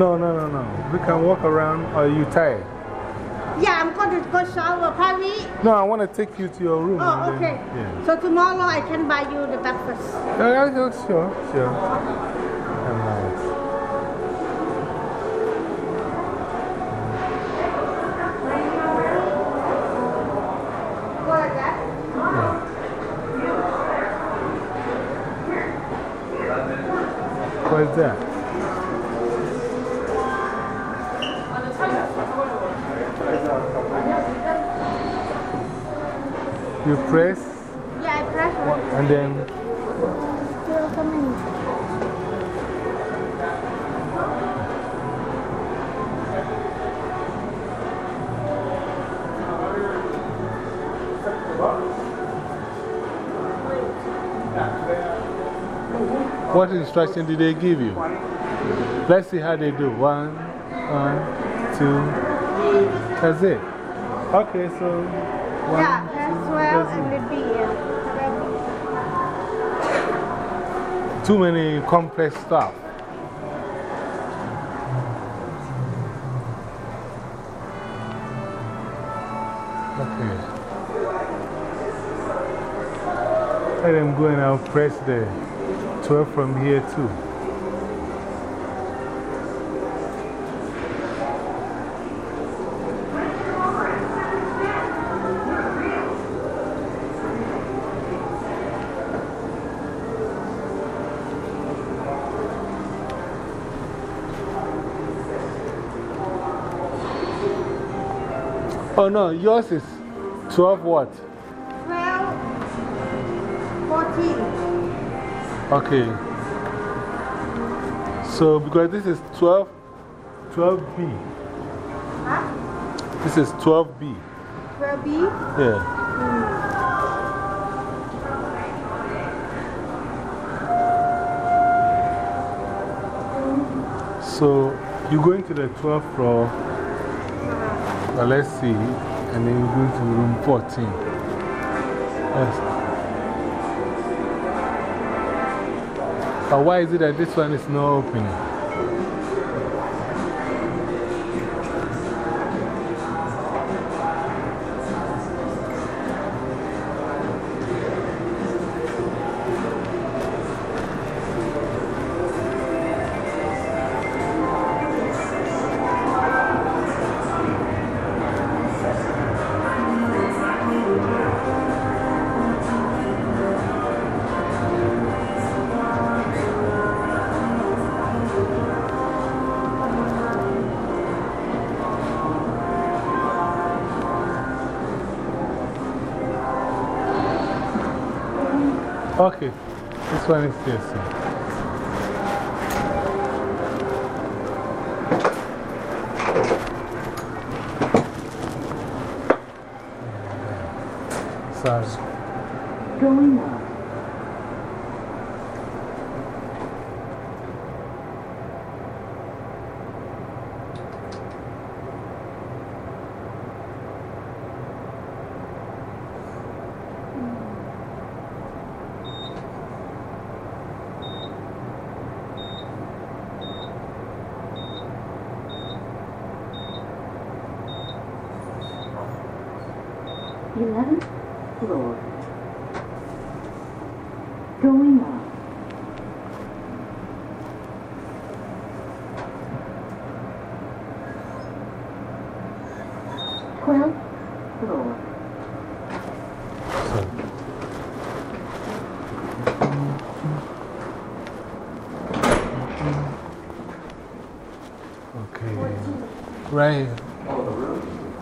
No, no, no, no. We can walk around. Are you tired? Yeah, I'm going to go shower. Probably. No, I want to take you to your room. Oh, okay. yeah. So tomorrow I can buy you the breakfast. Yeah, sure, sure. What instruction did they give you? Let's see how they do. One, one, two. That's it. Okay, so one, Yeah, press two, 12 that's and it. the B. Yeah. Too many complex stuff. Okay. Let them go and I'll press the 12 from here too. Oh no, yours is 12 what? 12, 14. Okay. So, because this is 12, 12B. Huh? This is 12B. 12B? Yeah. So, you go into the 12th floor. Uh-huh. Well, let's see. And then you go to room 14. Yes. But why is it that this one is not opening?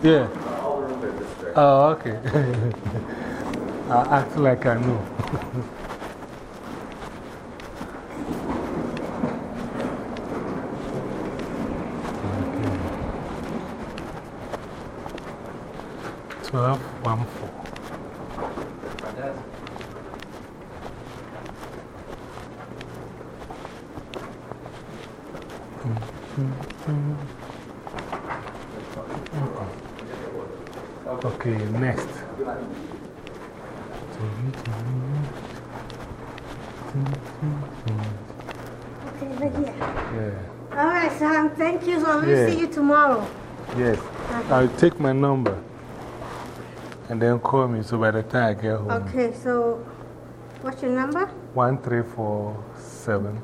Yeah. Oh, okay. I act like I know. Twelve, one, four. Mm-hmm. Okay, next. Eh, okay, right here. Yeah. Alright, so thank you. So we'll Yeah. see you tomorrow. Yes. I'll take my number and then call me so by the time I get home. Okay, so what's your number? 1347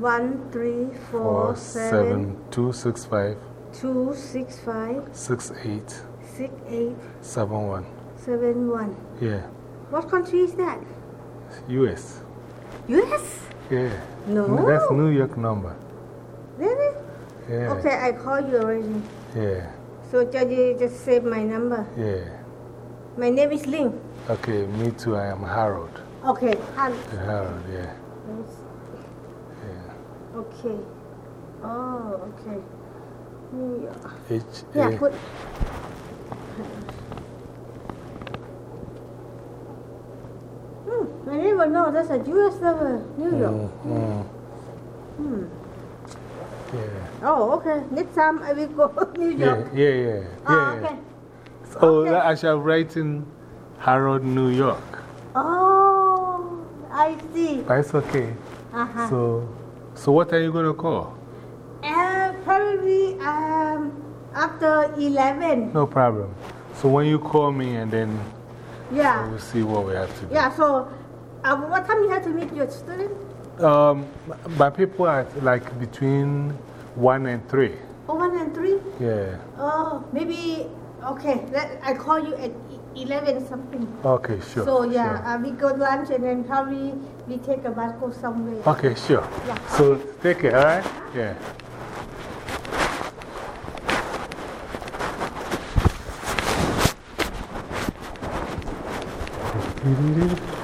One, three, four, seven, 265 two, six, five, 68 six, eight, 71. seven, one. Yeah. What country is that? US. US? Yeah. No. That's New York number. Really? Yeah. Okay, I call you already. Yeah. So you just save my number. Yeah. My name is Ling. Okay, me too. I am Harold. Okay, Han. Harold, yeah. Yeah. Okay. Oh, okay. New York. H Yeah, put. I never know that's a US number. New York. Mm, mm, Hmm. yeah. Oh, okay. Next time I will go New York. yeah, yeah. yeah. Oh, okay. Oh, Okay. I shall write in Harold, New York. Oh, I see. It's okay. Uh -huh. So, so what are you going to call? Uh, probably um, after 11. No problem. So when you call me and then Yeah. we'll see what we have to do. Yeah, so uh, what time you have to meet your student? Um, my people are like between 1 and 3. Oh, one and three? Yeah. Oh, maybe, okay, let, I call you at e- 11 something. Okay, sure. So, yeah, sure. uh, we go lunch and then probably we take a bus, go somewhere. Okay, sure. Yeah. So take it, all right? Yeah. Hey.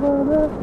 Thank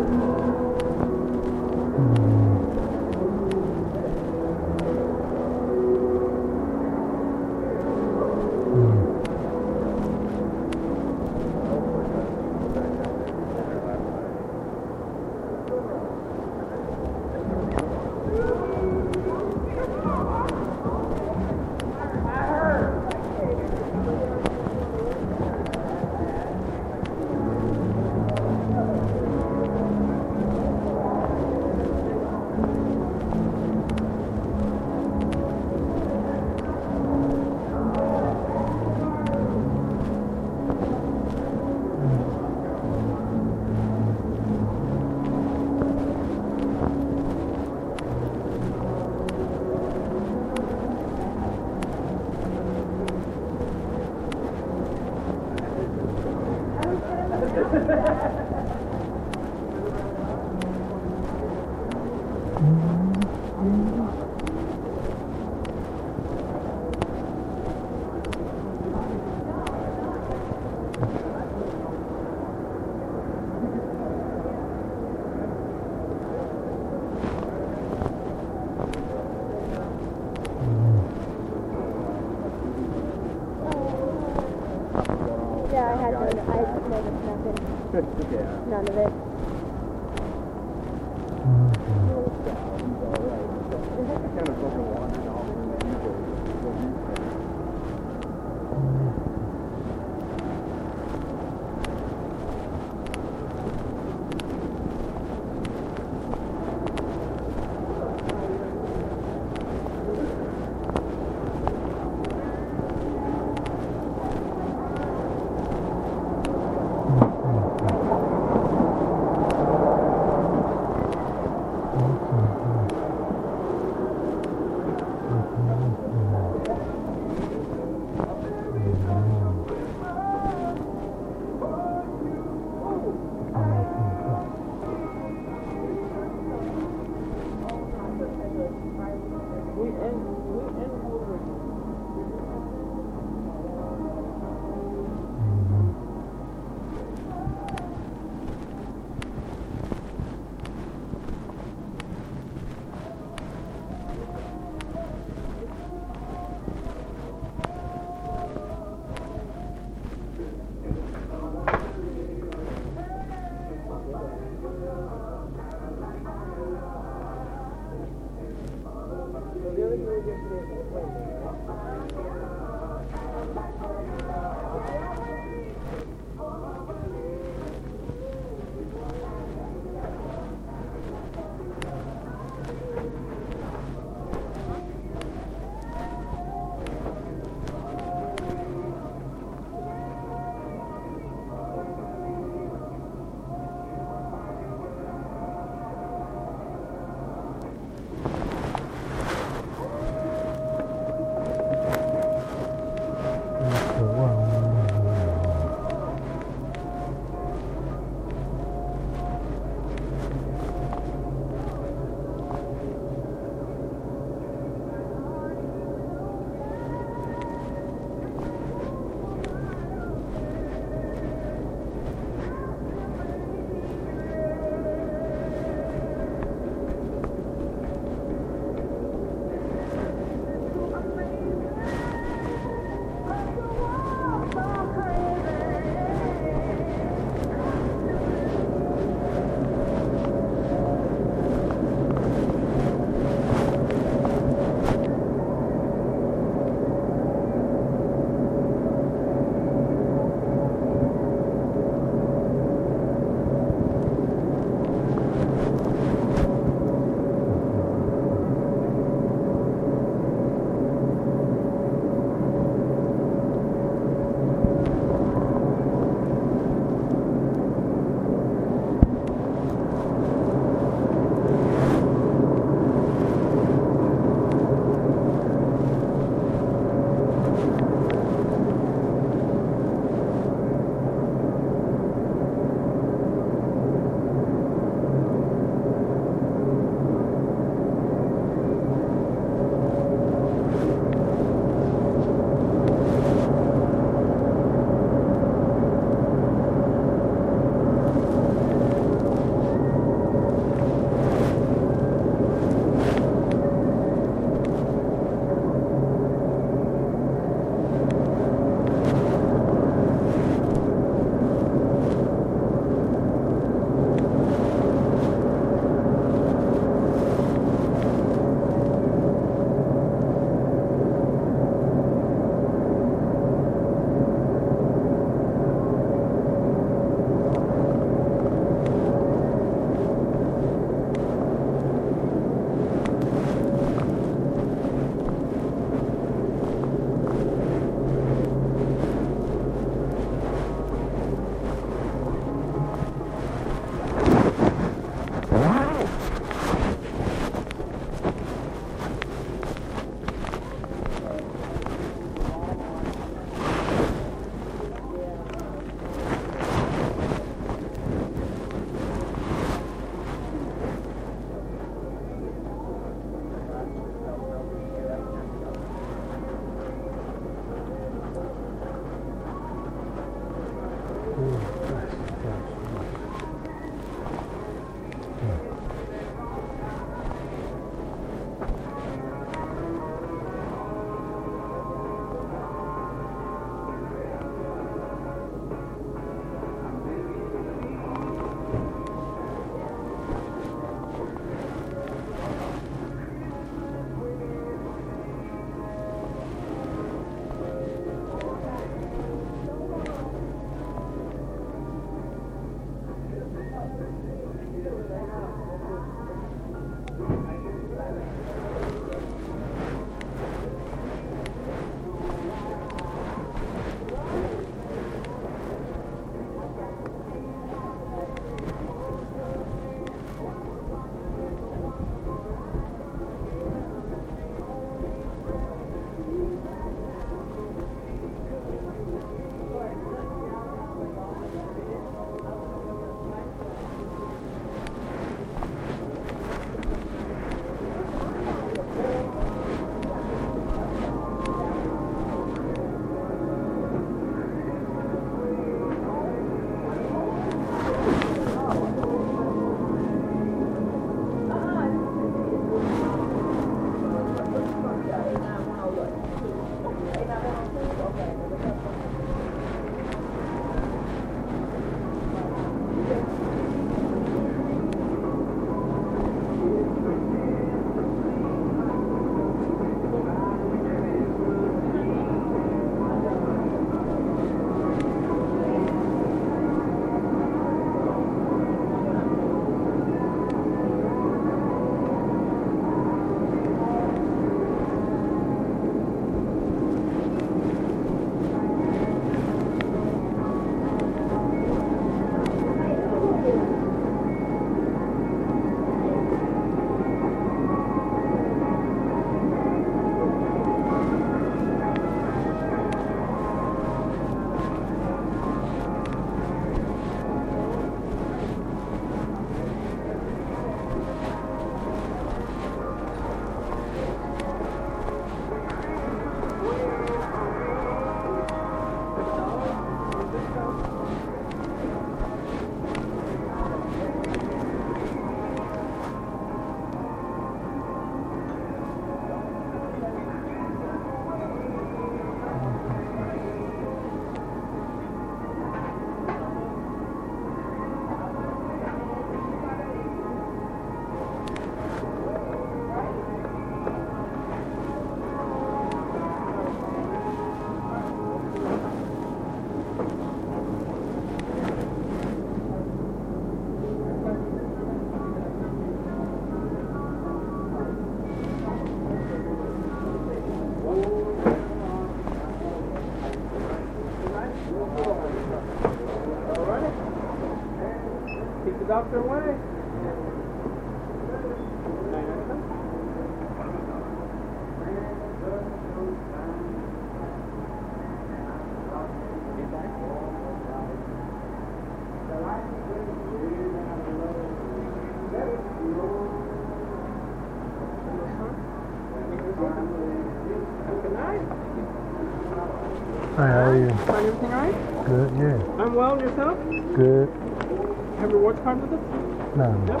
No. Yep.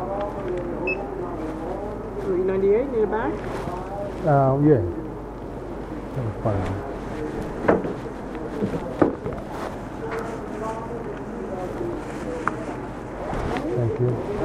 398, need a bag? Um, yeah. That was fine. Thank you.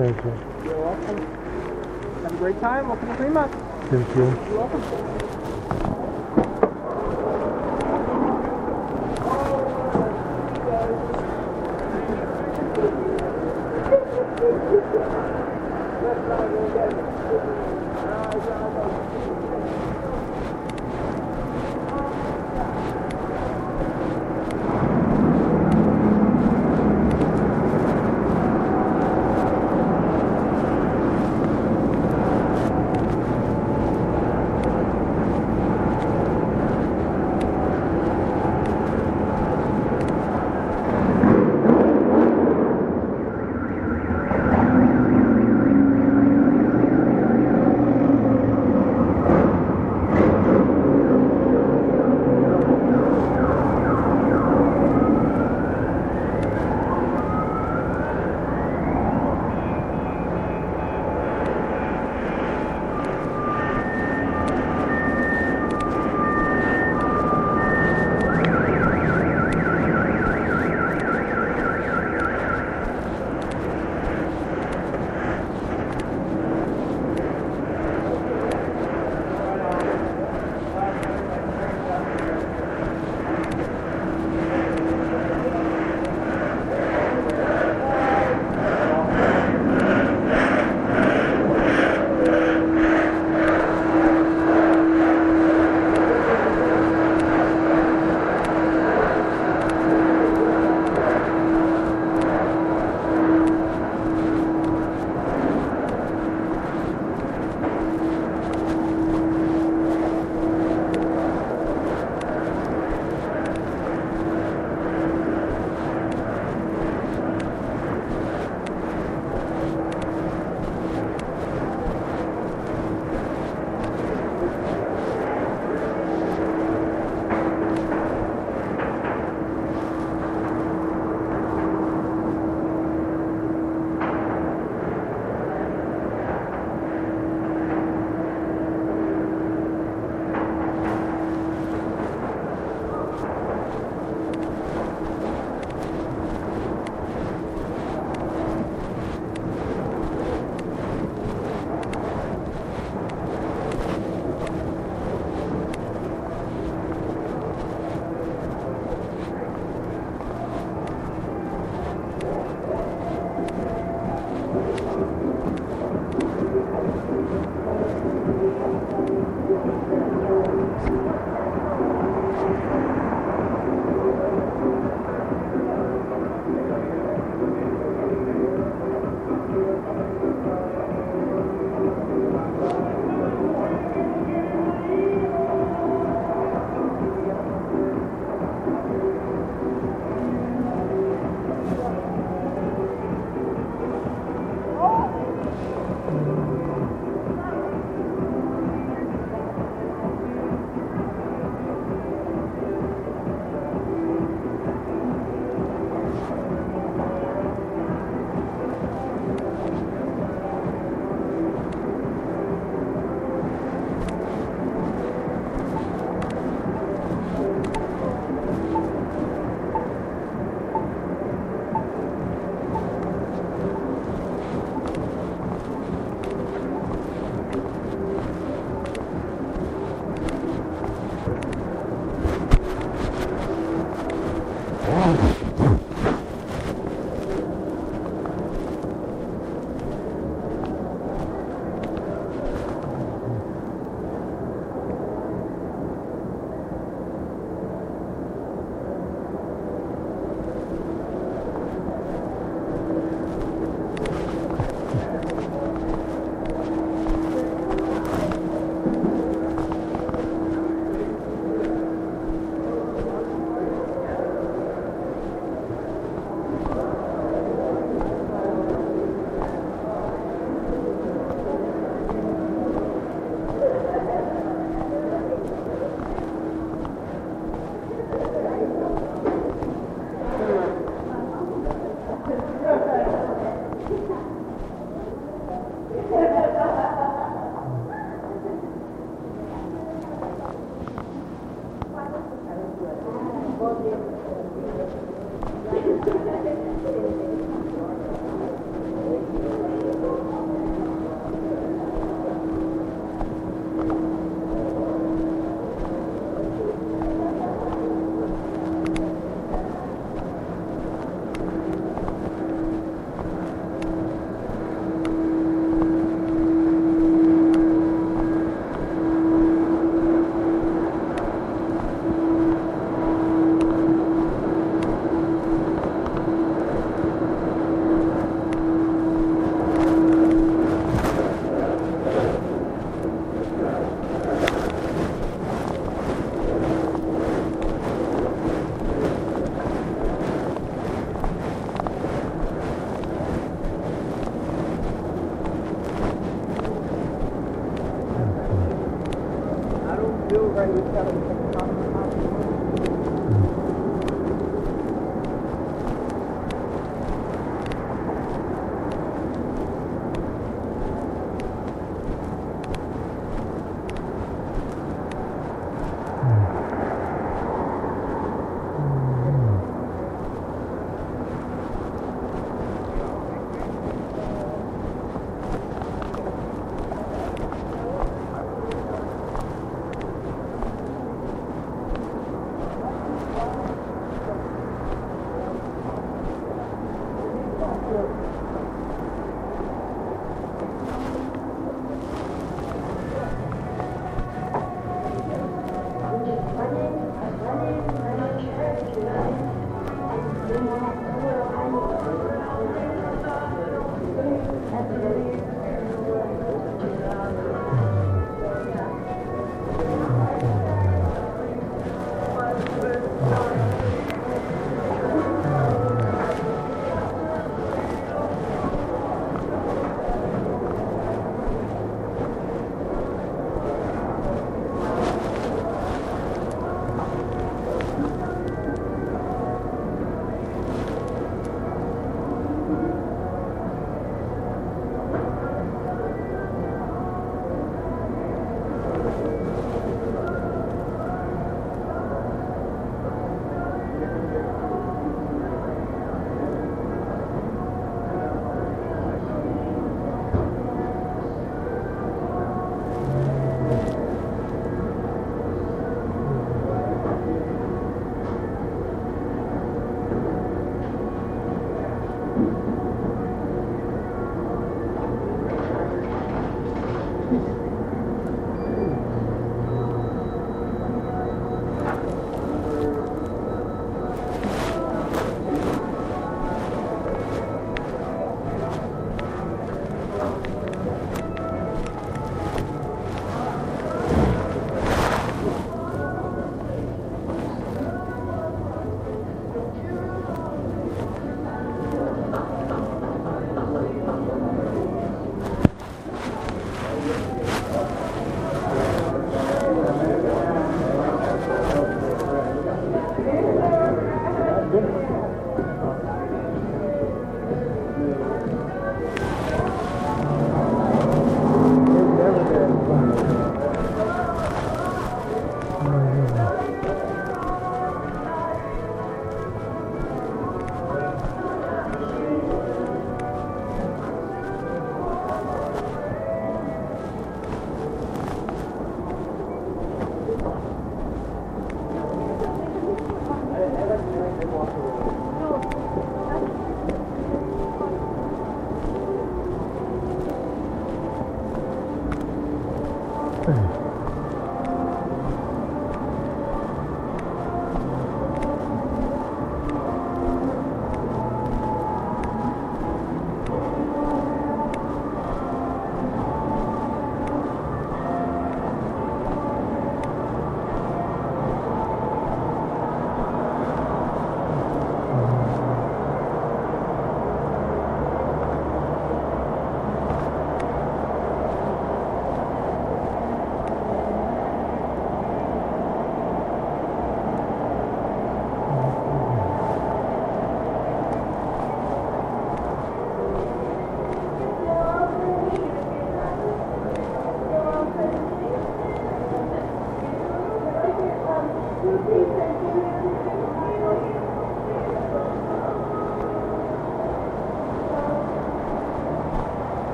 Thank you. You're welcome. Have a great time. Welcome to Fremont. Thank you. You're welcome.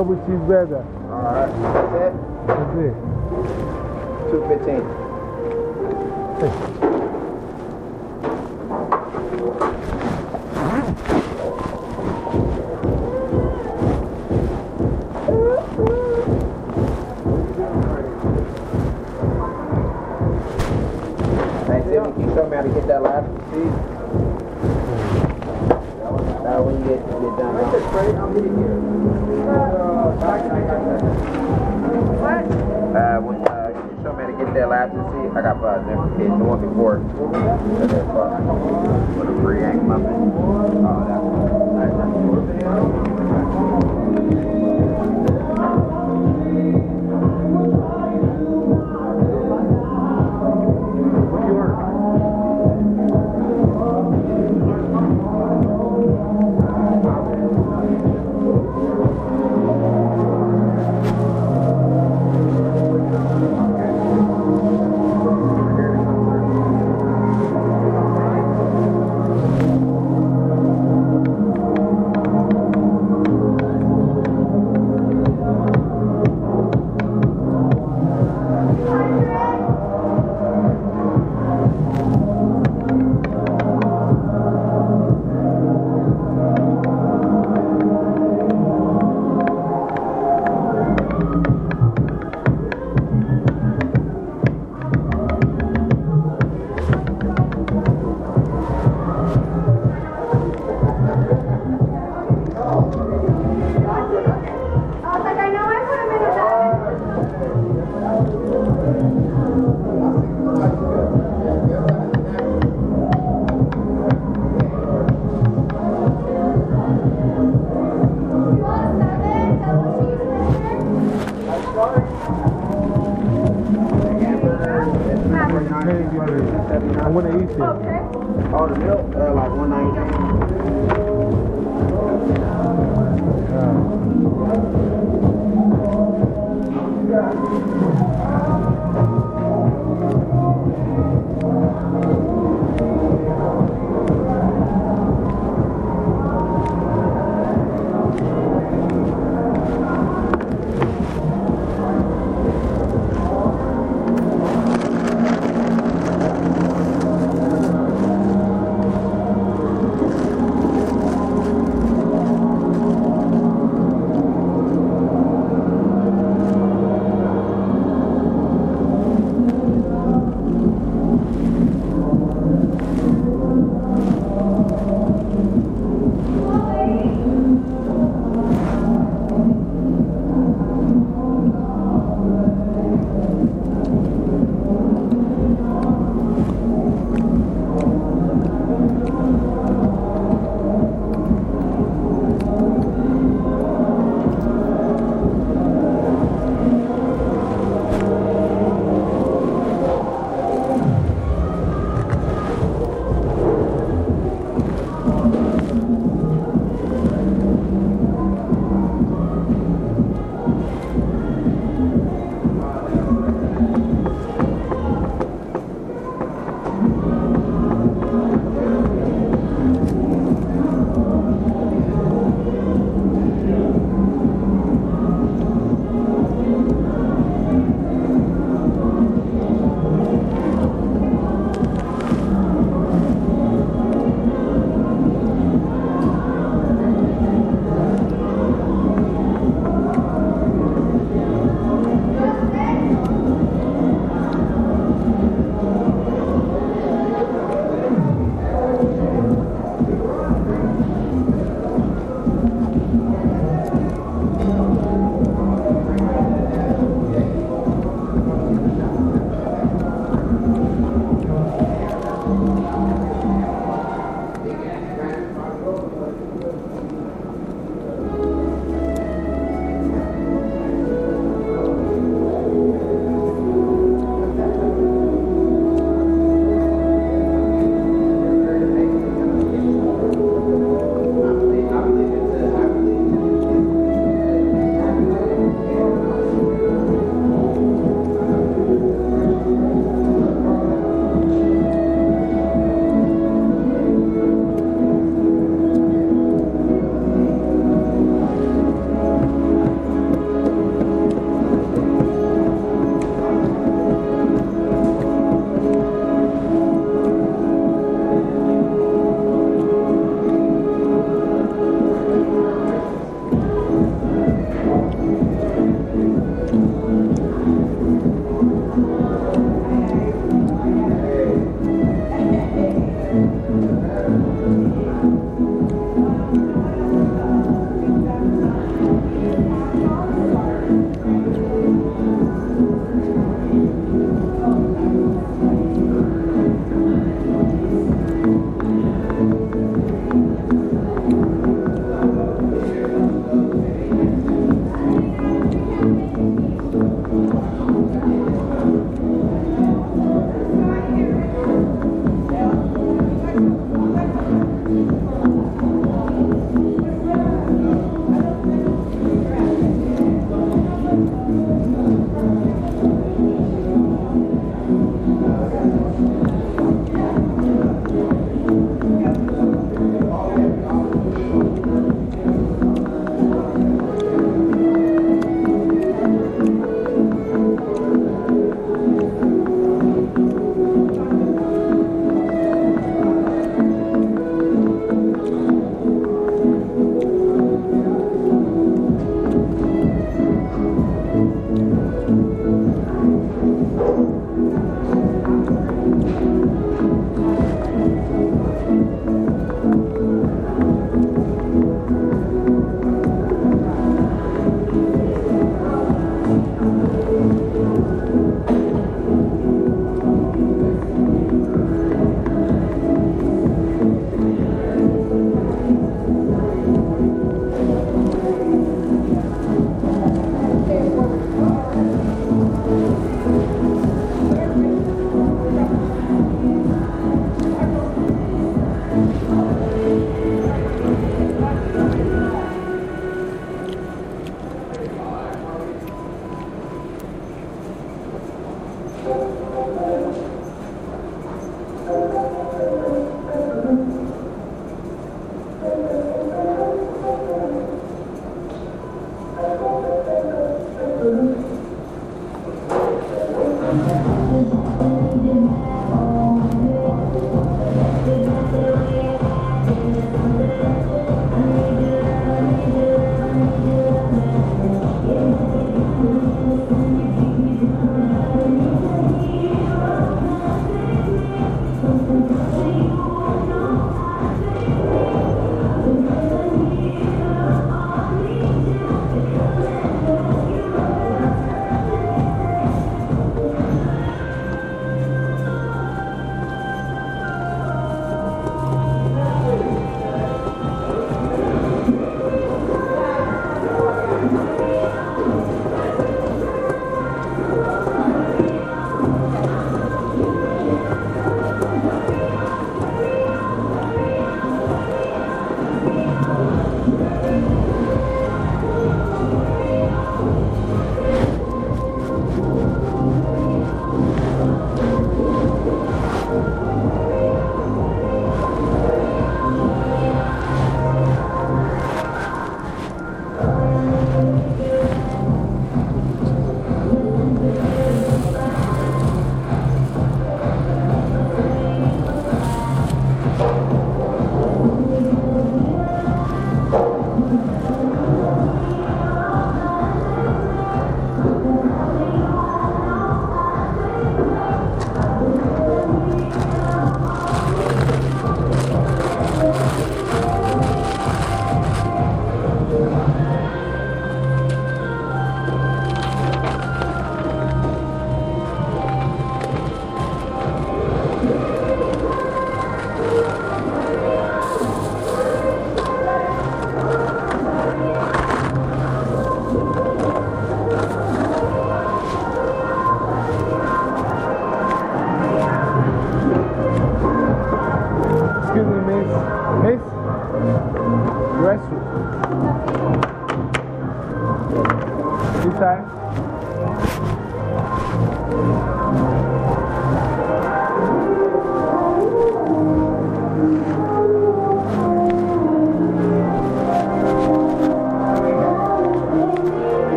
Double cheeseburger. Alright, that's it? That's it. 215. Hey,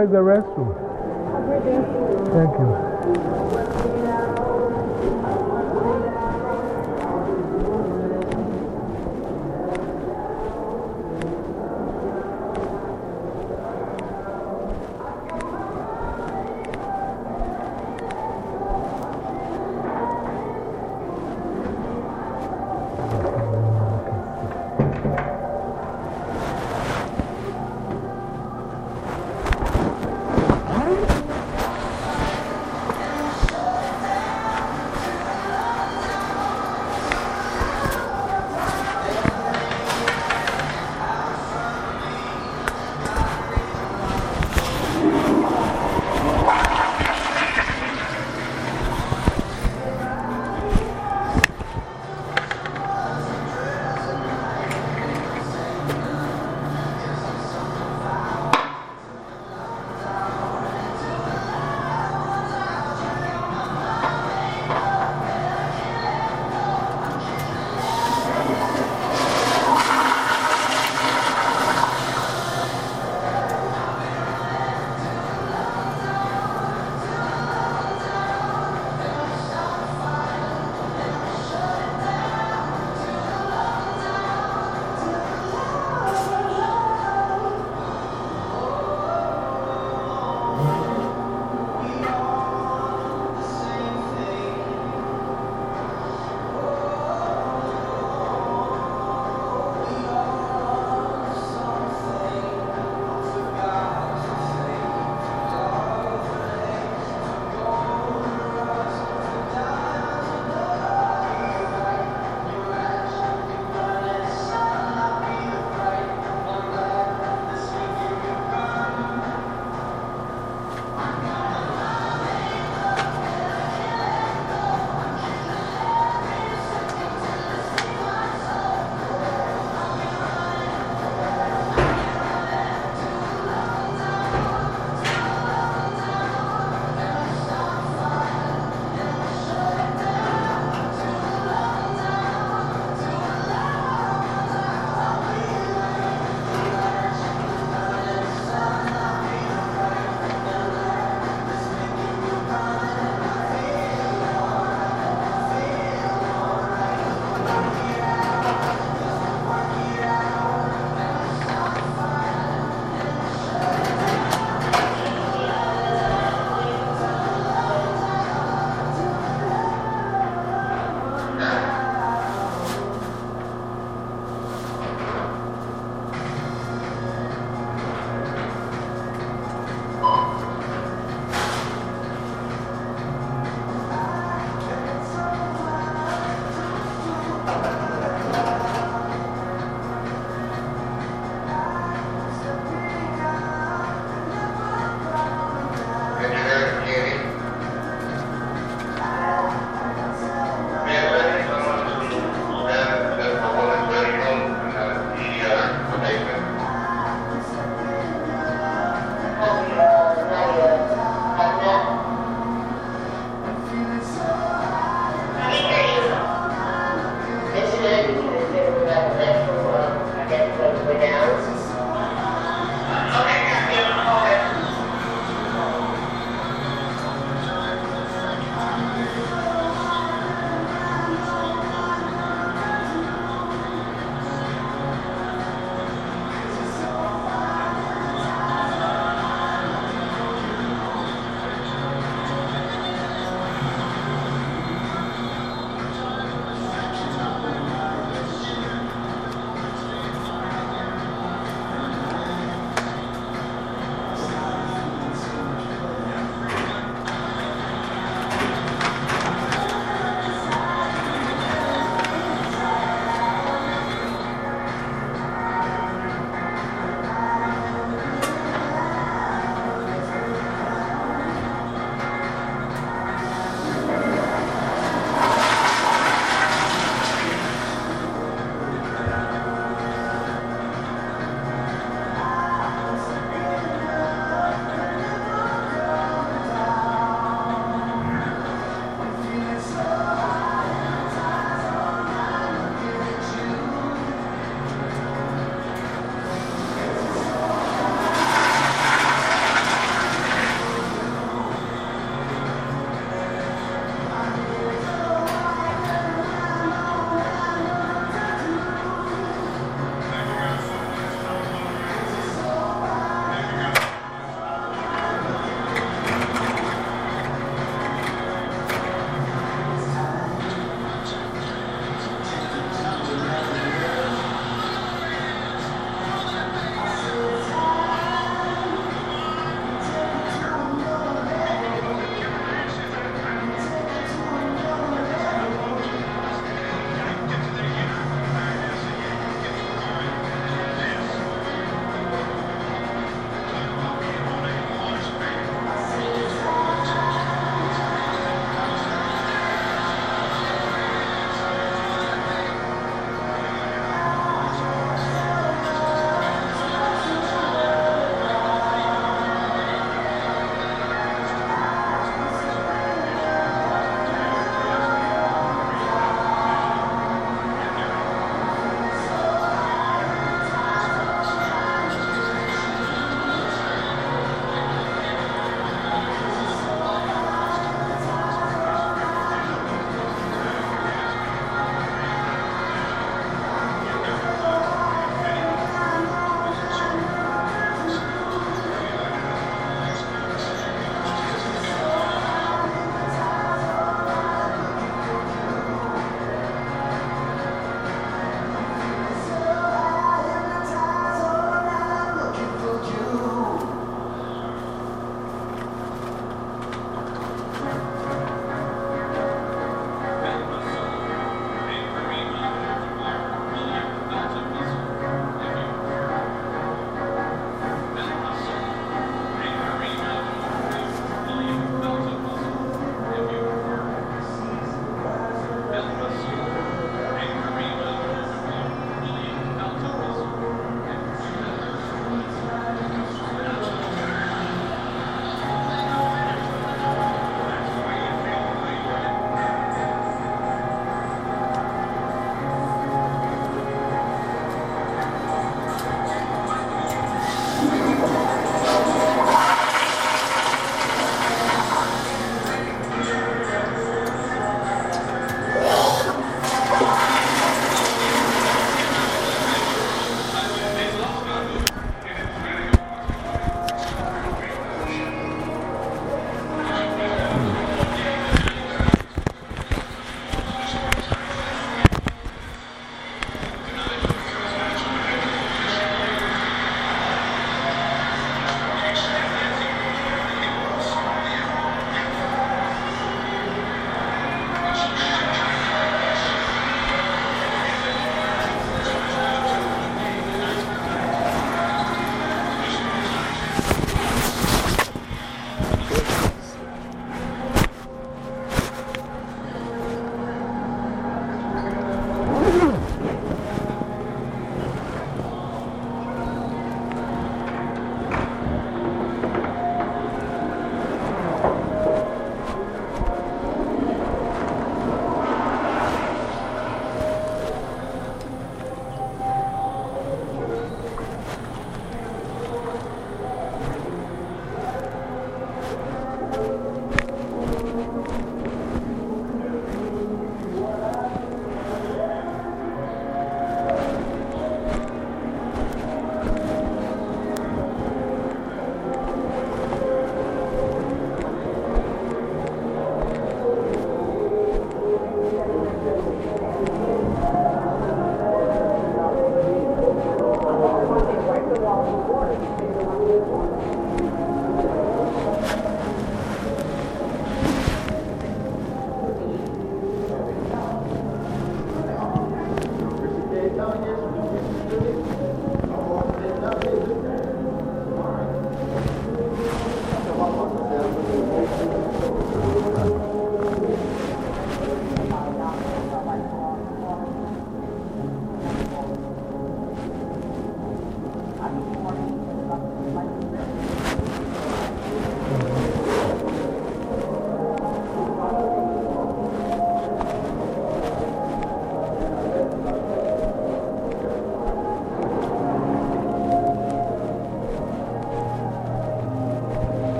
Where's the restroom?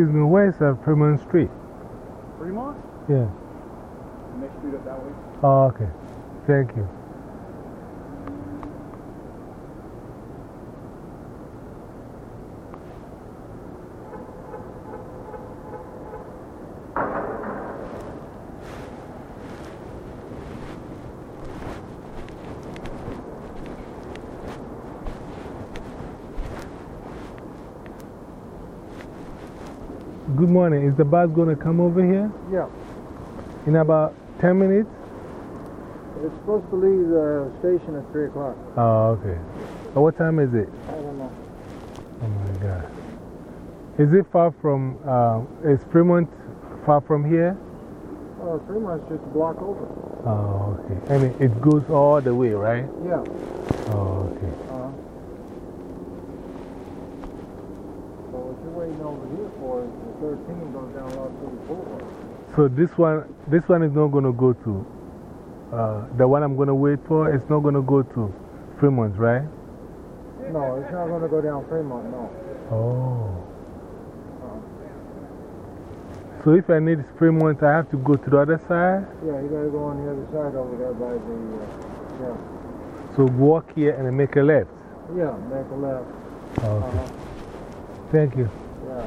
Excuse me, where's uh, Fremont Street? Fremont? Yeah. Next street up that way. Oh, okay. Thank you. Good morning. Is the bus going to come over here Yeah. in about 10 minutes? It's supposed to leave the station at 3 o'clock. Oh, okay. Uh, What time is it? I don't know. Oh my God. Is it far from, uh, is Fremont far from here? Oh, Fremont's just a block over. Oh, okay. And it, it goes all the way, right? Yeah. Oh, okay. Uh-huh. So what you're waiting over here for is the 13 goes down Los Boulevard. So this one, this one is not going to go to, uh, the one I'm going to wait for, it's not going to go to Fremont, right? No, it's not going to go down Fremont, no. Oh. So if I need Fremont, I have to go to the other side? Yeah, you got to go on the other side over there by the, uh, yeah. So walk here and make a left? Yeah, make a left. Okay. Uh-huh. Thank you. Yeah.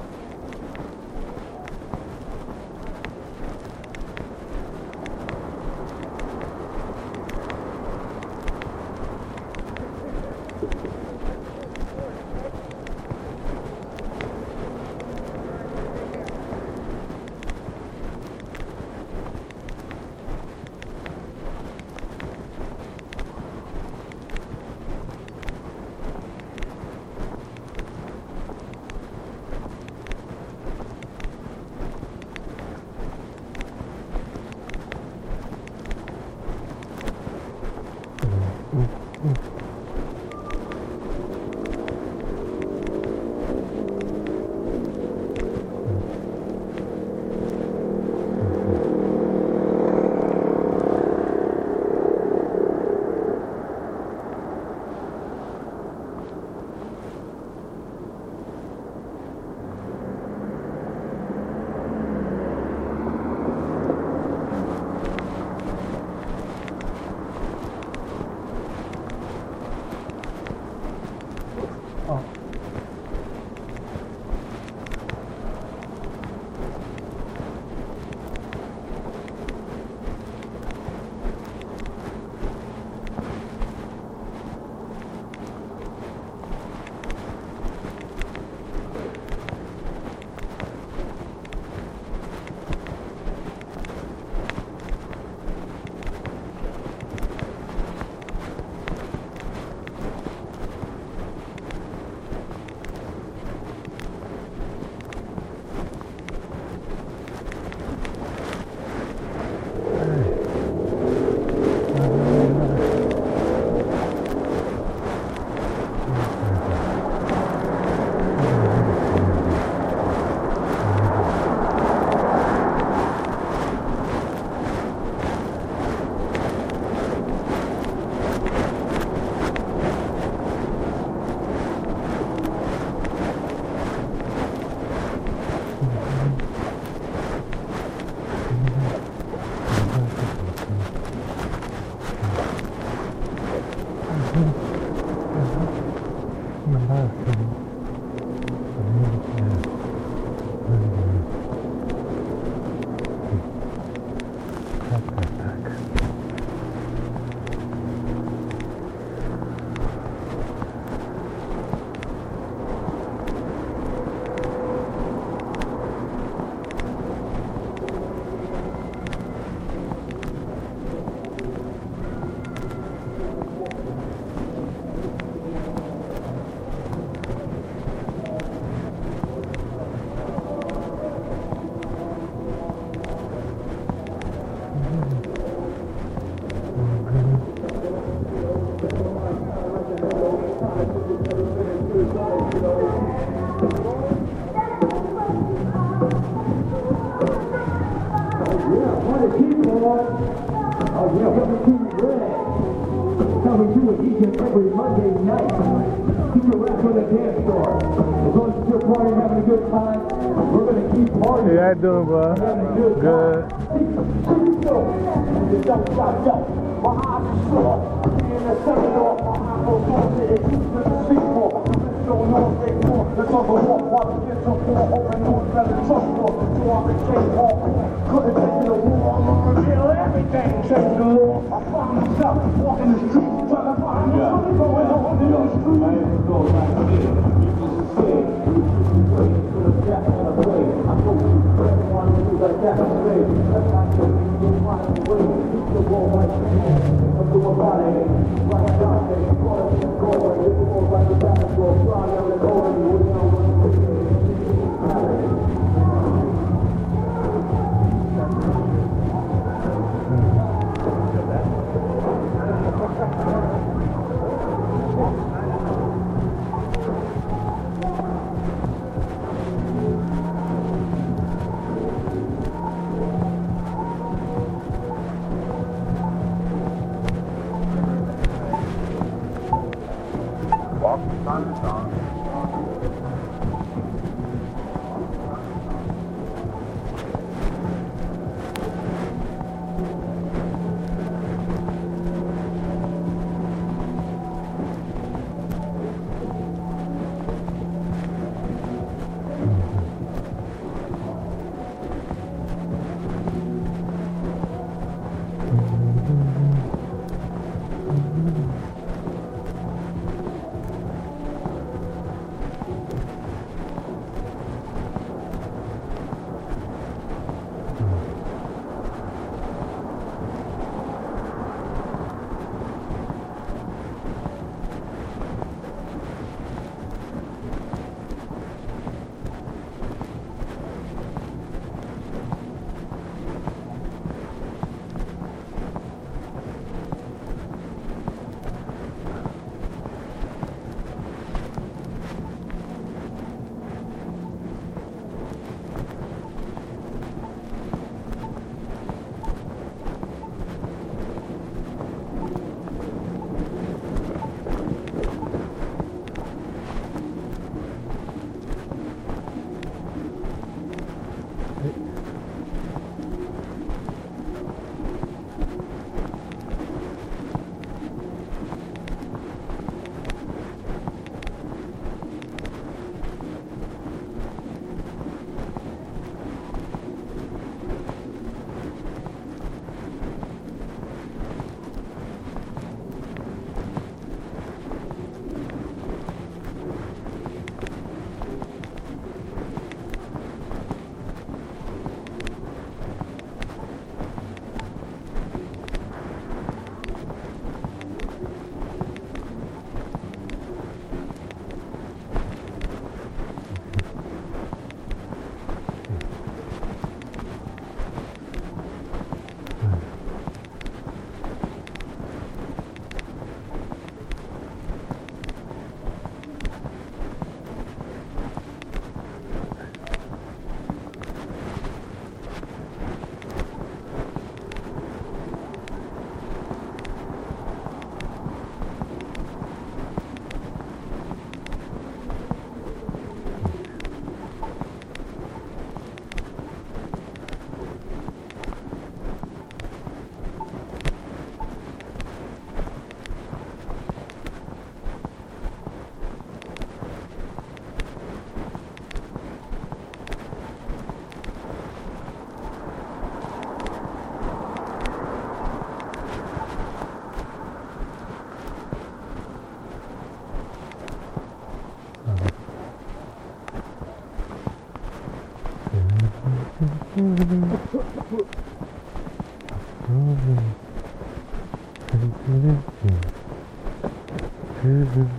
Mm-hmm.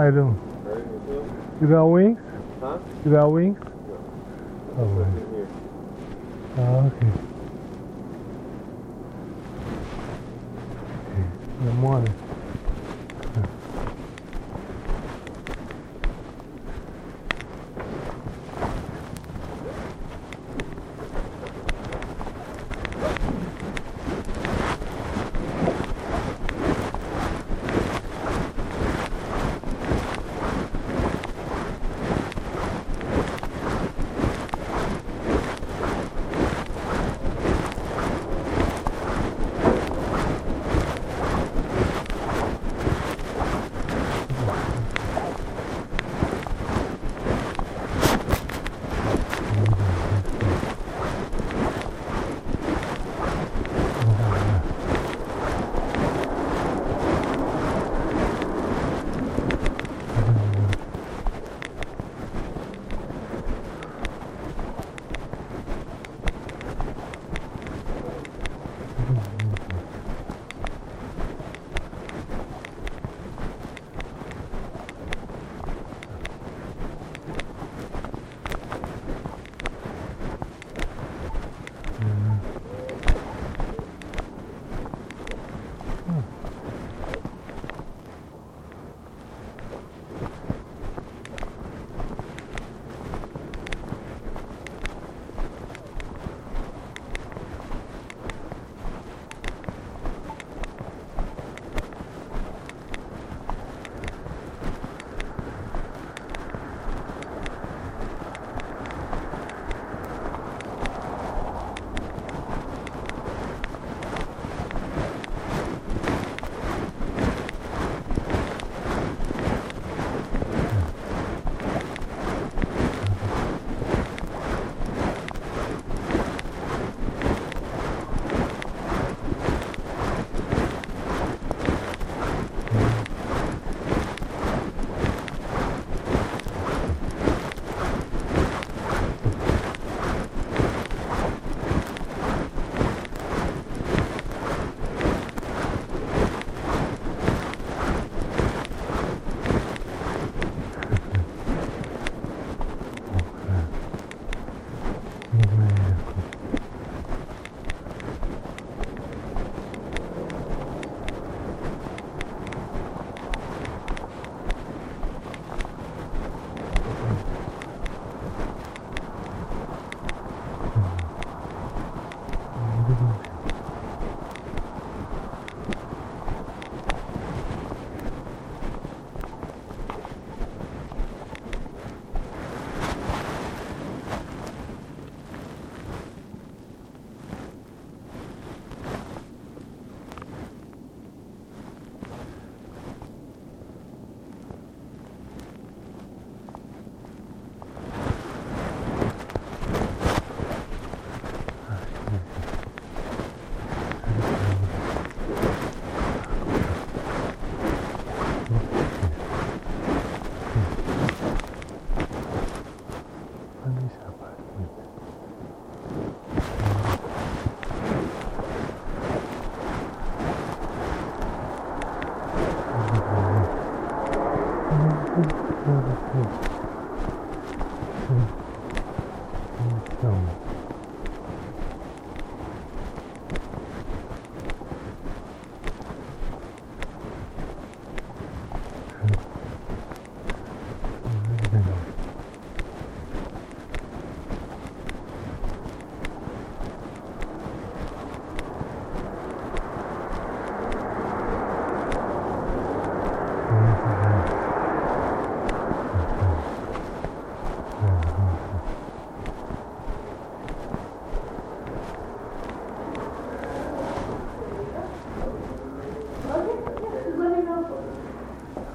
I don't. You got wings? Huh? You got wings?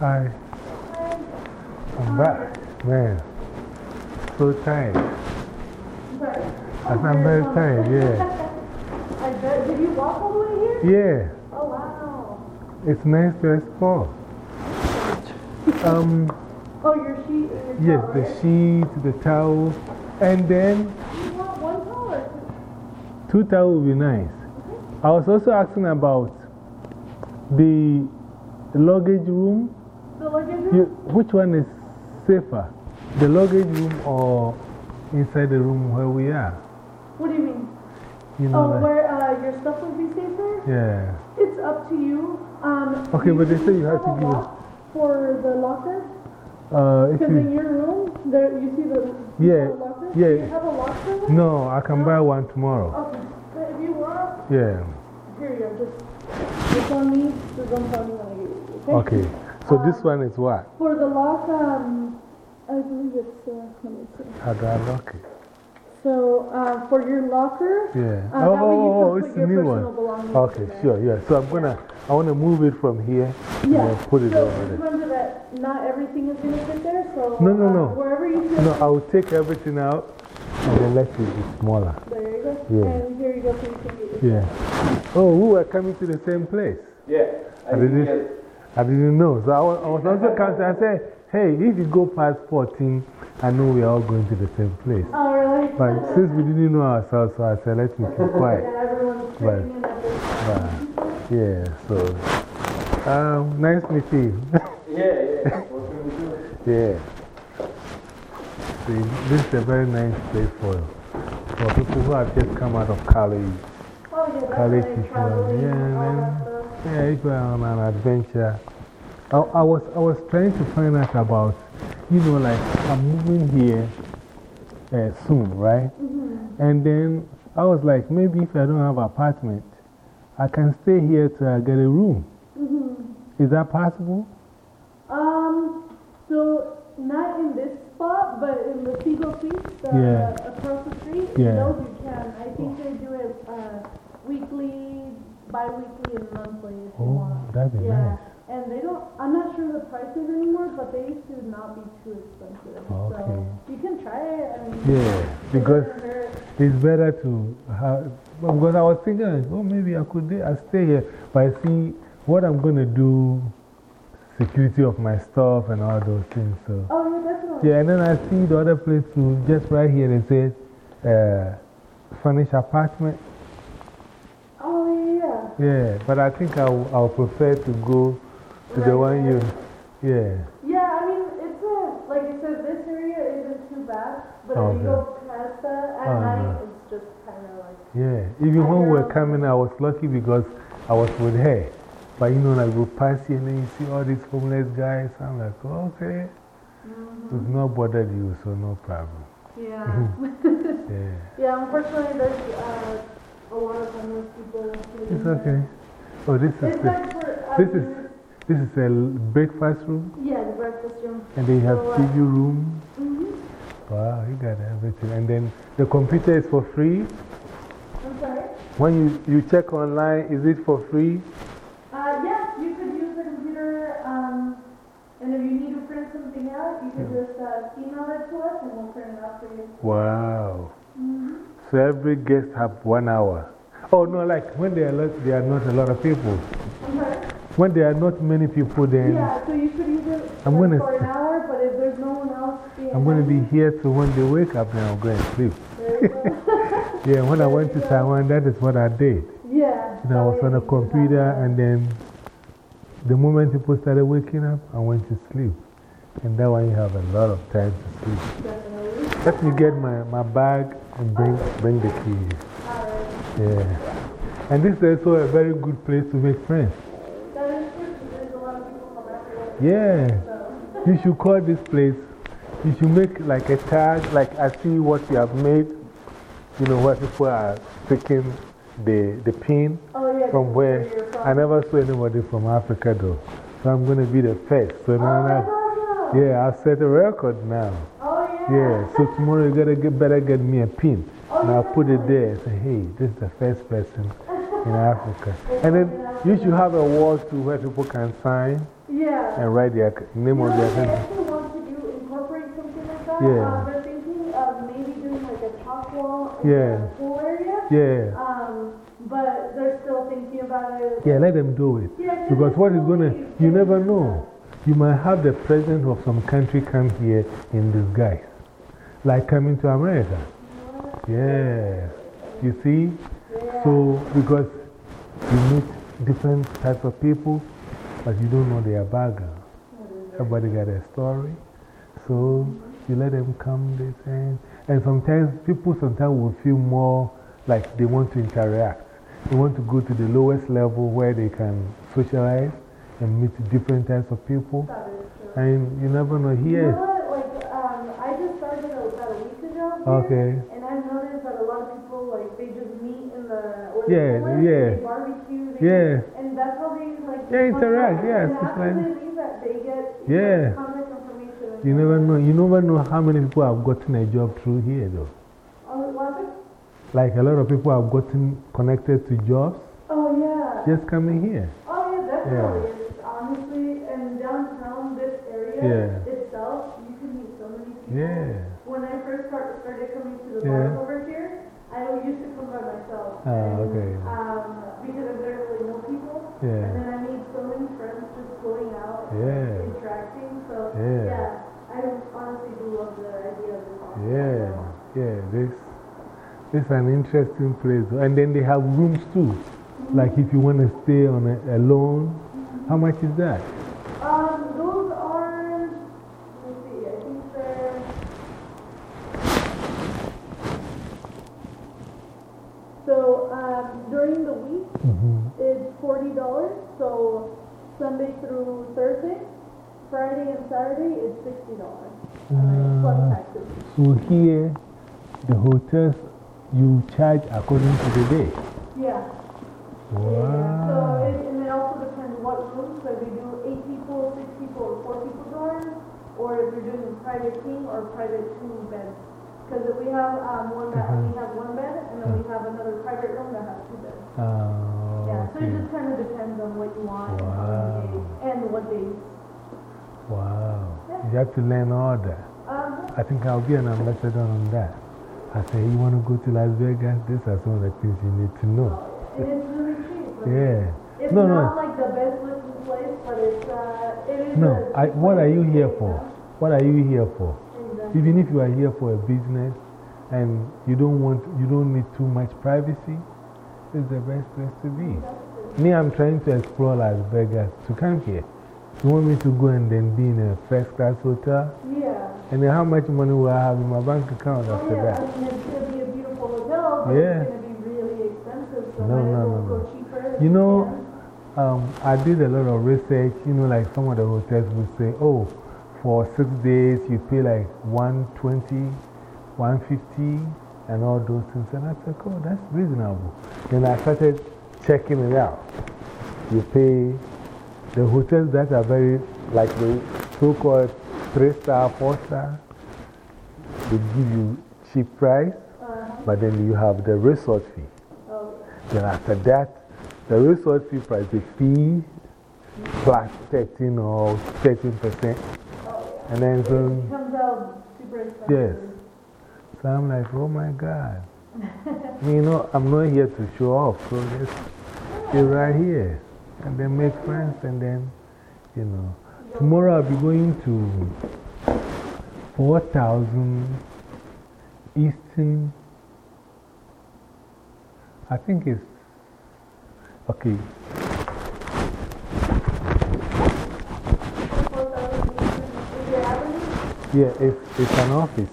Hi. I'm back. Man, so tired. I'm very tired, yeah. I bet. Did you walk all the way here? Yeah, Oh, wow. it's nice to explore. Um, Oh, your sheet and your yes, the sheet, the towel, And then You want one towel or two? two towel would be nice. I was also asking about the luggage room. The luggage room? You, which one is safer? The luggage room or inside the room where we are? What do you mean? You know, Oh, like- where uh, your stuff would be safer? yeah. It's up to you. Um, Okay, but they say you have to give For the locker? Uh, Because in your room, there, you see the Yeah, locker? yeah. Do you have a lock for that? no, I can buy one tomorrow. Okay. But if you want, Yeah. here you go. Just, just on me. Just don't tell me when I get it. Okay? Okay. So this one is what? For the lock, um, I believe it's, uh, let me see. How do I lock it? So, uh, for your locker, Yeah. uh, that way you oh, oh, it's a new one. Okay, sure, yeah. So I'm gonna, I want to move it from here Yeah. and put it so over there. remember that not everything is going to fit there, so No, no, uh, no. wherever you feel, No, I will take everything out and then let it be smaller. there you go. Yeah. And here you go, so you can get Yeah. Oh, we were coming to the same place. Yeah. I didn't, I didn't know. So I was, I was also counting. I said, hey, if you go past 14, I know we are all going to the same place. Oh, really? But since we didn't know ourselves, so I said, let me keep quiet. Yeah, everyone's Right. trading in at this. But, yeah, so, um, nice meeting you. Yeah, yeah. What can we do? yeah. See, this is a very nice place for, for people who have just come out of college. College traveling yeah, man. Yeah, are on an adventure. I, I, was, I was trying to find out about, you know, like I'm moving here uh, soon, right? Mm-hmm. And then I was like, maybe if I don't have an apartment, I can stay here till I get a room. Mm-hmm. Is that possible? Um, so not in this spot, but in the Siegel uh, Yeah. across the street, Yeah. those you can. I think they do it uh, weekly, bi weekly, and monthly if you Oh, want. that'd be yeah. nice. And they don't, I'm not sure the prices anymore, but they used to not be too expensive. Okay. So you can try it. I mean, Yeah, because doesn't hurt. it's better to have, because I was thinking, oh, maybe I could do- I stay here. But I see what I'm going to do, security of my stuff and all those things. So. Oh, yeah, definitely. Yeah, and then I see the other place too, just right here, it says uh, furnished apartment. Oh, yeah, but I think I'll, I'll prefer to go to the one you, yeah. Yeah, I mean, it's a, like I said, this area isn't too bad, but if you go past that at Oh, night, it's just kind of like, Yeah, even when we were coming, I was lucky because I was with her. But you know, like we pass here and then you see all these homeless guys. I'm like, okay. It's not bothered you, so no problem. yeah. Yeah, yeah, unfortunately, there's uh, a lot of homeless people. living it's okay. Oh, this is, the, like for, this is, this is a breakfast room, yeah, the breakfast room. and then you have So, uh, TV room. Mm-hmm. Wow, you got everything. And then the computer is for free. I'm sorry? When you, you check online, is it for free? Uh, yeah, you could use the computer, um, and if you need to print something out, you could just uh, email it to us and we'll print it out for you. Wow. So every guest have one hour. Oh, no, like when there are, lot, there are not a lot of people. When there are not many people, then Yeah, so you could it I'm gonna for an hour, but if there's no one else being I'm going to be here till when they wake up, then I'll go and sleep. There you go. Yeah, when I went to Taiwan, that is what I did. yeah. You know, I was on a computer, and then the moment people started waking up, I went to sleep. And that one you have a lot of time to sleep. Let me get my, my bag and bring, bring the key. Yeah. And this is also a very good place to make friends. Yeah. You should call this place. You should make like a tag, like I see what you have made. You know, where people are picking the, the pin yeah. from where. I never saw anybody from Africa though. So I'm going to be the first. So Oh, now. Yeah, I'll set a record now. Oh, yeah. Yeah, so tomorrow you gotta get, better get me a pin. Oh, and I'll put it there and say, hey, this is the first person in Africa. And then you should have a wall too where people can sign Yeah. and write their name You of know, their country. actually want to do, incorporate something like that. Yeah. Um, they're thinking of maybe doing like a chalk wall in Yeah. the pool area. Yeah. Um, but they're still thinking about it. Yeah, let them do it. Yeah, Because what is going to, you never know. You might have the president of some country come here in disguise. like coming to America. Yeah. You see? So, because you meet different types of people, but you don't know their background. Everybody got a story. So, you let them come, they say. And sometimes people sometimes will feel more like they want to interact. They want to go to the lowest level where they can socialize and meet different types of people. That is true. And you never know You here. know what, like, um, I just started about a week ago here, Okay. and I've noticed that a lot of people, like, they just meet in the, where Yeah, they yeah. they barbecue, they Yeah. and that's how they, like, Yeah, interact, yeah, and it's like- that, they get, Yeah. like, contact information. You never know. You never know how many people have gotten a job through here, though. Oh? Like a lot of people have gotten connected to jobs Oh, yeah. just coming here. Oh, yeah, definitely. And downtown, this area Yeah. itself, you can meet so many people. Yeah. When I first start, started coming to the Yeah. bars over here, I used to come by myself. Ah, and, okay. Um, because I didn't really know people. Yeah. And then I made so many friends just going out Yeah. and interacting. So, Yeah. I honestly do love the idea of this. office. Yeah, yeah, this, this is an interesting place. And then they have rooms too. Like if you want to stay on a, alone, how much is that? Um, those are, let's see, I think they're. So, um, during the week, -hmm. it's forty dollars. So, Sunday through Thursday, Friday and Saturday is sixty dollars. plus Uh, taxes. so here, the hotels, you charge according to the day. Yeah. So, it, and it also depends what rooms. So, if you do eight people, six people, or four people dorms, or if you're doing private king or private two beds. Because we have um, one that only have one bed, and then we have another private room that has two beds. Oh, Yeah, so it just kind of depends on what you want Wow. and what days. Wow. You have to learn all that. Um, I think I'll be an ambassador on that. I say, you want to go to Las Vegas? These are some of the things you need to know. and it's really cheap. Like, Yeah. It's No, not no. like the best looking place, but it's, uh, it is. No, I, what are you here for? What are you here for? Even if you are here for a business and you don't want, you don't need too much privacy, it's the best place to be. Me, I'm trying to explore Las Vegas to come here. You want me to go and then be in a first class hotel? Yeah. And then how much money will I have in my bank account Oh, after yeah, that? I mean, it's going to be a beautiful hotel, Yeah. it's going to be really expensive, so No, no, no, go no. cheaper. You know. Um, I did a lot of research. You know, like some of the hotels would say, oh, for six days you pay like 120, 150, and all those things. And I said, oh, that's reasonable. Then I started checking it out. You pay the hotels that are very, like the so called three star, four star, they give you cheap price, uh-huh. but then you have the resort fee. Oh, Then after that, the resort fee price, the fee plus 13 or 13%. And then so, it comes out super expensive. yes. So I'm like, oh my God. you know, I'm not here to show off, so just stay right here. And then make friends, and then, you know. Tomorrow I'll be going to 4,000 Eastern. I think it's okay. Is it Avenue? Yeah, it's, it's an office.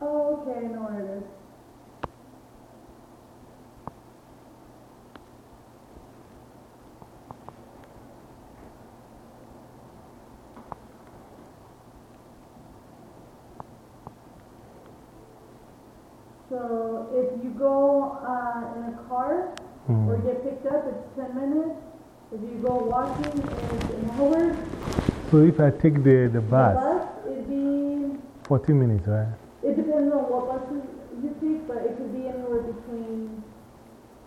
Oh, okay, I know So if you go uh, in a car or get picked up, it's 10 minutes. If you go walking, it's an hour. So if I take the, the bus, The bus, it'd be 40 minutes, right? It depends on what bus you take, but it could be anywhere between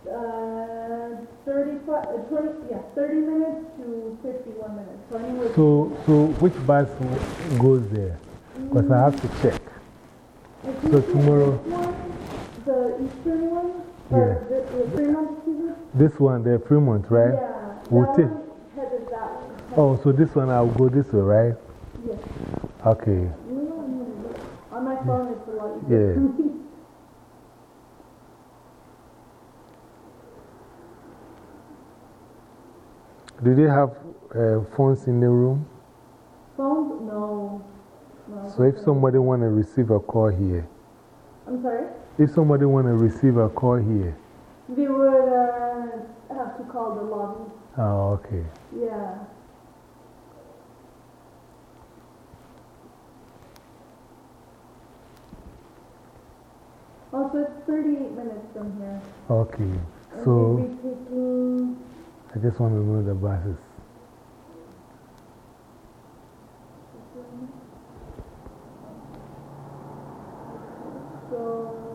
uh, 35, uh, 20, yeah, 30 minutes to 51 minutes. So anywhere. So, so which bus goes there? Because I have to check. So tomorrow, Eastern one, Yeah. the, the Fremont, this one, the Fremont, right? Yeah, We'll take- one headed that way. Oh, so this one I'll go this way, right? Yes. Okay. You know, I'm gonna look. On my phone, it's a lot easier. Yeah. Do they have uh, phones in the room? Phones? No. No. So if somebody want to receive a call here, I'm sorry? If somebody want to receive a call here, They would uh, have to call the lobby. oh, okay. Yeah. Also, it's 38 minutes from here. Okay. And So taking, I just want to know the buses. so,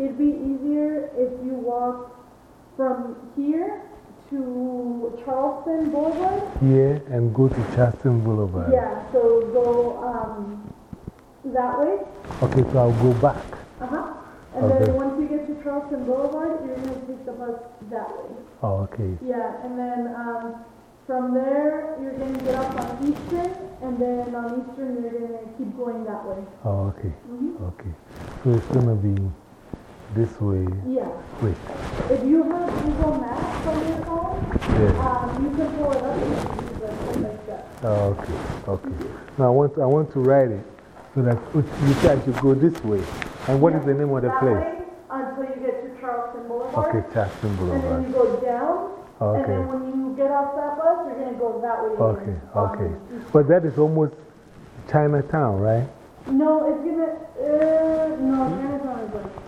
it'd be easier if you walk from here to Charleston Boulevard. Here and go to Charleston Boulevard. Yeah, so go um, that way. Okay, so I'll go back. Uh huh. And Okay. then once you get to Charleston Boulevard, you're going to take the bus that way. Oh, okay. Yeah, and then um, from there, you're going to get off on Eastern, and then on Eastern, you're going to keep going that way. Oh, okay. Mhm. Okay. So it's going to be this way. Yeah. Wait. If you have Google Maps on your phone, Yeah. um, you can pull it up and you can use it just like that. Oh, okay. Okay. Now I want, I want to write it so that you say I should go this way. And what is the name of the that place? way until you get to Charleston Boulevard. Okay, Charleston And then Boulevard. you go down. Okay. And then when you get off that bus, you're going to go that way. Okay, okay. But that is almost Chinatown, right? No, it's gonna, uh, no, Chinatown is like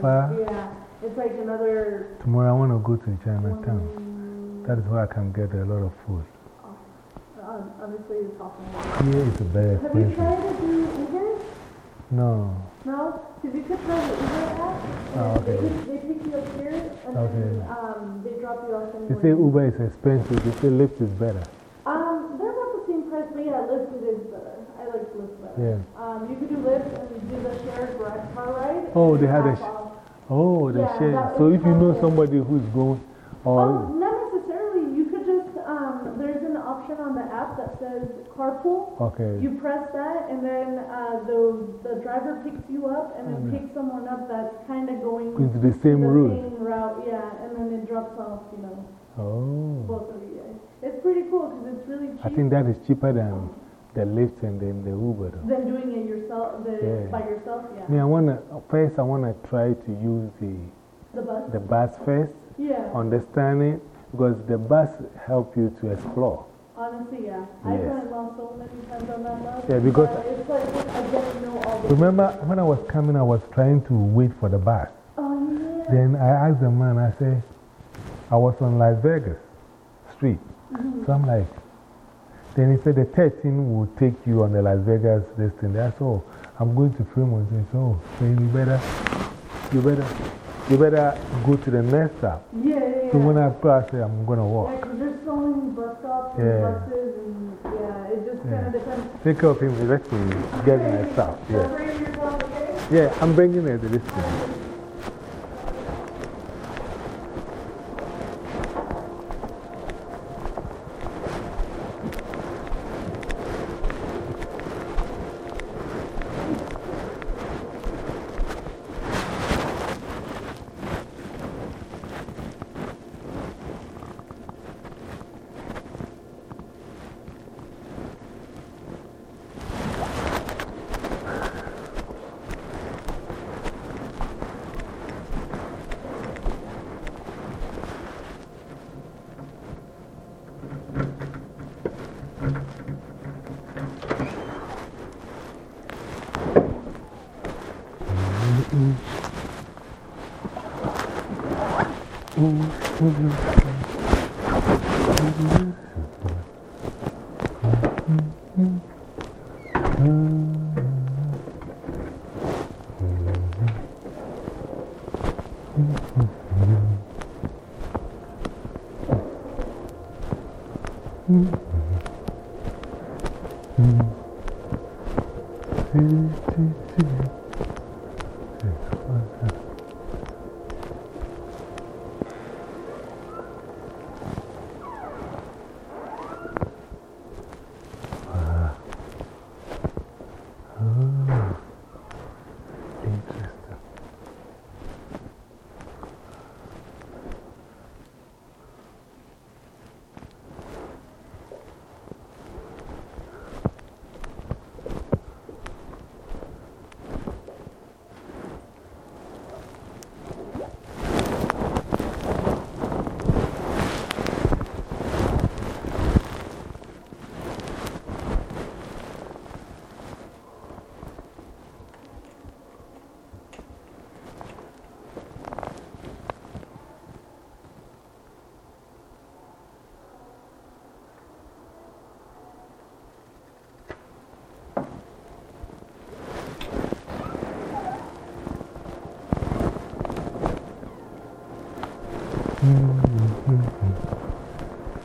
far? Yeah, it's like another, Tomorrow I want to go to Chinatown. That is where I can get a lot of food. uh, honestly, it's awesome. Here is very Have you tried to do Uber? No. No? Because you could try the Uber app. Oh, okay. They, pick- they pick you up here and Okay. then um, they drop you off They anywhere. say Uber is expensive. They say Lyft is better. Um, they're about the same price, but yeah, Lyft is better. I like Lyft better. Yeah. Um, you could do Lyft and do the shared grab car ride. Oh, they had a Oh, the Yeah, share. So if you know somebody who's going, Oh, or not necessarily. You could just, um, there's an option on the app that says carpool. okay. You press that, and then uh, the, the driver picks you up and then picks someone up that's kind of going Into the same the route. same route, yeah, and then it drops off, you know, Oh. both of you guys. It's pretty cool because it's really cheap I think that is cheaper than the Lyft and then the Uber. Than doing it yourself, the, Yeah. by yourself, yeah. Me, I wanna, first I want to try to use the, The bus? the bus first, Yeah, understand it, because the bus help you to explore. honestly, yeah. I've Yes. gotten lost so many times on that bus. Yeah, because- it's like I get to know all the. Remember when I was coming, I was trying to wait for the bus. Oh, yeah. Then I asked the man, I said, I was on Las Vegas Street. Mm-hmm. So I'm like, then he said the 13 will take you on the Las Vegas this thing. That's all. I'm going to Fremont. He said, oh, so you better, you better, you better go to the next stop. Yeah, yeah, yeah. So when I passed, I said, I'm going to walk. Yeah, there's so many bus stops and Yeah. buses and yeah, it just kind of depends. Take care of him, the rest will get my stuff. Yeah. Yeah, I'm bringing it to this thing.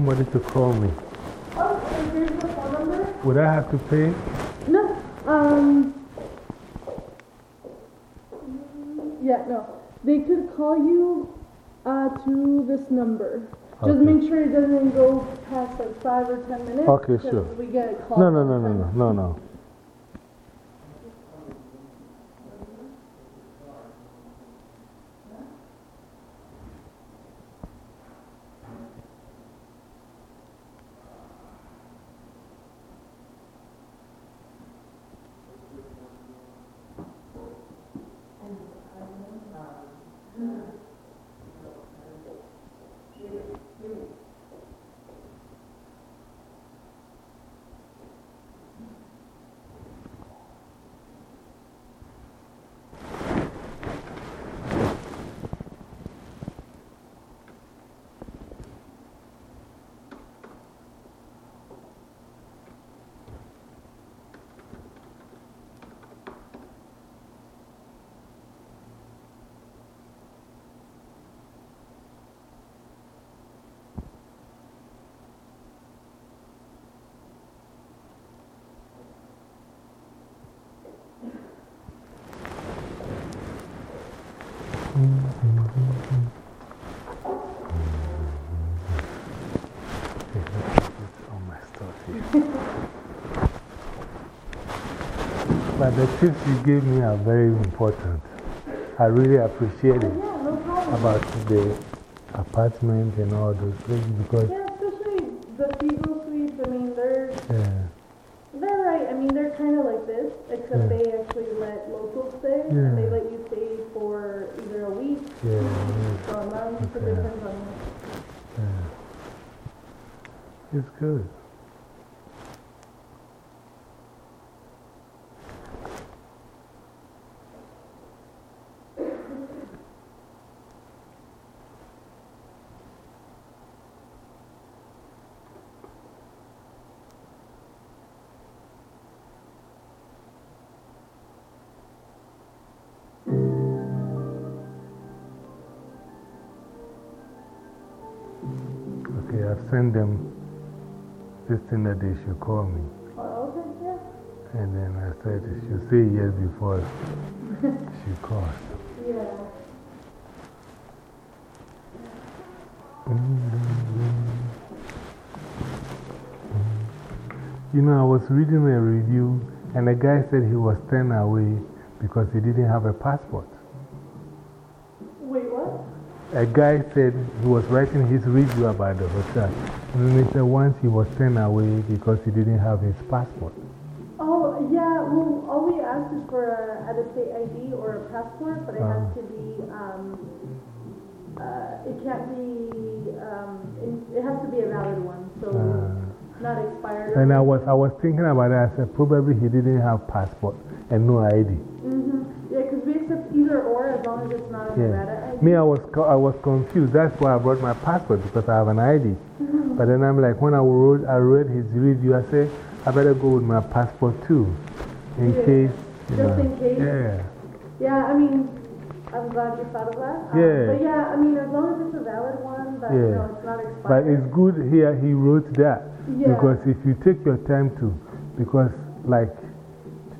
somebody to call me. Oh, and here's the phone number. Would I have to pay? No, um. Yeah, no. They could call you uh, to this number. Just Okay. make sure it doesn't go past like five or ten minutes. Okay, sure. We get a call. No, no, no, no, no, no, no. Okay, let's put all my stuff here. But the tips you gave me are very important. I really appreciate it Yeah, about the apartment and all those things because, Yeah, especially the people Suites. I mean, they're yeah, they're right. I mean, they're kind of like this, except Yeah. they actually let locals stay, Yeah. and they let you stay for either a week yeah, or a month. It depends on yeah. It's good. They should call me. Oh. And then I said she should say yes before she calls. Yeah. You know, I was reading a review and the guy said he was turned away because he didn't have a passport. A guy said he was writing his review about the hotel. And then he said once he was turned away because he didn't have his passport. Oh, yeah, well, all we ask is for a out-of-state ID or a passport, but it has Uh. to be, um, uh, it can't be, um, it, it has to be a valid one, so Uh, not expired. and I was, I was thinking about it. I said, probably he didn't have passport and no ID. Mm-hmm. Yeah, because we accept either or as long as it's not a Yeah. Nevada. Me, I was, I was confused. That's why I brought my passport because I have an ID. But then I'm like, when I wrote, I read his review, I said, I better go with my passport too, in Yeah. case. Just know. in case? Yeah. Yeah, I mean, I'm glad you thought of that. Um, Yeah. But yeah, I mean, as long as it's a valid one, but Yeah. know, it's not expired. But it's good here he wrote that. Yeah. Because if you take your time to, because like,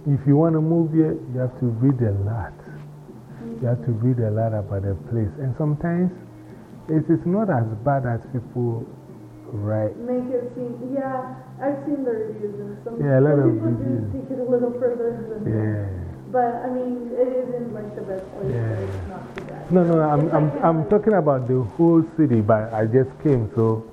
if you want to move here, you have to read a lot. You have to read a lot about the place. And sometimes it is not as bad as people write. Make it seem, yeah, I've seen the reviews and some, Yeah, a lot of people reviews. do take it a little further than Yeah. But I mean, it isn't like the best place, Yeah. but it's not too bad. No, no, I'm, I'm, like- I'm talking about the whole city, but I just came, so,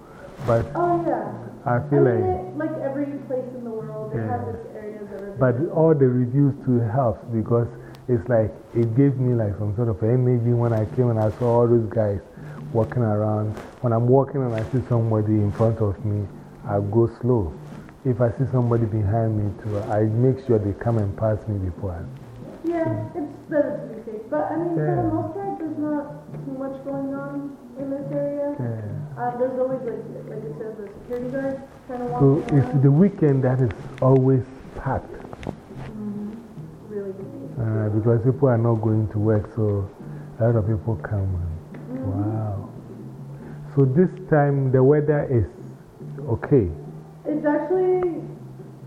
but Oh, yeah. I I feel mean, like, it, like every place in the world, they have its areas that are. but all the reviews too helps because it's like, it gave me like some sort of energy when I came and I saw all those guys walking around. When I'm walking and I see somebody in front of me, I go slow. If I see somebody behind me too, I make sure they come and pass me before I. Yeah, it's better to be safe. But I mean, for the most part, there's not too much going on in this area. Yeah. Um, there's always, like, like it says, the security guards kind of So walking it's the weekend that is always packed. Uh, because people are not going to work, so a lot of people come. And, Wow. So this time the weather is okay. It's actually,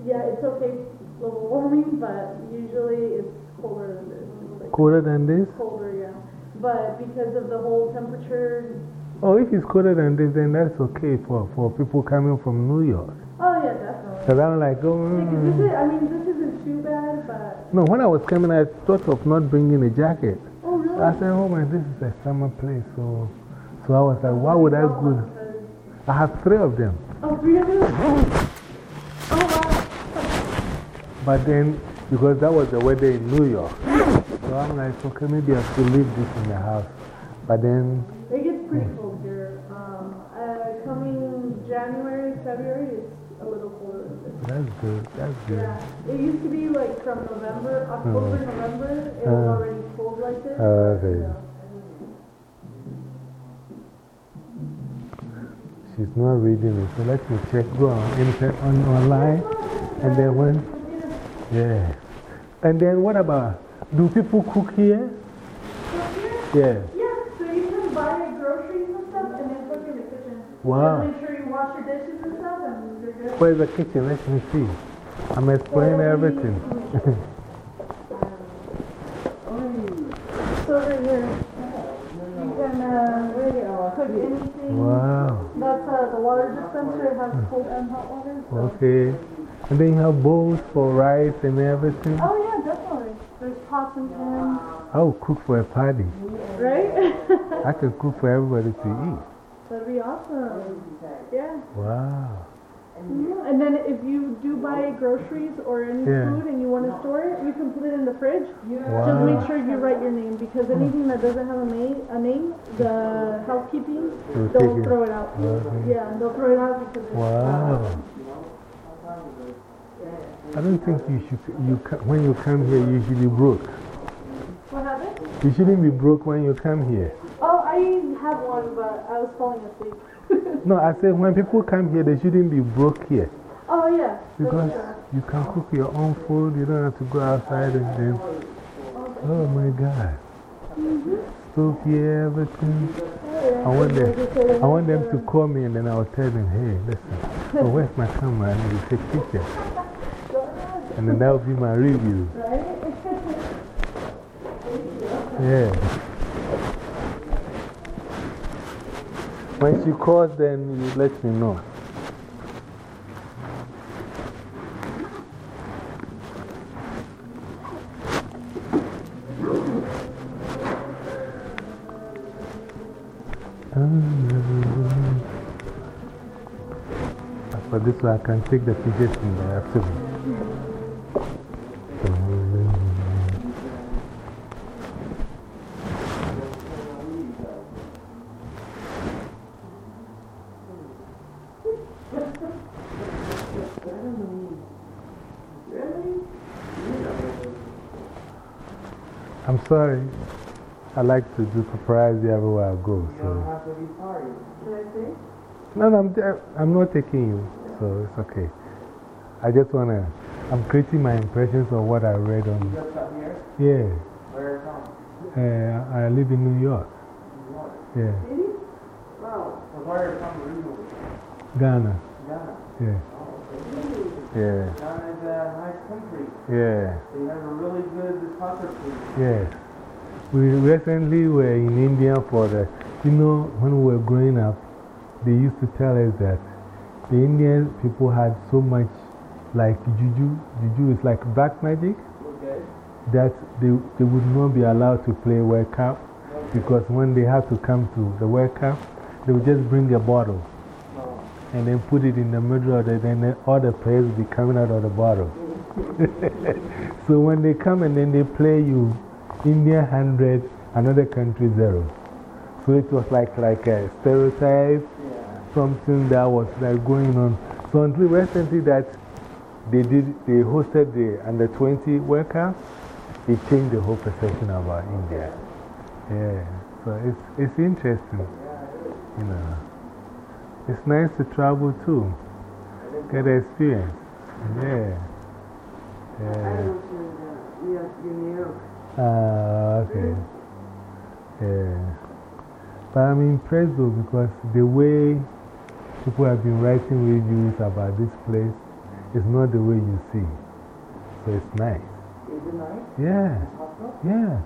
yeah, it's okay, global warming, but usually it's colder than this. Like, Colder than this? colder, yeah. But because of the whole temperature, Oh, if it's colder than this, then that's okay for, for people coming from New York. oh yeah, definitely. Because I'm like, oh. This is, I mean, this isn't too bad, but, No, when I was coming, I thought of not bringing a jacket. oh really? I said, oh man, this is a summer place. So, so I was like, why would I go? I have three of them. Oh, three of you? Oh, wow. But then, because that was the weather in New York, so I'm like, okay, maybe I should leave this in the house. But then, It gets pretty cold here. Um, uh, coming January, February, it's a little this. that's good, that's good. Yeah, it used to be like from November, October, November, it was Uh, already cold like this. okay. She's not reading it, so let me check. Go on, enter on online. And then when, yeah. And then what about, do people cook here? Yeah. Yeah, so you can buy groceries and stuff and then cook in the kitchen. Wow. Just make sure you wash your dishes and stuff and you're good. Where's the kitchen? Let me see. I'm explaining everything. So over here, you can cook anything. wow. That's uh, the water dispenser. It has cold and hot water. So. Okay. And then you have bowls for rice and everything. Oh yeah, definitely. There's pots and pans, I will cook for a party. right? I can cook for everybody to eat. That'd be awesome. Yeah. Wow. And then if you do buy groceries or any Yeah. food and you want to store it, you can put it in the fridge. Just Wow. make sure you write your name because anything that doesn't have a, ma- a name, the housekeeping, They'll they'll throw it out. Yeah, they'll throw it out because it's uh, Wow. I don't think you should, you, when you come here, you should be broke. What happened? You shouldn't be broke when you come here. Oh, I have one, but I was falling asleep. No, I said when people come here, they shouldn't be broke here. oh, yeah. Because you can cook your own food, you don't have to go outside and then. Oh my God. Mm-hmm. Stove here, everything. I want, them, I want them to call me and then I'll tell them, hey, listen, oh, where's my camera? I need to take pictures. And then that will be my review. Yeah. When she calls, then you let me know. Ah. For this one, I can take the pictures in the afternoon. Sorry. I like to do paparazzi everywhere I go. So. have to be sorry. Should I say? No, no, I'm, I'm not taking you, so it's okay. I just want to, I'm creating my impressions of what I read on. Just up here? Yeah. Where are you from? Uh, I live in New York. New York? Yeah. City? Wow. So where are you from originally? Ghana. Ghana. Yeah. Yeah. Ghana is a nice country. Yeah. They have a really good soccer team. Yes. We recently were in India for the, you know, when we were growing up, they used to tell us that the Indian people had so much like juju. Juju is like black magic. Okay. that they, they would not be allowed to play World Cup because when they have to come to the World Cup, they would just bring a bottle. And then put it in the middle of the, then all the players will be coming out of the bottle. so when they come and then they play you India 100, another country zero. So it was like, like a stereotype, Yeah. something that was like going on. So until recently that they did, they hosted the under 20 World Cup, it changed the whole perception about India. Yeah, so it's, it's interesting. You know, it's nice to travel too, get the experience. Yeah. Yeah. Know. Ah, okay. Yeah. But I'm impressed though because the way people have been writing reviews about this place is not the way you see. So it's nice. Is it nice? Yeah. Yeah.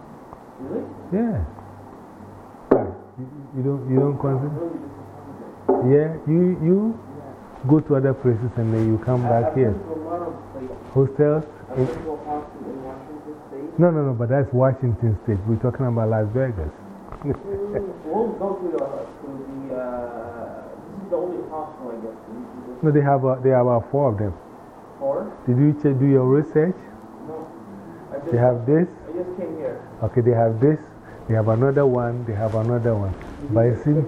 Really? Yeah. You, you don't, you don't consider? Yeah. You, you go to other places and then you come back I've here. been to a lot of places. Hostels? I've been to a hospital in No, no, no, but that's Washington State. We're talking about Las Vegas. We'll go to the, to the, uh, this is the only hospital, I guess. we can go No, they have, uh, they have about four of them. for. Did you check, do your research? No. I just, They have this. I just came here. Okay, they have this. They have another one. They have another one. Did But you you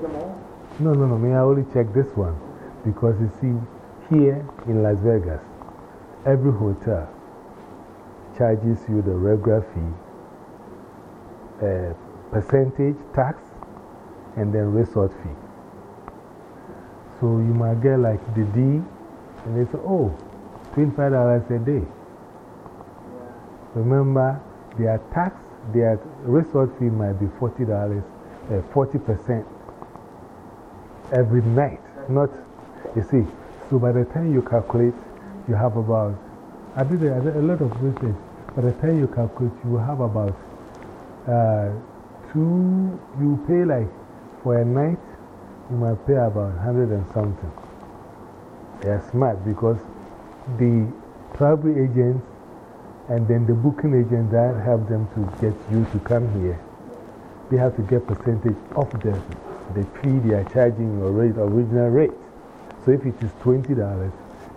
see, take them all? no, no, no. Me, I only check this one. Because you see, here in Las Vegas, every hotel charges you the regular fee, uh, percentage tax, and then resort fee. So you might get like the D, and they say, oh, $25 a day. Remember, their tax, their resort fee might be $40, uh, 40% every night. Not, you see, so by the time you calculate, you have about, I did a, lot of research. By the time you calculate, you have about uh, two, you pay like for a night, you might pay about 100 and something. They're smart because the travel agents and then the booking agent that help them to get you to come here, they have to get percentage of the, the fee they are charging your rate, original rate. So if it is $20,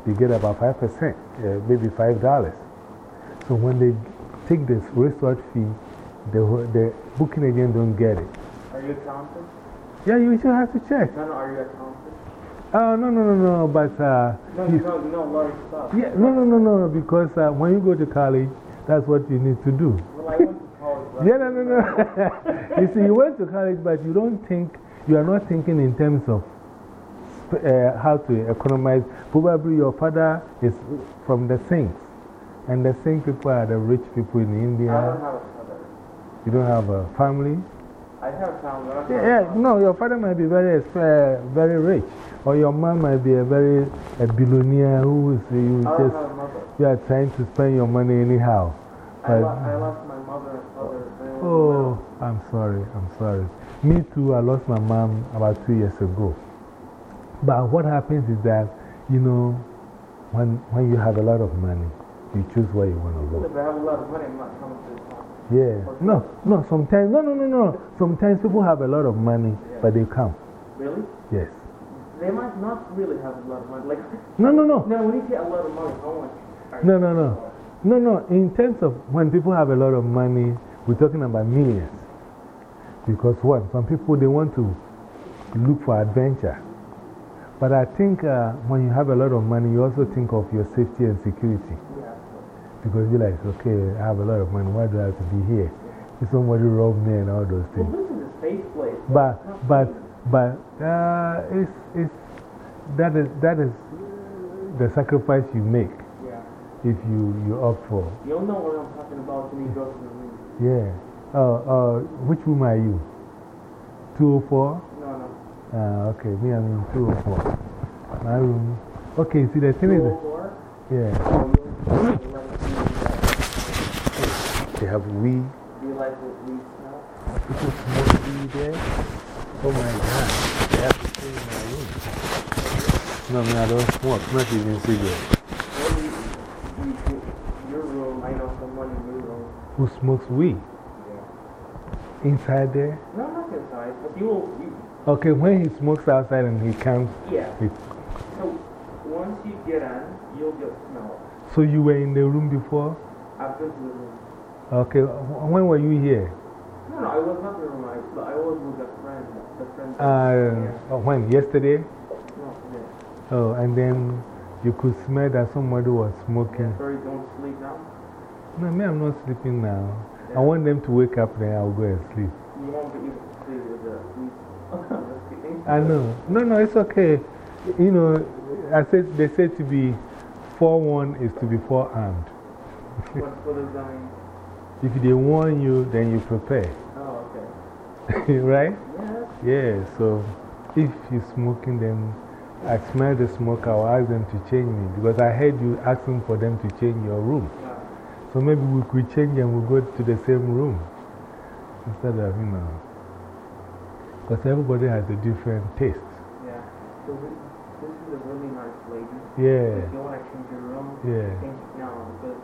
they get about 5%, uh, maybe $5. So when they take this resort fee, the, the booking agent don't get it. Are you accountant? Yeah, you should have to check. No, no, are you accountant? Oh, no, no, no, no, but uh, No, you know, you know a lot of stuff. yeah, no, no, no, no, because uh, when you go to college, that's what you need to do. Well, I went to college, right? Yeah, no, no, no. you see, you went to college, but you don't think, you are not thinking in terms of uh, how to economize. Probably your father is from the Singhs, and the Singh people are the rich people in India. I don't have a father. You don't have a family. I have family, I Yeah, yeah, no, your father might be very, uh, very rich, or your mom might be a very a billionaire who is, you I don't just, have a you are trying to spend your money anyhow. I, But- I lost my mother and father. when I was Oh, I'm sorry, I'm sorry. Me too, I lost my mom about two years ago. But what happens is that, you know, when, when you have a lot of money, you choose where you want to go. If I have a lot of money, I'm not coming to this house. Yeah. No, no, sometimes, no, no, no, no. Sometimes people have a lot of money, but they come. Really? Yes. They might not really have a lot of money. Like, No, no, no. no, when you say a lot of money, how much? No, no, no. No, no. In terms of when people have a lot of money, we're talking about millions. Because what? Some people, they want to look for adventure. But I think uh, when you have a lot of money, you also think of your safety and security. Yeah. Because you're like, okay, I have a lot of money, why do I have to be here? If somebody rob me and all those Well, things. this is a safe place. But, but, but uh, it's, it's, that, is, that is the sacrifice you make Yeah. if you, you opt for. You'll know what I'm talking about when you go to the room. Yeah. Oh, uh, which room are you? 204? No, no. Uh, okay, me, I'm in 204. My room. Okay, see, the thing is, 204? yeah, Oh, you'll, you like the, they have weed. uh, do you like what we smell? People smoke weed there. Oh my God, they have to clean my room. No, me, I don't smoke, not even cigarette. Your room, I know someone in your room. Who smokes weed? Yeah. Inside there? No, not inside, but you will, you, Okay, when he smokes outside and he comes, yeah. he, So, once you get in, you'll get smell. so you were in the room before? I've been to the room. Okay, when were you here? No, no, I was not in the room. I, but I was with a friend. The friend. Uh, oh, when? Yesterday? No, yeah. Oh, and then you could smell that somebody was smoking. Sorry, don't sleep now. No, me, I'm not sleeping now. I want them to wake up, then I'll go and sleep. You won't be able to sleep with the. I know. No, no, it's okay. You know, I said, they said to be forewarned is to be forearmed. What, what does that mean? If they warn you, then you prepare. Oh, okay. right? Yeah. Yeah, so if you're smoking, then I smell the smoke, I'll ask them to change me because I heard you asking for them to change your room. Yeah. So maybe we could change and we'll go to the same room instead of, you know, because everybody has a different taste. Yeah. So this, this is a really nice lady. Yeah, If you want to change your room, Yeah. change it now because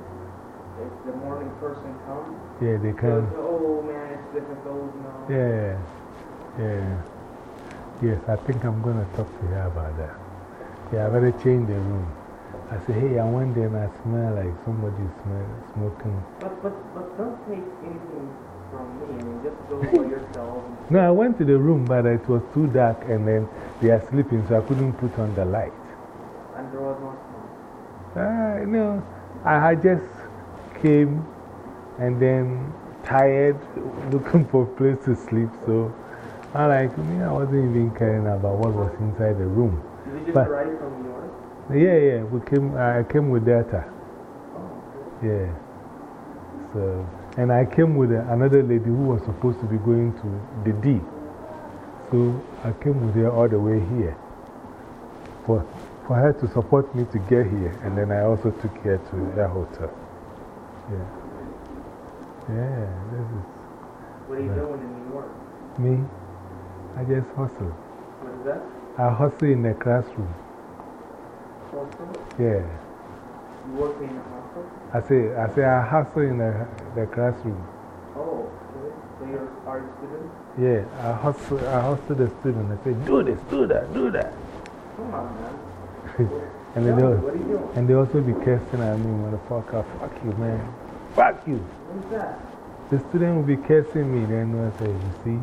if the morning person comes, yeah, they goes, can. oh man, it's difficult now. Yeah, yeah. Yes, I think I'm going to talk to her about that. Yeah, I better change the room. I said, hey, I went there and I smell like somebody smell, smoking. But, but, but don't take anything from me. I mean, just go by yourself. No, I went to the room, but it was too dark and then they are sleeping, so I couldn't put on the light. And there was no smoke. Uh, no, I had just came and then tired, looking for a place to sleep. So I like, me, I wasn't even caring about what was inside the room. Did you just But- arrive from New York? Yeah, yeah, we came, I came with Delta. Oh, Yeah. So, and I came with another lady who was supposed to be going to the D. So I came with her all the way here for, for her to support me to get here. And then I also took her to her hotel. Yeah. Yeah, this what are you doing in New York? me. I just hustle. What is that? I hustle in the classroom. Hospital? Yeah. You work in a hospital? I say, I say I hustle in the, the classroom. Oh, okay. So you're a art student? Yeah, I hustle, I hustle the student. I say, do this, do that, do that. Come on, man. and, they, what are you doing? and they also be cursing at me, motherfucker, fuck you, man. Fuck you. What's that? The student will be cursing me. Then I say, you see,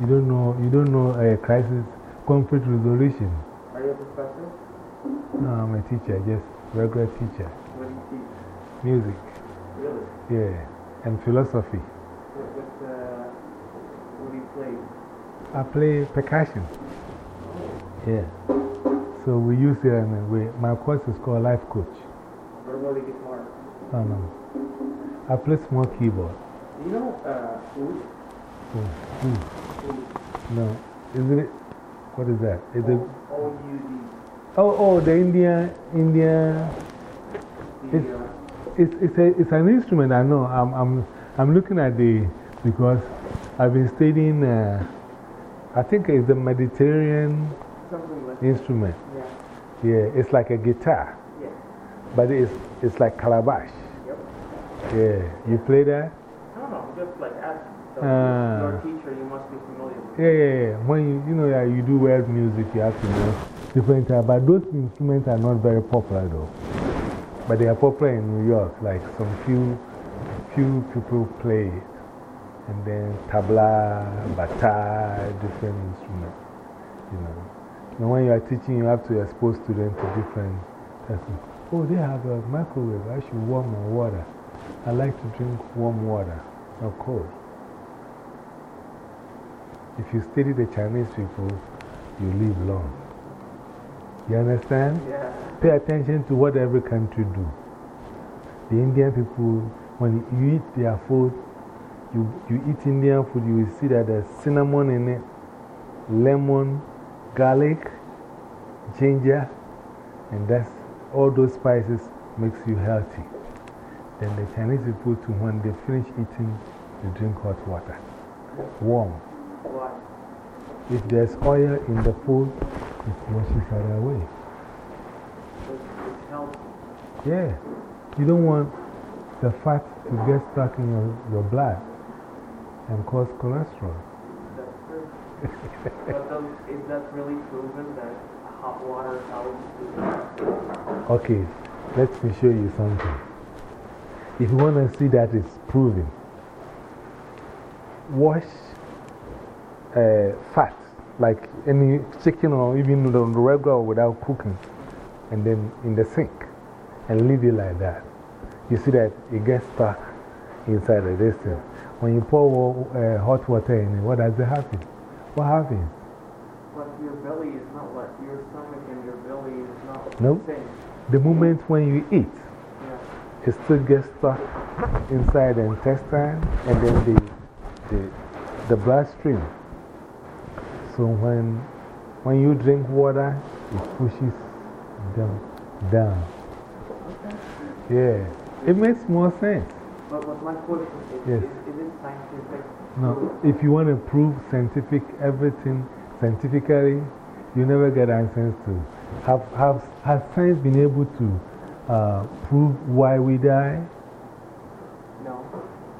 you don't know, you don't know a crisis, conflict resolution. Are you a professor? No, I'm a teacher, just regular teacher. What do you teach? Music, Really? yeah, and philosophy. What, what, uh, what do you play? I play percussion. Yeah. So we use it, and we, my course is called Life Coach. What about the guitar? Oh, no. I play small keyboard. Do you know, uh, oud? Oh, Oud. no. Is it, what is that? Is it, O-U-D. Oh, oh, the Indian, Indian, It's- it's, it's, a, it's an instrument, I know. I'm, I'm, I'm looking at the, because I've been studying, uh, I think it's the Mediterranean like instrument. Yeah. Yeah, it's like a guitar, Yeah. but it's, it's like calabash. Yep. Yeah, you play that? Don't know, just like asking. So, Ah. teacher, you must be familiar with Yeah, yeah, yeah. When you, you know, yeah, you do world music, you have to know different. But those instruments are not very popular, though. But they are popular in New York. Like some few, few people play it. And then tabla, bata, different instruments. You know. And when you are teaching, you have to expose students to different tests. Oh, they have a microwave. I should warm my water. I like to drink warm water, not cold. If you study the Chinese people, you live long. You understand? Yeah. Pay attention to what every country do. The Indian people, when you eat their food, you, you eat Indian food, you will see that there's cinnamon in it, lemon, garlic, ginger, and that's all those spices makes you healthy. Then the Chinese people too, when they finish eating, they drink hot water, warm. If there's oil in the food, it washes it away. Yeah. You don't want the fat to get stuck in your, your blood and cause cholesterol. That's true. but is that really proven that hot water helps? Okay, let me show you something. If you want to see that it's proven, wash fat, like any chicken or even the regular without cooking, and then in the sink and leave it like that. You see that it gets stuck inside the distance. When you pour uh, hot water in it, what does it happen? What happens? But your belly is not what your stomach and your belly is not Nope. the same. The moment when you eat, Yeah. it still gets stuck inside the intestine and then the, the, the bloodstream. So when, when you drink water, it pushes them down. Yeah, it makes more sense. But, but my question is, Yes. is, is it scientific? No, if you want to prove scientific everything scientifically, you never get answers to. Have, have, has science been able to uh, prove why we die? No.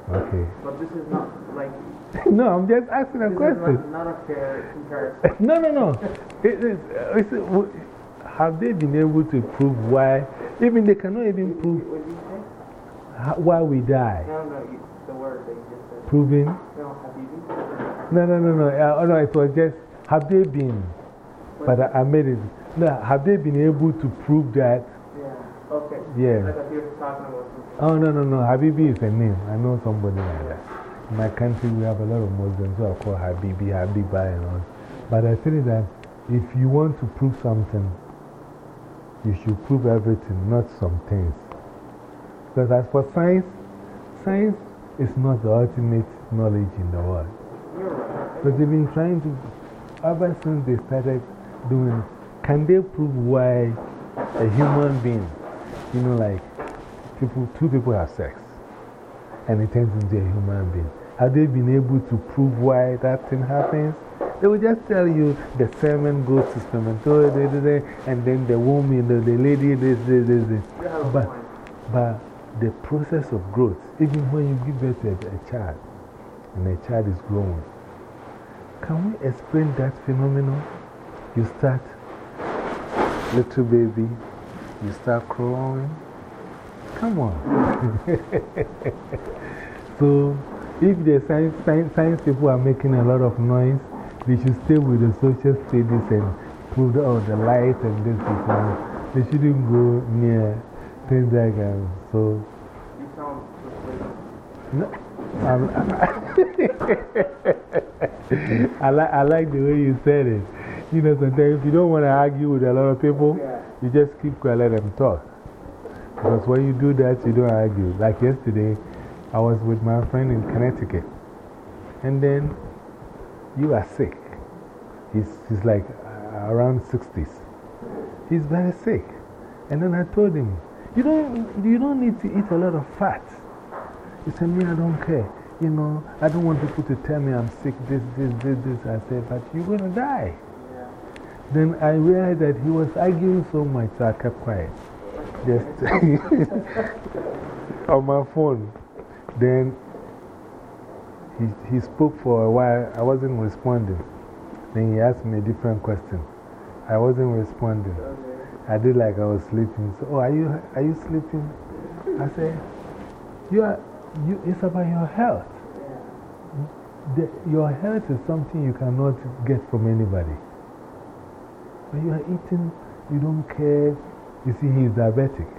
Okay. But this is not like. no, I'm just asking a question. not, a fair comparison. No, no, no. It is, it's, w- have they been able to prove why? Even they cannot even prove you say? how, why we die. No, no, you, the word that you just said. Proving? No, Habibi? No, no, no, no. Uh, oh, no, it was just, have they been? But I, I made it. No, have they been able to prove that? Yeah. Okay. Yeah. I thought you were talking about something. Oh, no, no, no. Habibi is a name. I know somebody like that. In my country, we have a lot of Muslims who are called Habibi, Habiba, and all. But I think that if you want to prove something, you should prove everything, not some things. Because as for science, science is not the ultimate knowledge in the world. Because they've been trying to, ever since they started doing, can they prove why a human being, you know, like people, two people have sex and it turns into a human being? Have they been able to prove why that thing happens? They will just tell you the semen goes to spermatozoid, and then the woman, the, the lady, this, this, this, this. But, but the process of growth, even when you give birth to a, a child and a child is growing, can we explain that phenomenon? You start, little baby, you start crawling. Come on. so, if the science, science, science people are making a lot of noise, they should stay with the social studies and prove the, oh, the light and this is wrong. They shouldn't go near things like that. So, You sound no, I'm, I, li I like the way you said it. You know, sometimes if you don't want to argue with a lot of people, you just keep quiet, let them talk. Because when you do that, you don't argue. Like yesterday, I was with my friend in Connecticut. And then you are sick. He's, he's like uh, around 60s. He's very sick. And then I told him, you don't, you don't need to eat a lot of fat. He said, Me, I don't care. You know, I don't want people to tell me I'm sick, this, this, this, this. I said, But you're going to die. Yeah. Then I realized that he was arguing so much, so I kept quiet. Just on my phone. Then he, he spoke for a while. I wasn't responding. Then he asked me a different question. I wasn't responding. I did like I was sleeping. So, oh, are you, are you sleeping? I said, you are, you, it's about your health. The, your health is something you cannot get from anybody. When you are eating, you don't care. You see, he is diabetic,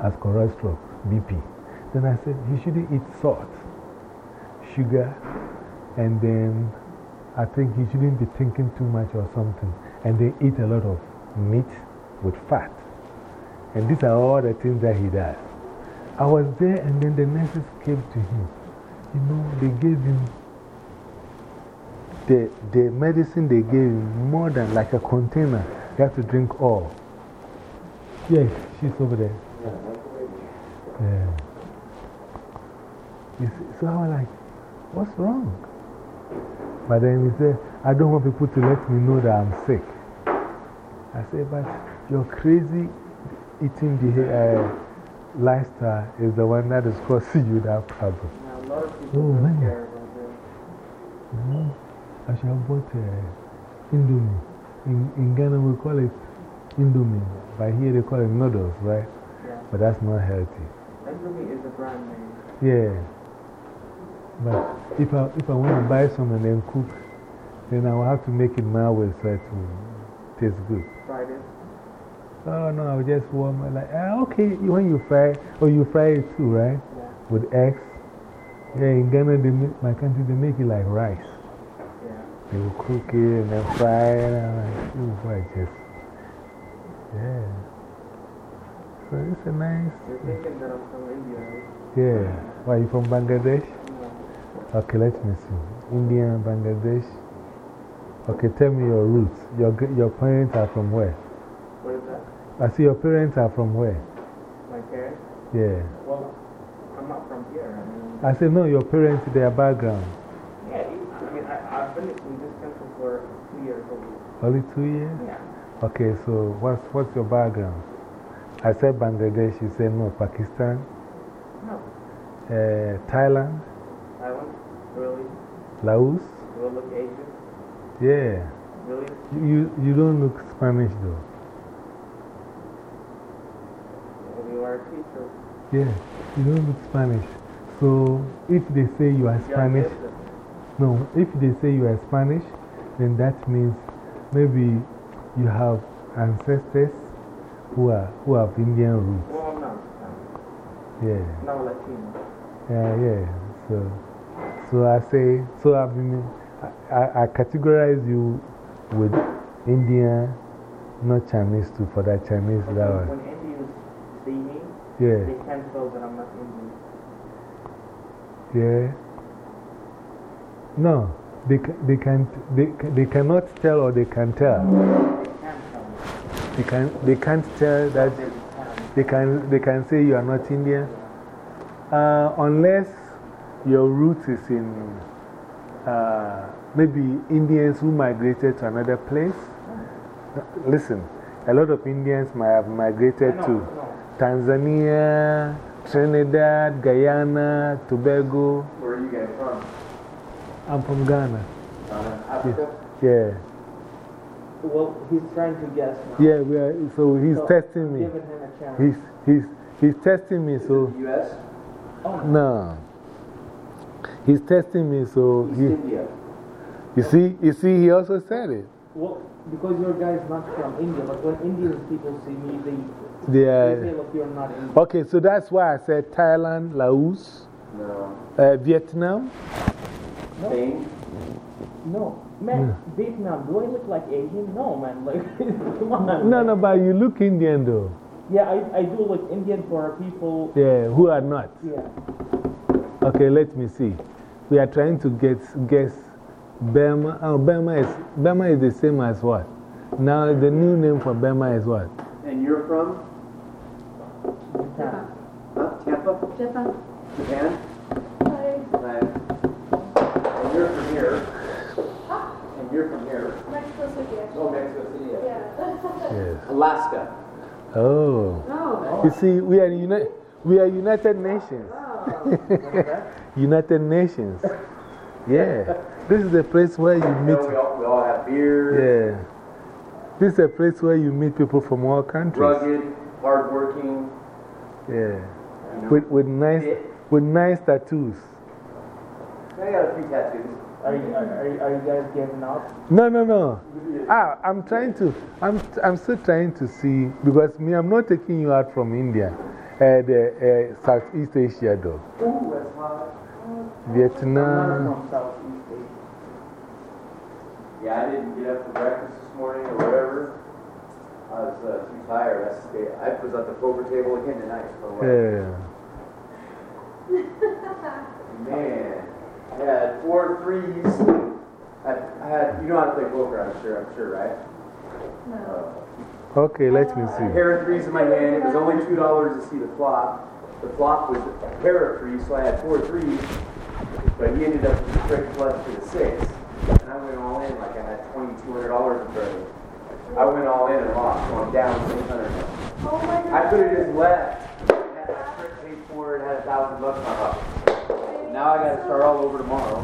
has cholesterol, BP. Then I said, he shouldn't eat salt, sugar, and then I think he shouldn't be thinking too much or something. And then eat a lot of meat with fat. And these are all the things that he does. I was there, and then the nurses came to him. You know, they gave him the, the medicine they gave him more than like a container. You have to drink all. Yes, she's over there. Yeah. You see, so I was like, what's wrong? But then he said, I don't want people to let me know that I'm sick. I said, but your crazy eating the、uh, lifestyle is the one that is causing you that problem. Now, a lot of people Oh, man. care about I should have bought uh, Indomie. In, in Ghana, we call it Indomie, but here they call it noodles, right? Yeah. But that's not healthy. Is a brand name. Yeah. But if I, if I want to buy some and then cook, then I will have to make it my way so it will taste good. Fried it. Oh, no, I will just warm it like, ah, okay, when you fry, oh, you fry it too, right? Yeah. With eggs. Yeah, in Ghana, they make, my country, they make it like rice. Yeah. They will cook it and then fry it. And I'm like, ooh, just. Yeah. So it's a nice. You're thinking that I'm from India, right? Yeah. Why, you from Bangladesh? No. Okay, let me see. India, Bangladesh. Okay, tell me your roots. Your, your parents are from where? What is that? I see your parents are from where? My parents? Yeah. Well, I'm not from here. I mean, I said, no, your parents, their background. yeah, I mean, I, I've been in this country for two years only. Only two years? Yeah. Okay, so what's, what's your background? I said Bangladesh, you said no, Pakistan, No. uh, Thailand, Thailand? Really? Laos. I look Asian? Yeah. Really? You, you don't look Spanish though. Well, you are a teacher. Yeah, you don't look Spanish. So if they say you are Spanish, no, if they say you are Spanish, then that means maybe you have ancestors who, are, who have Indian roots. Well, I'm not Spanish. Yeah. Not Latino. Yeah, yeah. So, so I say, so I mean, I, I, I categorize you with Indian, not Chinese too, for that Chinese When, that one. when Indians see me, Yeah, they can't tell that I'm not Indian. yeah. No, they, they, can't, they, they cannot tell or they can tell. They can't tell me. They, can, they can't tell that They can. they can, say you are not Indian. Uh, unless your root is in uh, maybe Indians who migrated to another place. Listen, a lot of Indians might have migrated know, to. Tanzania, Trinidad, Guyana, Tobago. Where are you guys from? I'm from Ghana. Uh, Africa? Yeah. Well, he's trying to guess now. Yeah, we are, so he's So, testing me. Giving him a chance. He's, he's, he's testing me, so. U.S.? oh, no. No. He's testing me, so. East He, India? you see, you see, he also said it. Well, because your guy is not from India, but when Indian people see me, they, They they are, say, look, you're not Indian. okay, so that's why I said Thailand, Laos, No. uh, Vietnam. Spain? No. Man, Vietnam, do I look like Asian? No, man. Like, come on. No, no, but you look Indian though. Yeah, I, I do look Indian for people. Yeah, who are not. Yeah. Okay, let me see. We are trying to get, guess Burma. Oh, Burma is, Burma is the same as what? Now, the new name for Burma is what? And you're from? Japan. Huh? Tampa? Japan. Japan? Hi. Hi. And you're from here? And you're from here? Mexico City, actually. Oh, Mexico City. yeah. Yeah. Alaska. Oh. No. You see, we are, uni we are United Nations. Oh. United Nations. Yeah. This is the place where you You meet. we all, we all have beers. Yeah. This is a place where you meet people from all countries. Rugged, hardworking. Yeah. With, with, nice, with nice tattoos. I got a few tattoos. Are you, are, are you guys giving up? No, no, no. Ah, I'm trying to, I'm, I'm still trying to see, because me, I'm not taking you out from India, uh, the uh, Southeast Asia though. Ooh, that's hot. I'm Vietnam. not from Southeast Asia. Yeah, I didn't get up for breakfast this morning or whatever. I was uh, too tired. I, stayed, I was at the poker table again tonight. So, uh, Yeah. Man, I had four threes. I, I had, you know how to play poker, I'm sure, I'm sure, right? No. Uh, okay, let me A see. pair of threes in my hand. It was only two dollars to see the flop. The flop was a pair of threes, so I had four threes. But he ended up with a straight flush to the six, and I went all in like I had twenty two hundred dollars in front of me. I went all in and lost, so I'm down six hundred. Oh my god. I could have just left. Had my trip paid for it, had a thousand bucks in my pocket. Now I got to start all over tomorrow.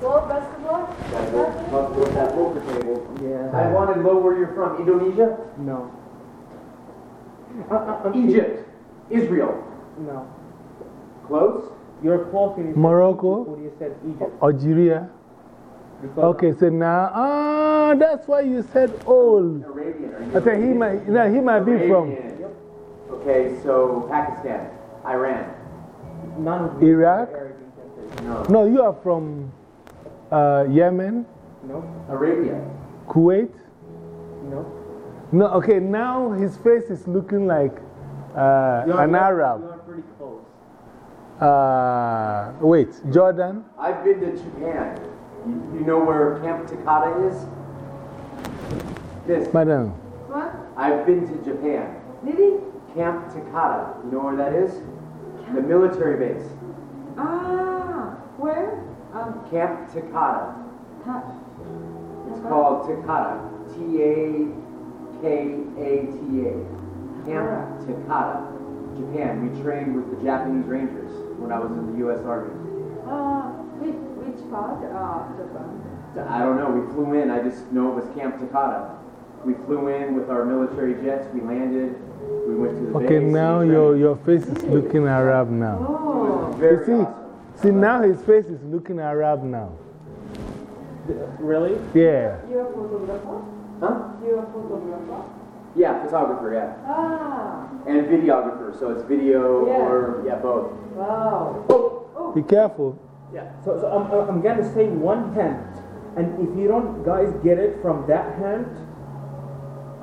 Well, best of luck. Got to go up to that poker table. Yeah. I want to know where you're from. Indonesia? No. Uh, uh, uh, Egypt? Israel? No. Close? You're close when you said Morocco? When you said Egypt. Algeria. Because Okay, so now, ah, that's why you said old. Arabian. Are you I said he might, no, he might be from Arabian. Okay, so Pakistan, Iran. None of Iraq? Arabian countries. No. No, you are from uh, Yemen, No. Arabia. Kuwait. No. No, okay, now his face is looking like uh, You are- an you Arab. You are pretty close. Uh, wait, Jordan? I've been to Japan. You, you know where Camp Takata is? This. Madam, What? I've been to Japan. Did he? Camp Takata. You know where that is? The military base. Ah, where? Um, Camp Takata. ta- It's called Takata. T A K A T A. Camp Takata. Japan. We trained with the Japanese Rangers when I was in the U.S. Army. uh, which, which part of Japan? I don't know. We flew in. I just know it was Camp Takata. We flew in with our military jets. We landed. We went to the okay, now your, your face is looking Arab now. Oh, You see, awesome. see, now his face is looking Arab now. Really? Yeah. you're a photographer? Huh? You're a photographer? Yeah, photographer, yeah. Ah, And videographer, so it's video Yeah. or, yeah, both. wow. Oh. oh. Be careful. Yeah. So, so I'm, I'm going to say one hand. And if you don't guys get it from that hand,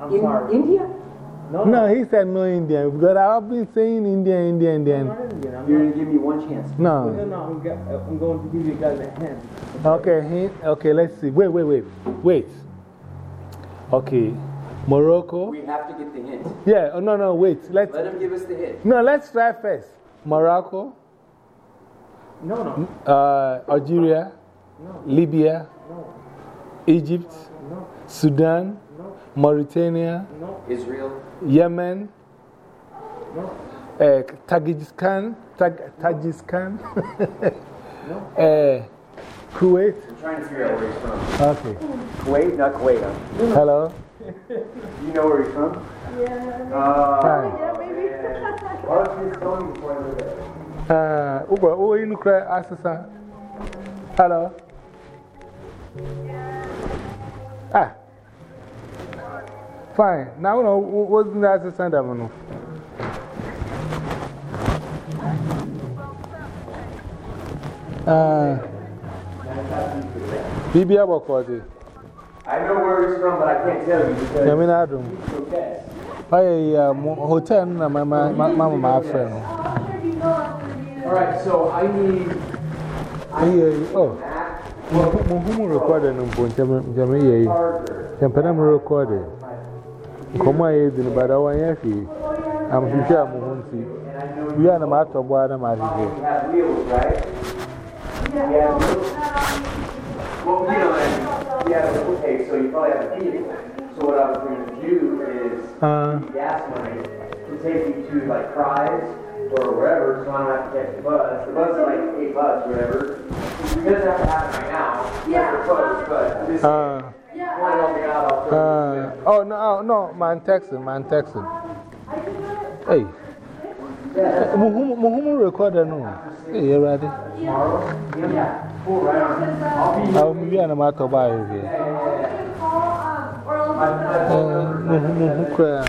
I'm In sorry. India? No, No, he said no Indian because I've been saying India, India, I'm Indian. not Indian. You're going to give me one chance. No, No. no, I'm, go, I'm going to give you guys a hint. Okay, he, okay, let's see. Wait, wait, wait. Wait. Okay. Morocco. We have to get the hint. Yeah, oh, no, no, wait. Let's, Let him give us the hint. no, let's try first. Morocco, No, no, uh, Algeria, no, Libya, no, Egypt, no, Sudan, no, Mauritania, no, Israel. Yemen, no, uh, Tajikistan, Taj Tajikistan, no. uh, Kuwait. I'm trying to figure out where he's from. Okay. Kuwait? Not Kuwait, huh? Hello. You know where he's from? Yeah. Uh, Hi. Yeah, maybe. Why don't you tell me before I look at it? Uh, Uber, oh, you look like Asasa. Hello. Ah. Fine. Now, no, what's the assistant? I don't know. Uh, Bibi Abokoti. I know where he's from, but I can't tell you because Yamina Adam. he's so fast. Hey, uh, hotel, na my mama, my friend. Alright, so I need Yeah, oh. Matt Muhumu recorded no point, Jamie. Carter. Champanam recorded. Come on, in but I want Yashi. I'm sure I'm Hunty. And I know We are the matter of what I'm you asking. have wheels, right? Yeah. Well, you know, and you have, okay, so you probably have a vehicle. So what I was going to do is Uh, gas money to take you to like Fry's or wherever, so I don't have to catch the bus. The bus is like eight bucks or whatever. It doesn't have to happen right now. Yeah. They're close, but I'm uh, want to help me out. I'll throw you uh, oh, no, oh, no, man, texting, man, texting. Hey, Muhumu recorder no. Hey, you ready? Tomorrow? Yeah. Full right on. I'll be I'll be on a matter by you here. Call, um, or else, Uh, Muhumu cry.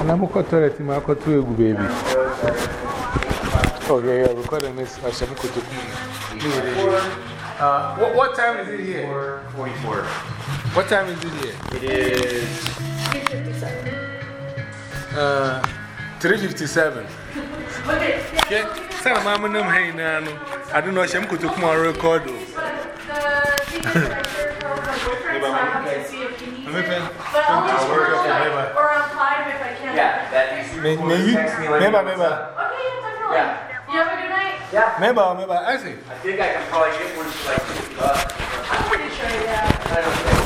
And I'm going to tell you, I'm going to you, baby. Oh, yeah, yeah, recording this. I shall go to uh, what, what time is it here? 44. What time is it here? It is. Uh, 357. Okay, Son of Mamma, no, hey, no, I don't know, if I'm going to come on record. the teacher director from my boyfriend's lab to see if he needs it. But I'll just I'll work call up you the labor. around five if I can. Yeah, that needs to May, be. may you, Text me like member, what's member, up. Okay, definitely. Yeah. You have a good night? Yeah. member, member, I see. I think I can probably get one for like 50 bucks. I'm pretty sure, yeah. I don't know.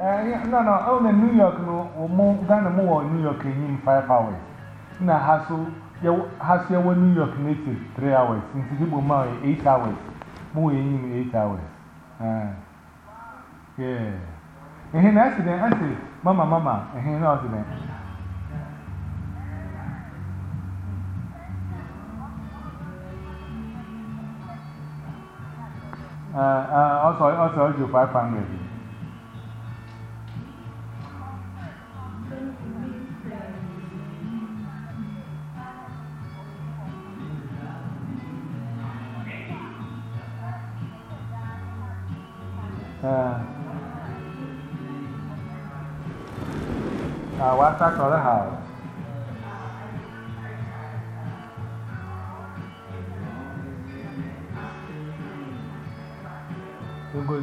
Uh, no, no, oh, the New York, no, more New York in five hours. Now, Hassel, you has your New York native three hours, since marry eight hours. More in eight hours. Uh, yeah. And he them, I say, Mama, Mama, and he knows them. Uh, uh, also, also, also, 500. Uh, uh, what's that other house? Go.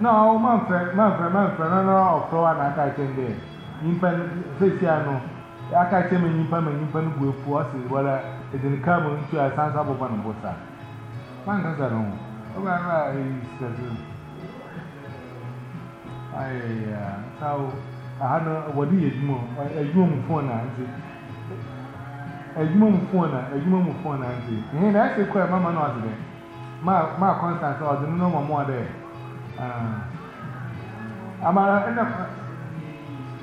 No, man, friend, man, friend, no, no, for one, I can't change it. Impan, say, no. I can't change me, Impan, and Impan will force it, whether it didn't come into a sense of one both. Man, that's a no. Oh, I said, I, so I had no, what do you do? A room for an answer. A room for an, a room for an answer. And that's the question, Mamma, not today. My, my constant, or the no more there. I'm a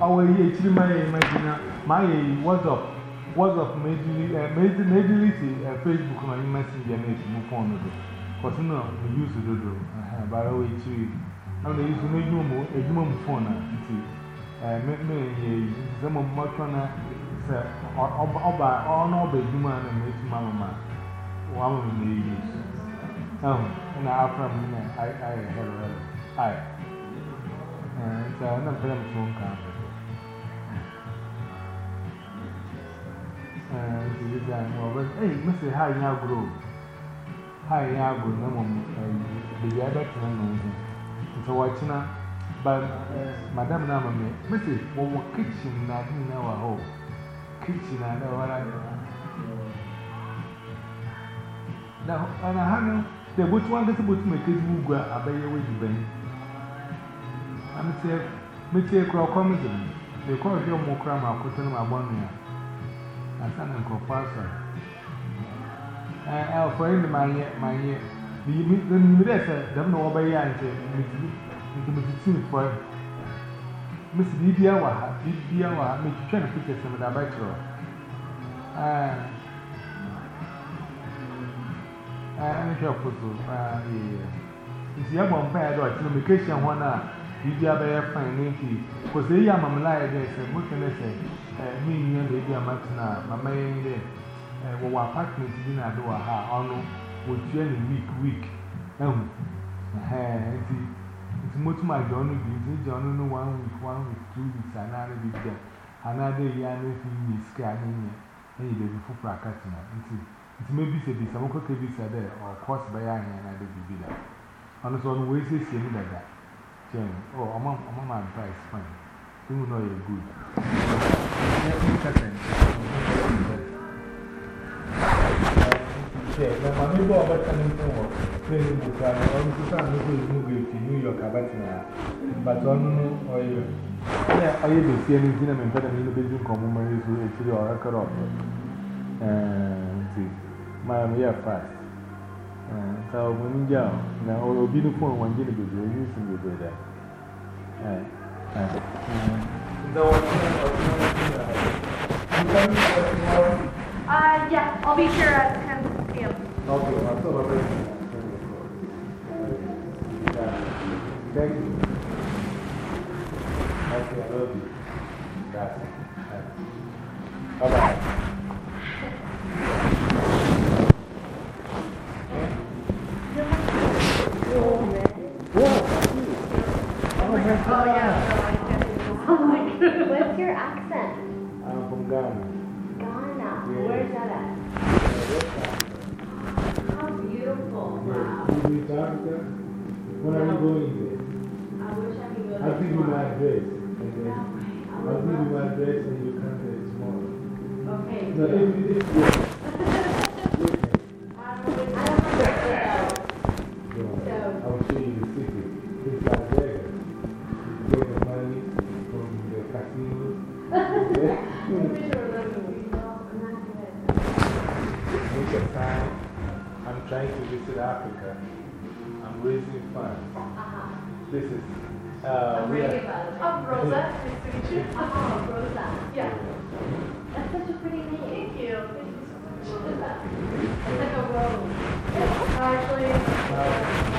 our age, my imagine my WhatsApp, WhatsApp, majorly, majorly, Facebook, my messenger, and phone. Because you know, we used to do, but I always see. Now they used to make no more, a human phone. Me, some of my corner, sir, or by all no big human and make mamma. One of them use. Oh, and after a minute, I, I, hello, hello. Hi. And so I'm not going to phone call. And you guys know, but hey, Mr. Hi, now grow. Hi, now grow, no more. The other thing, so watching her. But Madame Namame, Mrs. What kitchen, I didn't know a whole kitchen, I know what I know. Now, and I have the which one gets about to make it move, I bet you with the bank. I'm saying, Mr. Crow Commission, they call it your more crime, I'll put in my one year. I sent them for pastor. I'll find my year, my year. The minister, don't know about your answer, Mr. Mr. for Miss Lydia Waha, Lydia Waha, make you try to picture some of that bachelor. Ah. I'm sure for so. Ah, yeah. If you have one pair of communication, one hour, you be a bear fine, maybe. Because they are my life, they say, what can I say? Me and the baby are much now, my man there. Well, apartment in a door, ha, on with you any week, week. Um, eh, it's much my John will be John no one week, one week, two weeks, another week there. Another year, no thing is scanning, and you baby for practicing. It may be said, some could be said there, or course by any other baby there. On the one way, say, see me like that. Jane, oh, I'm on my price, fine. You know you're good. share. Now, my neighbor over coming from playing book, and all the time, who is moving to New York, Abatina. But I don't know, or you. Yeah, I even see anything I'm in better than the building common, so Uh, yeah, I'll be sure I can. Okay, that's all right. Thank you. I I love you. That's it. Bye bye. Oh, yeah. Oh, my God. What's your accent? I'm from Ghana. Ghana? Yeah. Where's that at? beautiful. Wow. With Africa? What are you going there? I wish I could go there. I'll give you my address. Okay? I I'll give you my address and you come there tomorrow. Okay. No, every day. Thank you. trying to visit Africa. I'm raising funds. Uh-huh. This is. Uh, I'm reading about it. Oh, Rosa. Nice to meet you. Oh, Rosa. Yeah. That's such a pretty name. Thank you. Thank you so much. Rosa. It's like a rose. Actually. Uh,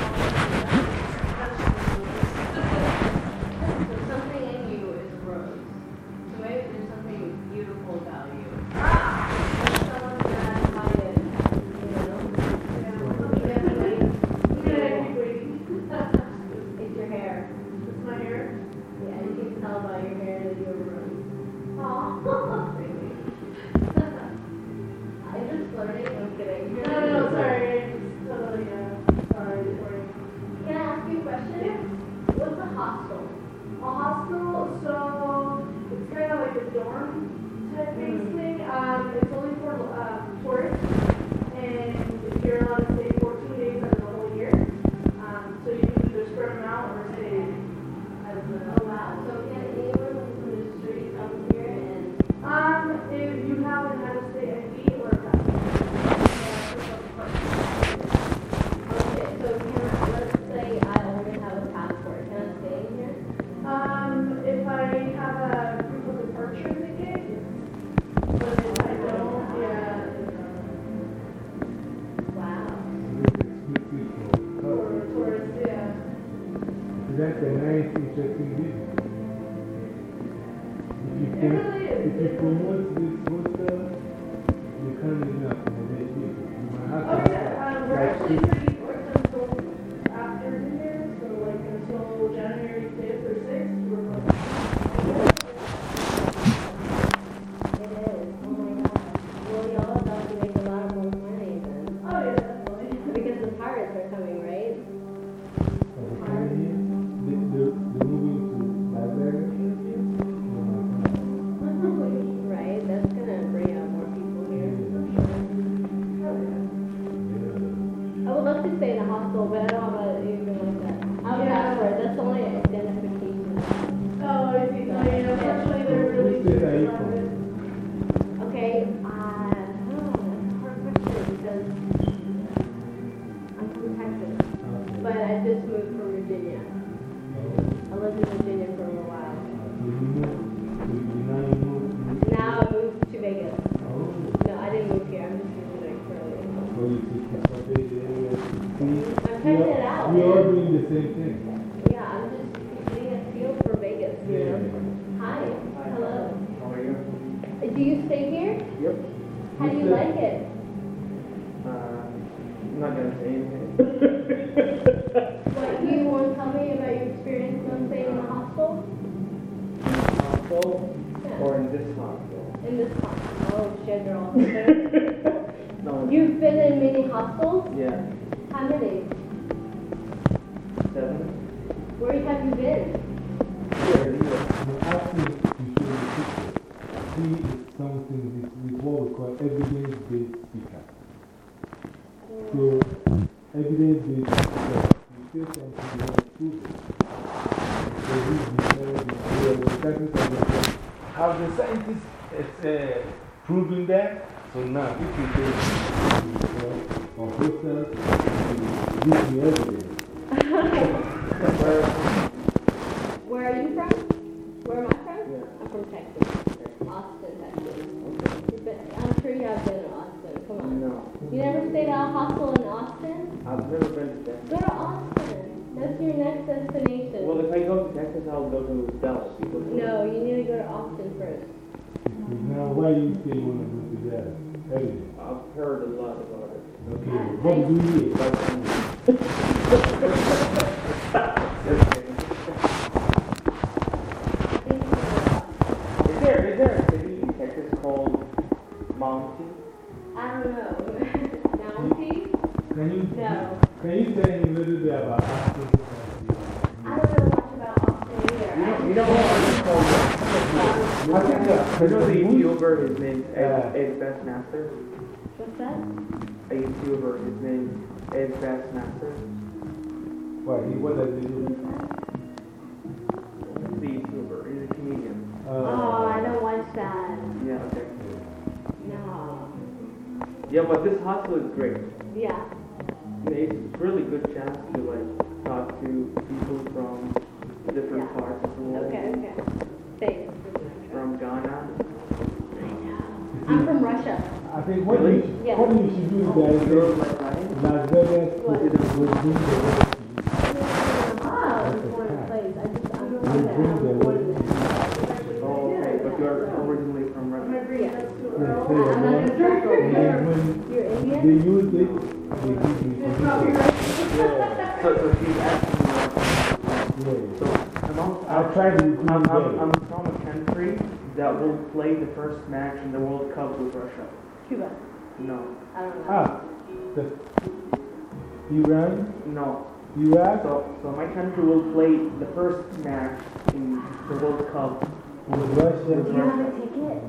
country will play the first match in the World Cup. with Do you have a ticket?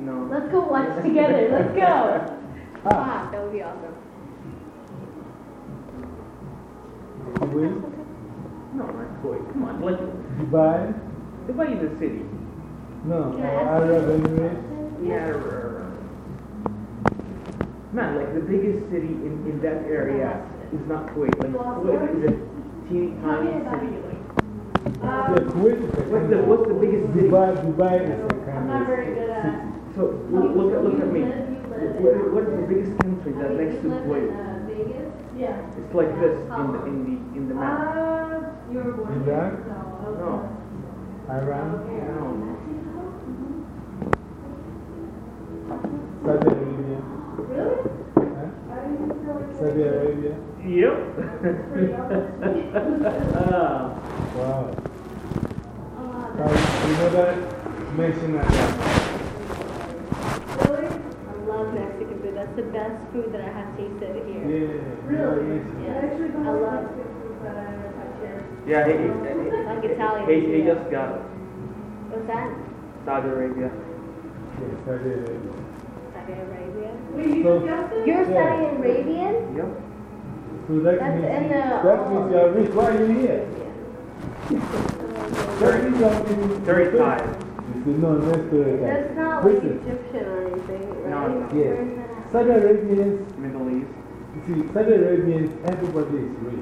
No. Let's go watch together. Let's go. Ah, Ah, that would be awesome. Kuwait, No, not Kuwait. Come on, like Dubai, Dubai is a city. no, Can Arab Emirates. Yeah. Man, like the biggest city in, in that area is not Kuwait. Like Kuwait is a teeny tiny city. Yeah, Kuwait is a What's the what's the biggest city? Dubai, Dubai is a I'm kind not of very good at. city. So look, look at look at me. What, what is the biggest country that next to Kuwait? Vegas? Yeah. It's like this in the in the in the map. Uh, you were born here. Iraq, No, Iran, no. Saudi Arabia. Really? Huh? I didn't feel like Saudi Arabia. Yep. Wow. Oh, Now, you never mention that. Really? I love Mexican food. That's the best food that I have tasted here. you never mention I Yeah. actually don't I like love Mexican food, but I, I share. yeah, he, Like Italian. he, he, he just got it. What's that? Saudi Arabia. Yeah, Saudi Arabia. Saudi Arabia. Wait, you So- just guessed it? You're Yeah. Saudi Arabian? Yep. So that That's means, in the- that means you're rich. Why are you here? That means you're Thirty-five. You say, no, next to. Uh, that's not like Egyptian or anything, right? No, no. Yes. Where is that at? Saudi Arabians, Middle East. you see, Saudi Arabians, everybody is rich.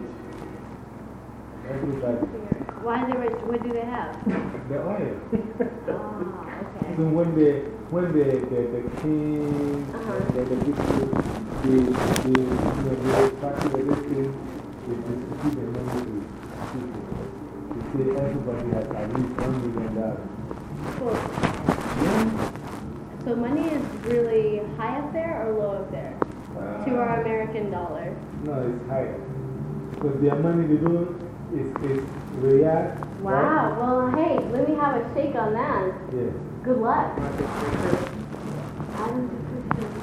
Everybody. Why are they rich? What do they have? The oil. Oh, okay. So when the, when the, the, the king, Uh-huh. the, the people, they, they, you know, they practice everything, they distribute the money to people. They say everybody has at least one million dollars. Cool. So money is really high up there or low up there? To our American dollar. No, it's higher. Because their money they do is, is real. Wow. Well, hey, let me have a shake on that. Yes. Good luck. Not just picture. I'm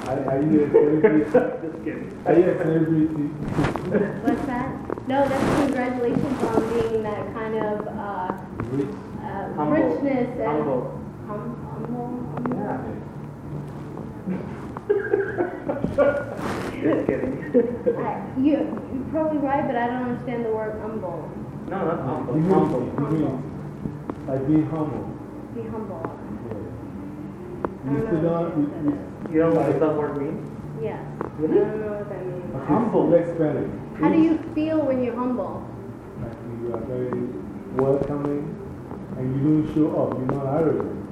Are, are you a celebrity? Just kidding. Are you a celebrity? What's that? No, that's congratulations on being that kind of uh, Rich. uh, Humble. richness and Humble. hum, humble. Yeah. Just kidding. I, you, you're probably right, but I don't understand the word humble. no, not humble. Humility. Humble. Humility. Like being humble. Be humble. Yeah. You don't know what that word means? Yes. I don't know what that means. Okay, Humble. so let's it. How do you feel when you're humble? Like you are very welcoming and you don't show up. You're not arrogant.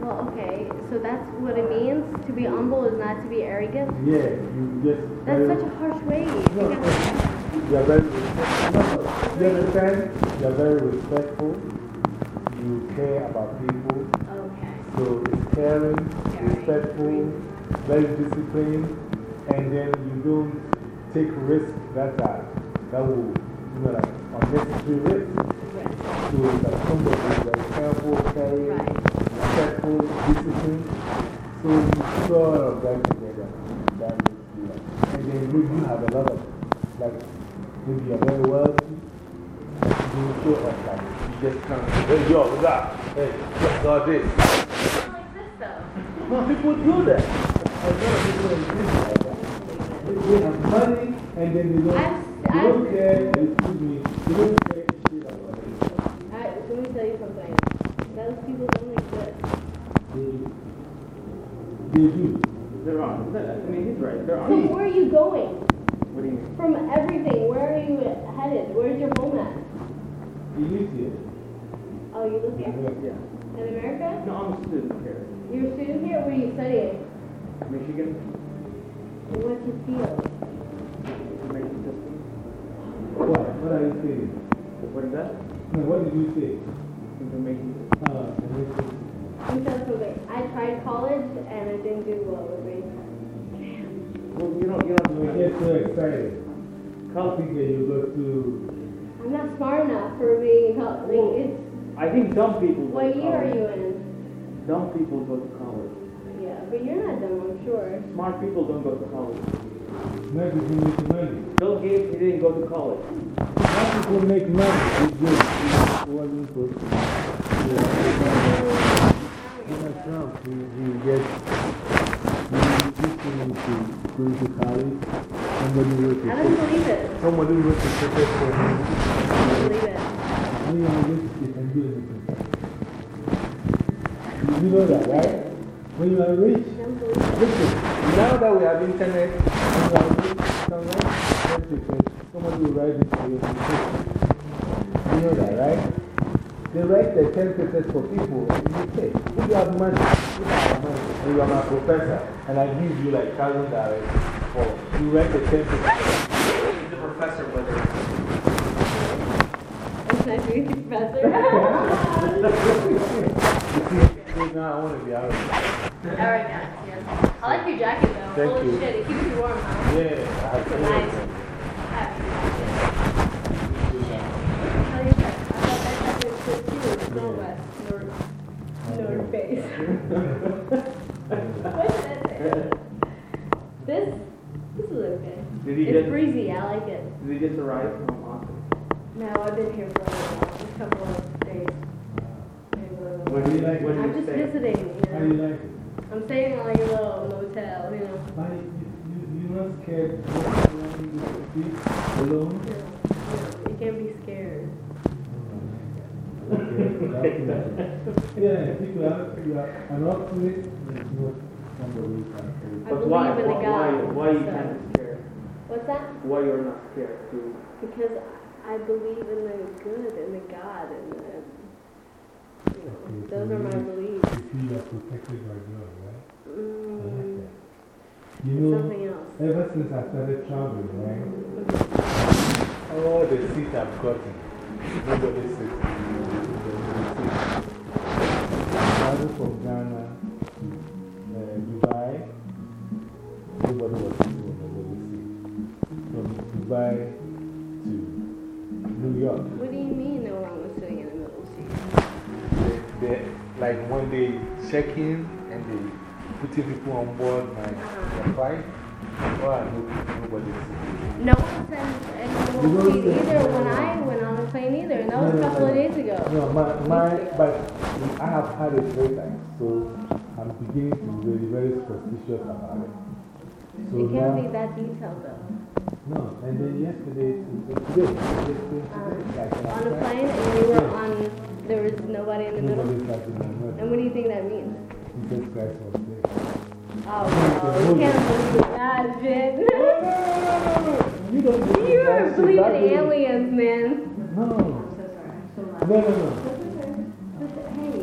Well, okay, so that's what it means? To be humble is not to be arrogant? Yeah, you just. That's such a harsh way. No, you, you are very respectful. You understand? You are very respectful. You care about people. So it's caring, respectful, very disciplined, and then you don't take risks that are, that will, you know, like unnecessary risks. Right. So it's like somebody very careful, caring, Right. respectful, disciplined. So you all of that together. That makes you like, and then maybe you have a lot of, like, maybe you're very wealthy. You up like, you just come, hey, yo, what's up? Hey, what's all this? Like this though. No, people do that. A lot of people doing like that. They, they have money and then they don't, I've- they don't care, excuse me, they don't care shit about it. I, let me tell you something. Those people don't exist. They do. They do. They're on. I mean, he's right. They're So where are you going? What do you mean? From everything, where are you headed? Where's your home at? They live here. Oh, you live here? Yeah. In America? No, I'm a student here. You're a student here? What are you studying? Michigan. What's your field? Information system. What? What are you saying? What is that? No, what did you say? Information system. Uh, and it's- Let me tell you something. I tried college and I didn't do well with me. Well, you don't, you you don't get too excited. I College. think that you go to, I'm not smart enough for being in college. Like, Well, it's, I think dumb people go what to year are college. you in? Dumb people go to college. Yeah, but you're not dumb, I'm sure. Smart people don't go to college. not if you make money. Bill Gates, he didn't go to college. How people make money? It's good. It wasn't good. Donald Trump, he, he gets, used to to college. Somebody wrote I don't believe it. Somebody wrote a ticket for him. I don't believe it. And he always he can do anything. You know that, right? When you are rich, I listen, now that we have internet, when you are rich, because somebody will write it for you. You know that, right? They write the 10 papers for people and you say, if you have money, if you have money, and you are my professor, and I give you like thousand dollars for, you write the 10 papers. He's a professor, whether It's nice to meet you, Professor. You see, now I want to be out of it. Alright, guys, yes. I like your jacket though. Thank Holy you. shit, it keeps you warm, huh? Yeah, I have to Nice. work. I have your jacket. Tell your jacket. I thought that jacket was good too. Northwest, North, North Face. what did I say? This, this is okay. Did he It's just, breezy, I like it. did he just arrive from Austin? No, I've been here for a while, a couple of days. Maybe a little What do you like? I'm just stay? visiting, you How do you like it? I'm staying in like a little motel, you know. Why you, you, you're not scared to walk around in the street alone? You know, you know, you can't be scared. Okay, that's nice. Yeah, people are, you are an optimist, it's not somebody who can I But believe why, in the why, God. why you so- can't be scared? What's that? Why you're not scared to, Because I believe in the good and the God and the, you know, Okay, those so are my beliefs. You feel are protected by God, right? I like Mm, that. You know, something else. ever since I started traveling, right? All the seats I've gotten, nobody sits in the seat. Travel from Ghana to uh, Dubai, nobody was sitting in the middle seat. From Dubai to New York. What do you mean no one was sitting in the middle seat? They, they, like when they check in and they putting people on board my, my flight, no, nobody. No one sends any You little don't seat say- either when I went on the plane either. And that was No, a couple no, of days ago. No, my, my, but I have had it three times, so I'm beginning to be very, very suspicious about it. So It can't now, be that detailed though. no, and then yesterday, to, today, yesterday, like On a plane and you were Yeah. on, there was nobody in the middle. nobody sat in the And what do you think that means? Jesus Christ was there. Oh, no, you can't believe that shit. You don't believe you that are shit, believing that is- aliens, man. No. No, no, no. Hey,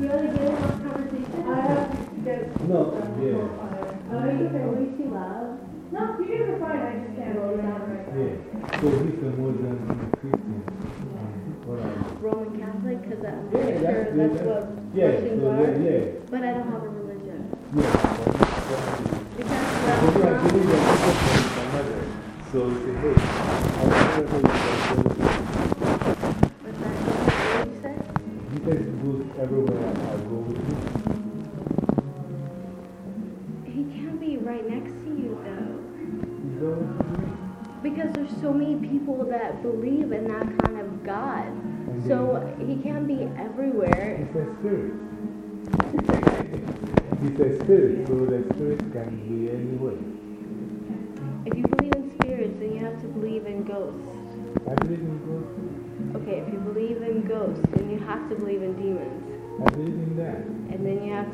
you want to get this conversation? I have to get. No, yeah. Are you way too loud? No, you guys are fine, I just can't roll it down right now. Yeah. So he's a Muslim Christian. What are you? Roman Catholic, because I'm Yeah, pretty that's sure good. that's what Yeah, Christians so are. yeah. But I don't have a religion.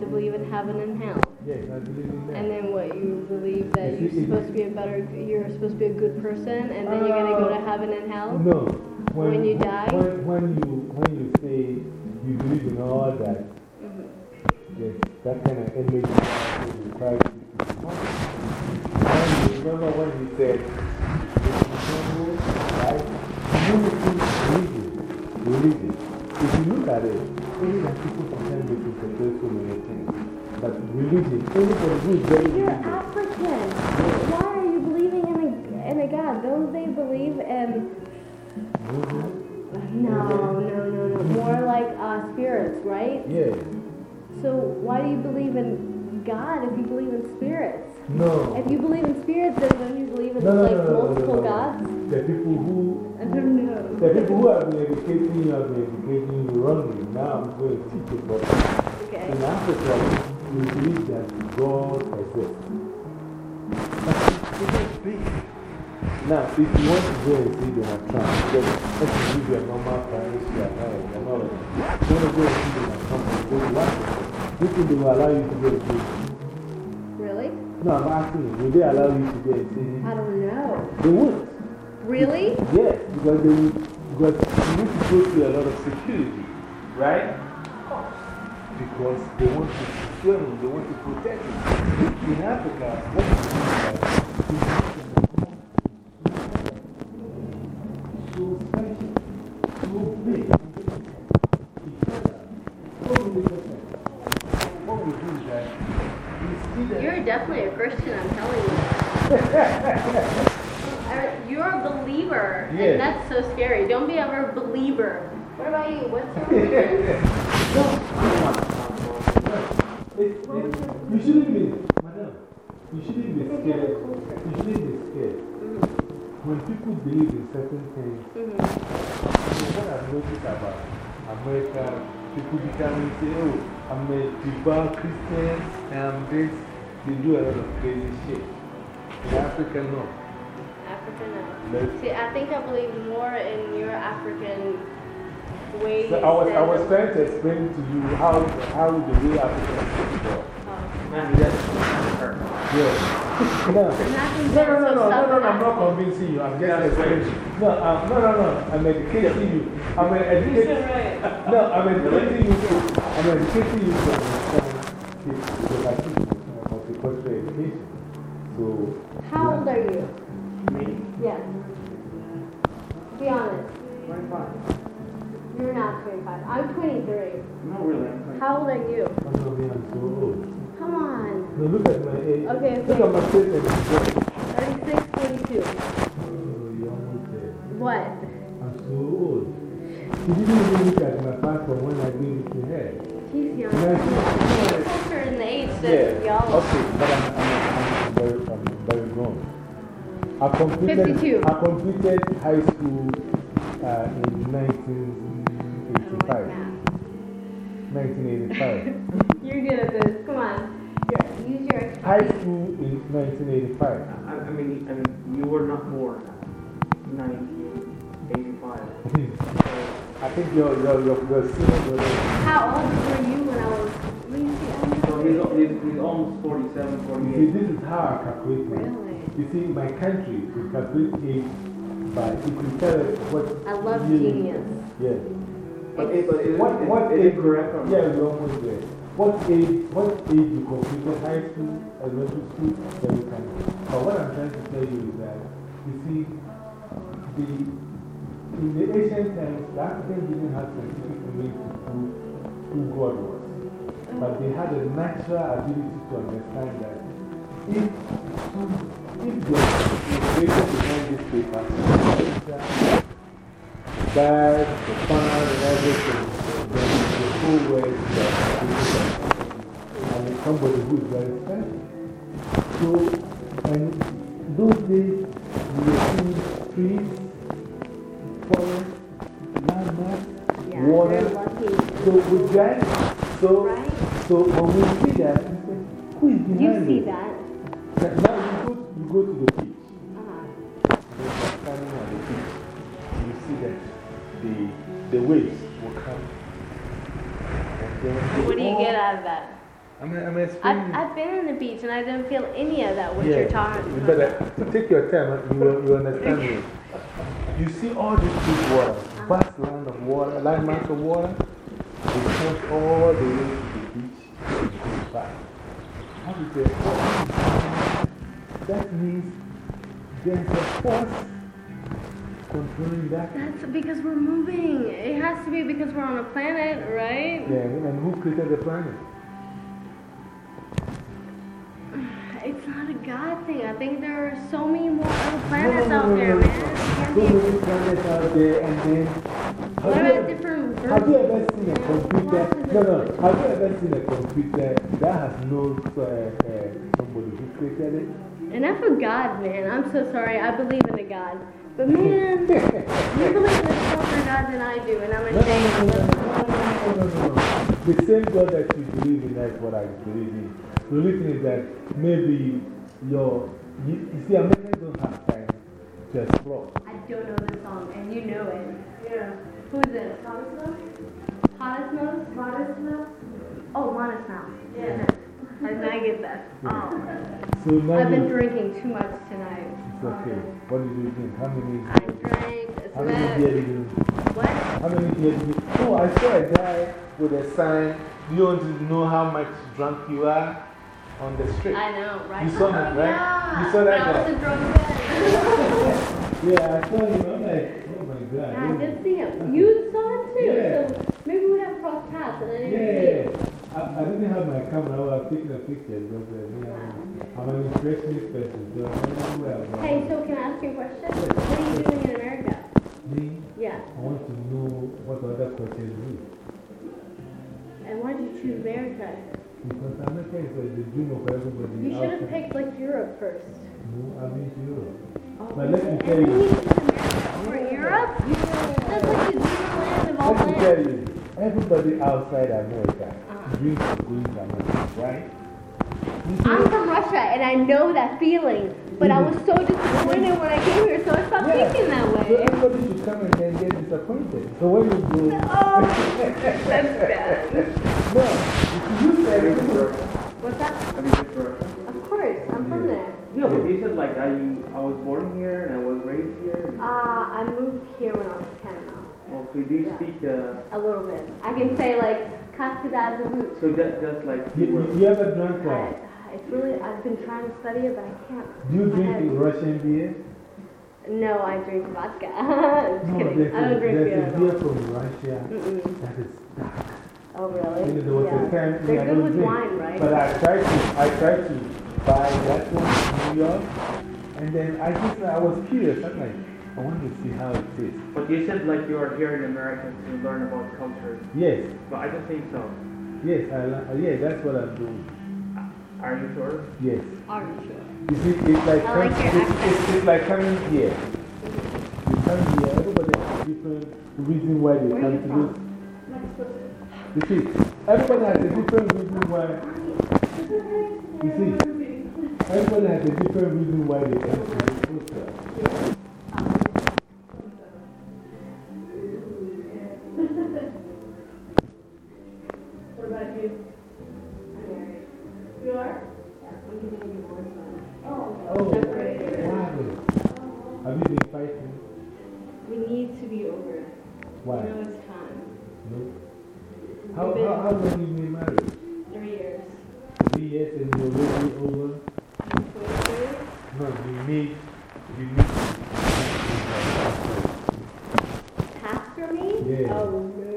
To believe in heaven and hell. Yes, I believe in that. And then what, you believe that you're you- supposed to be a better, you're supposed to be a good person, and then you're gonna go to heaven and hell? No. When, When you die? When, when, you, when you say you believe in all that, Mhm. yes, that kind of image requires you to be. And you remember when he said, if you humble, right? Unity, religion, religion. If you look at it, only that people sometimes misinterpret so many things. But religion, anybody who is very You're religious, African. Why are you believing in a, in a God? Don't they believe in, no, no, no, no, more like uh, spirits, right? yeah. So why do you believe in God if you believe in spirits? No. If you believe in spirits, then don't you believe in No, like no, multiple no, gods? The people who I don't know. The people who have been educating you have been educating you wrongly. Now I'm going to teach you about Okay. In Africa, we believe that God exists. But it's it's big. Now, if you want to go and see Donald Trump, just let me give you a normal privacy and and all of that. You want to go and see Donald Trump, you go to Washington. Do you think they will allow you to go and see him? Really? No, I'm asking you, will they allow you to go and see him? I don't know. They won't. Really? Yes, because they will, because you need to go through a lot of security, right? Because they want to secure him, they want to protect him. In Africa, what is that you have to so special, so big, each other, so many percent. What we do is that we see that. You're definitely a Christian, I'm telling you. Uh, You're a believer, Yes. and that's so scary. Don't be ever a believer. What about you? What's your? It, it, you shouldn't be, madam, you shouldn't be scared. You shouldn't be scared. When people believe in certain things, Mhm. what I've noticed about America, people becoming say, oh, I'm a devout Christian, and I'm this, they do a lot of crazy shit. In Africa, no. African, no. Let's- See, I think I believe more in your African ways. So I was, I than- was trying to explain to you how, how the way Africans go. Oh. Man, you guys are No. No, no, no, no, no, no, I'm not convincing you. I'm just Yeah, explaining. No, um, no, no, no. I'm educating you. I'm educating No, I'm educating you. to- I'm educating you to understand this because I teach multicultural education. So, How old are you? Me? Yes. Be honest. 25. You're not 25. I'm 23. No, really. How old are you? I'm not being so old. Come on. No, look at my age. Okay, Look at my okay. face and it's good. 36, 42. Oh, you're almost there. What? I'm so old. You didn't even look at my passport when I gave it to her. She's young. Nice. She's closer in the age than Yeah. y'all. Okay, but I'm, I'm, I'm, very, I'm very grown. I completed, 52. I completed high school uh, in 1985. 1985. You're good at this. Come on. You're, use your high school in 1985. I, I mean, I mean, you were not born in 1985. I think you're, you're, you're, you're senior brother. How old were you when I was. Let me see. I'm So he's, he's, he's almost 47, You see, 48. this is how I calculate it. Really? You see, my country, we calculate age by, if you tell us what. I love year- genius. Yeah. But, it, but is, What, what is age? correct Yeah, we're almost there. What age, what age you completed high school, elementary school, you can. But what I'm trying to tell you is that, you see, the, in the ancient times, the Africans didn't have scientific means to prove who God was. But they had a natural ability to understand that if, if the creator behind this paper, birds, the fun, and everything, then the whole world is that and it's somebody who is very special. So, and those days, we were seeing trees, forest, landmarks, Yeah, water. they're. So with that, so, Right? so when we see that, we say, who is behind You see it? that? Now you go, you go to the beach. Uh-huh. When you're standing at the beach, you that the, the waves will come. What do you get out of that? I'm, I'm I've. I've been on the beach and I don't feel any of that, what yeah, you're talking you about. better uh, take your time, uh, you, will, you understand me. You see all this big water, vast land of water, landmass of water, it comes all the way to the beach and goes back. How do you say, that means there's a force controlling that. That's because we're moving. It has to be because we're on a planet, right? Yeah, and who created the planet? It's not a God thing. I think there are so many more other planets No, no, out no, there, no, no. man. So many planets out there, and then. What have you about ever- different Have you ever seen a computer? No, no. Have you ever seen a computer that has no uh, uh, somebody who created it? Enough of God, man. I'm so sorry. I believe in a God. But man, you believe in a stronger God than I do, and I'm No, no, ashamed. no, no, no, no, no, no. The same God that you believe in, that's what I believe in. The only thing is that maybe your. You, you see, Americans don't have time to explore. I don't know the song, and you know it. Yeah. Who's it? Hottest milk? Hottest Nose? Modest milk? Oh, Modest Mouse. Yeah. How did I get that? Oh. So I've been drinking too much tonight. It's okay. What did you think? How many? I drank How many beer did you What? How many beers did you Oh, I saw a guy with a sign. Do you want to know how much drunk you are on the street? I know, right? You saw him, right? Yeah. You saw that But I wasn't drunk then. Yeah, I saw him. I'm like, oh my God. Yeah, I did see him. You saw it too. Yeah. So maybe we have crossed paths and I didn't see Yeah. I, I didn't have my camera. I was taking a picture uh, yeah, I'm an impressionist person. So I don't know where I'm Hey, so can I ask you a question? What are you doing in America? Me, Yeah. I want to know what other countries do. And why did you choose America? Because America is like the dream of everybody. You should have picked like Europe first. No, I've been to Europe. Oh, But let me tell you. America over Europe? That's like the Disneyland of all Let me tell you, everybody outside America Dreams of going to America, right? You see, I'm from Russia and I know that feeling, but I was so disappointed when I came here, so I stopped Yeah. thinking that so way. everybody should come and then get disappointed. So when you go, Oh, that's bad. no, you said it, What's that? Have you been Russia? Of course, I'm from there. Yeah, but you said like I, I was born here and I was raised here. Uh, I moved here when I was 10 now. Okay, do you speak, uh, A little bit. I can say like, Kaskada Zavut. so that, just like you, you you, you ever drunk that? It's really, I've been trying to study it, but I can't. Do you drink. Russian beer? No, I drink vodka. Just No, kidding. there's I don't a, drink beer there's a beer from Russia Mm-mm. that is dark. Oh, You know, really? there was a Yeah. time They're good with drink. wine, right? But I tried to, I tried to buy that one in New York, and then I just, I was curious. I'm like, I want to see how it tastes. But you said like you are here in America to learn about culture. Yes, But I don't think so. yes, I, li- uh, yeah, that's what I'm doing. Are you sure? Yes. Are you sure? You see, it's like, I like it's, it's, it's like coming here. You come here, everybody has a different reason why they Where come to this. You see, everybody has a different reason why. You see, everybody has a different reason why they come to this Have you been fighting? We need to be over. Why? You know it's time. No. How, how, how long have you been married? Three years. Three years and you're already over? I'm 23. No, you need, you need Pastor me? Yeah. Oh, no.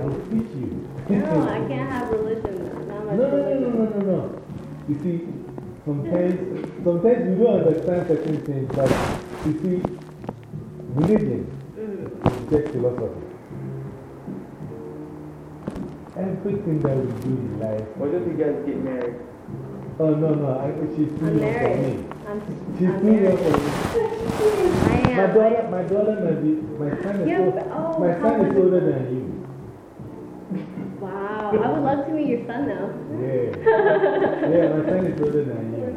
I'll teach you. No, I can't have religion. Not No, much no, no, no, no, no, no. You see, sometimes, sometimes you don't understand certain things, but you see, religion is just philosophy. Everything that we do in life, Why don't you guys get married? oh no, no, I, she's too young for me. I'm, She's I'm too young for me. I My am. daughter, my daughter might be, my son is, Yeah, old, oh, my son is- older than you. Wow. I would love to meet your son, though. Yeah. yeah, my son is older than you.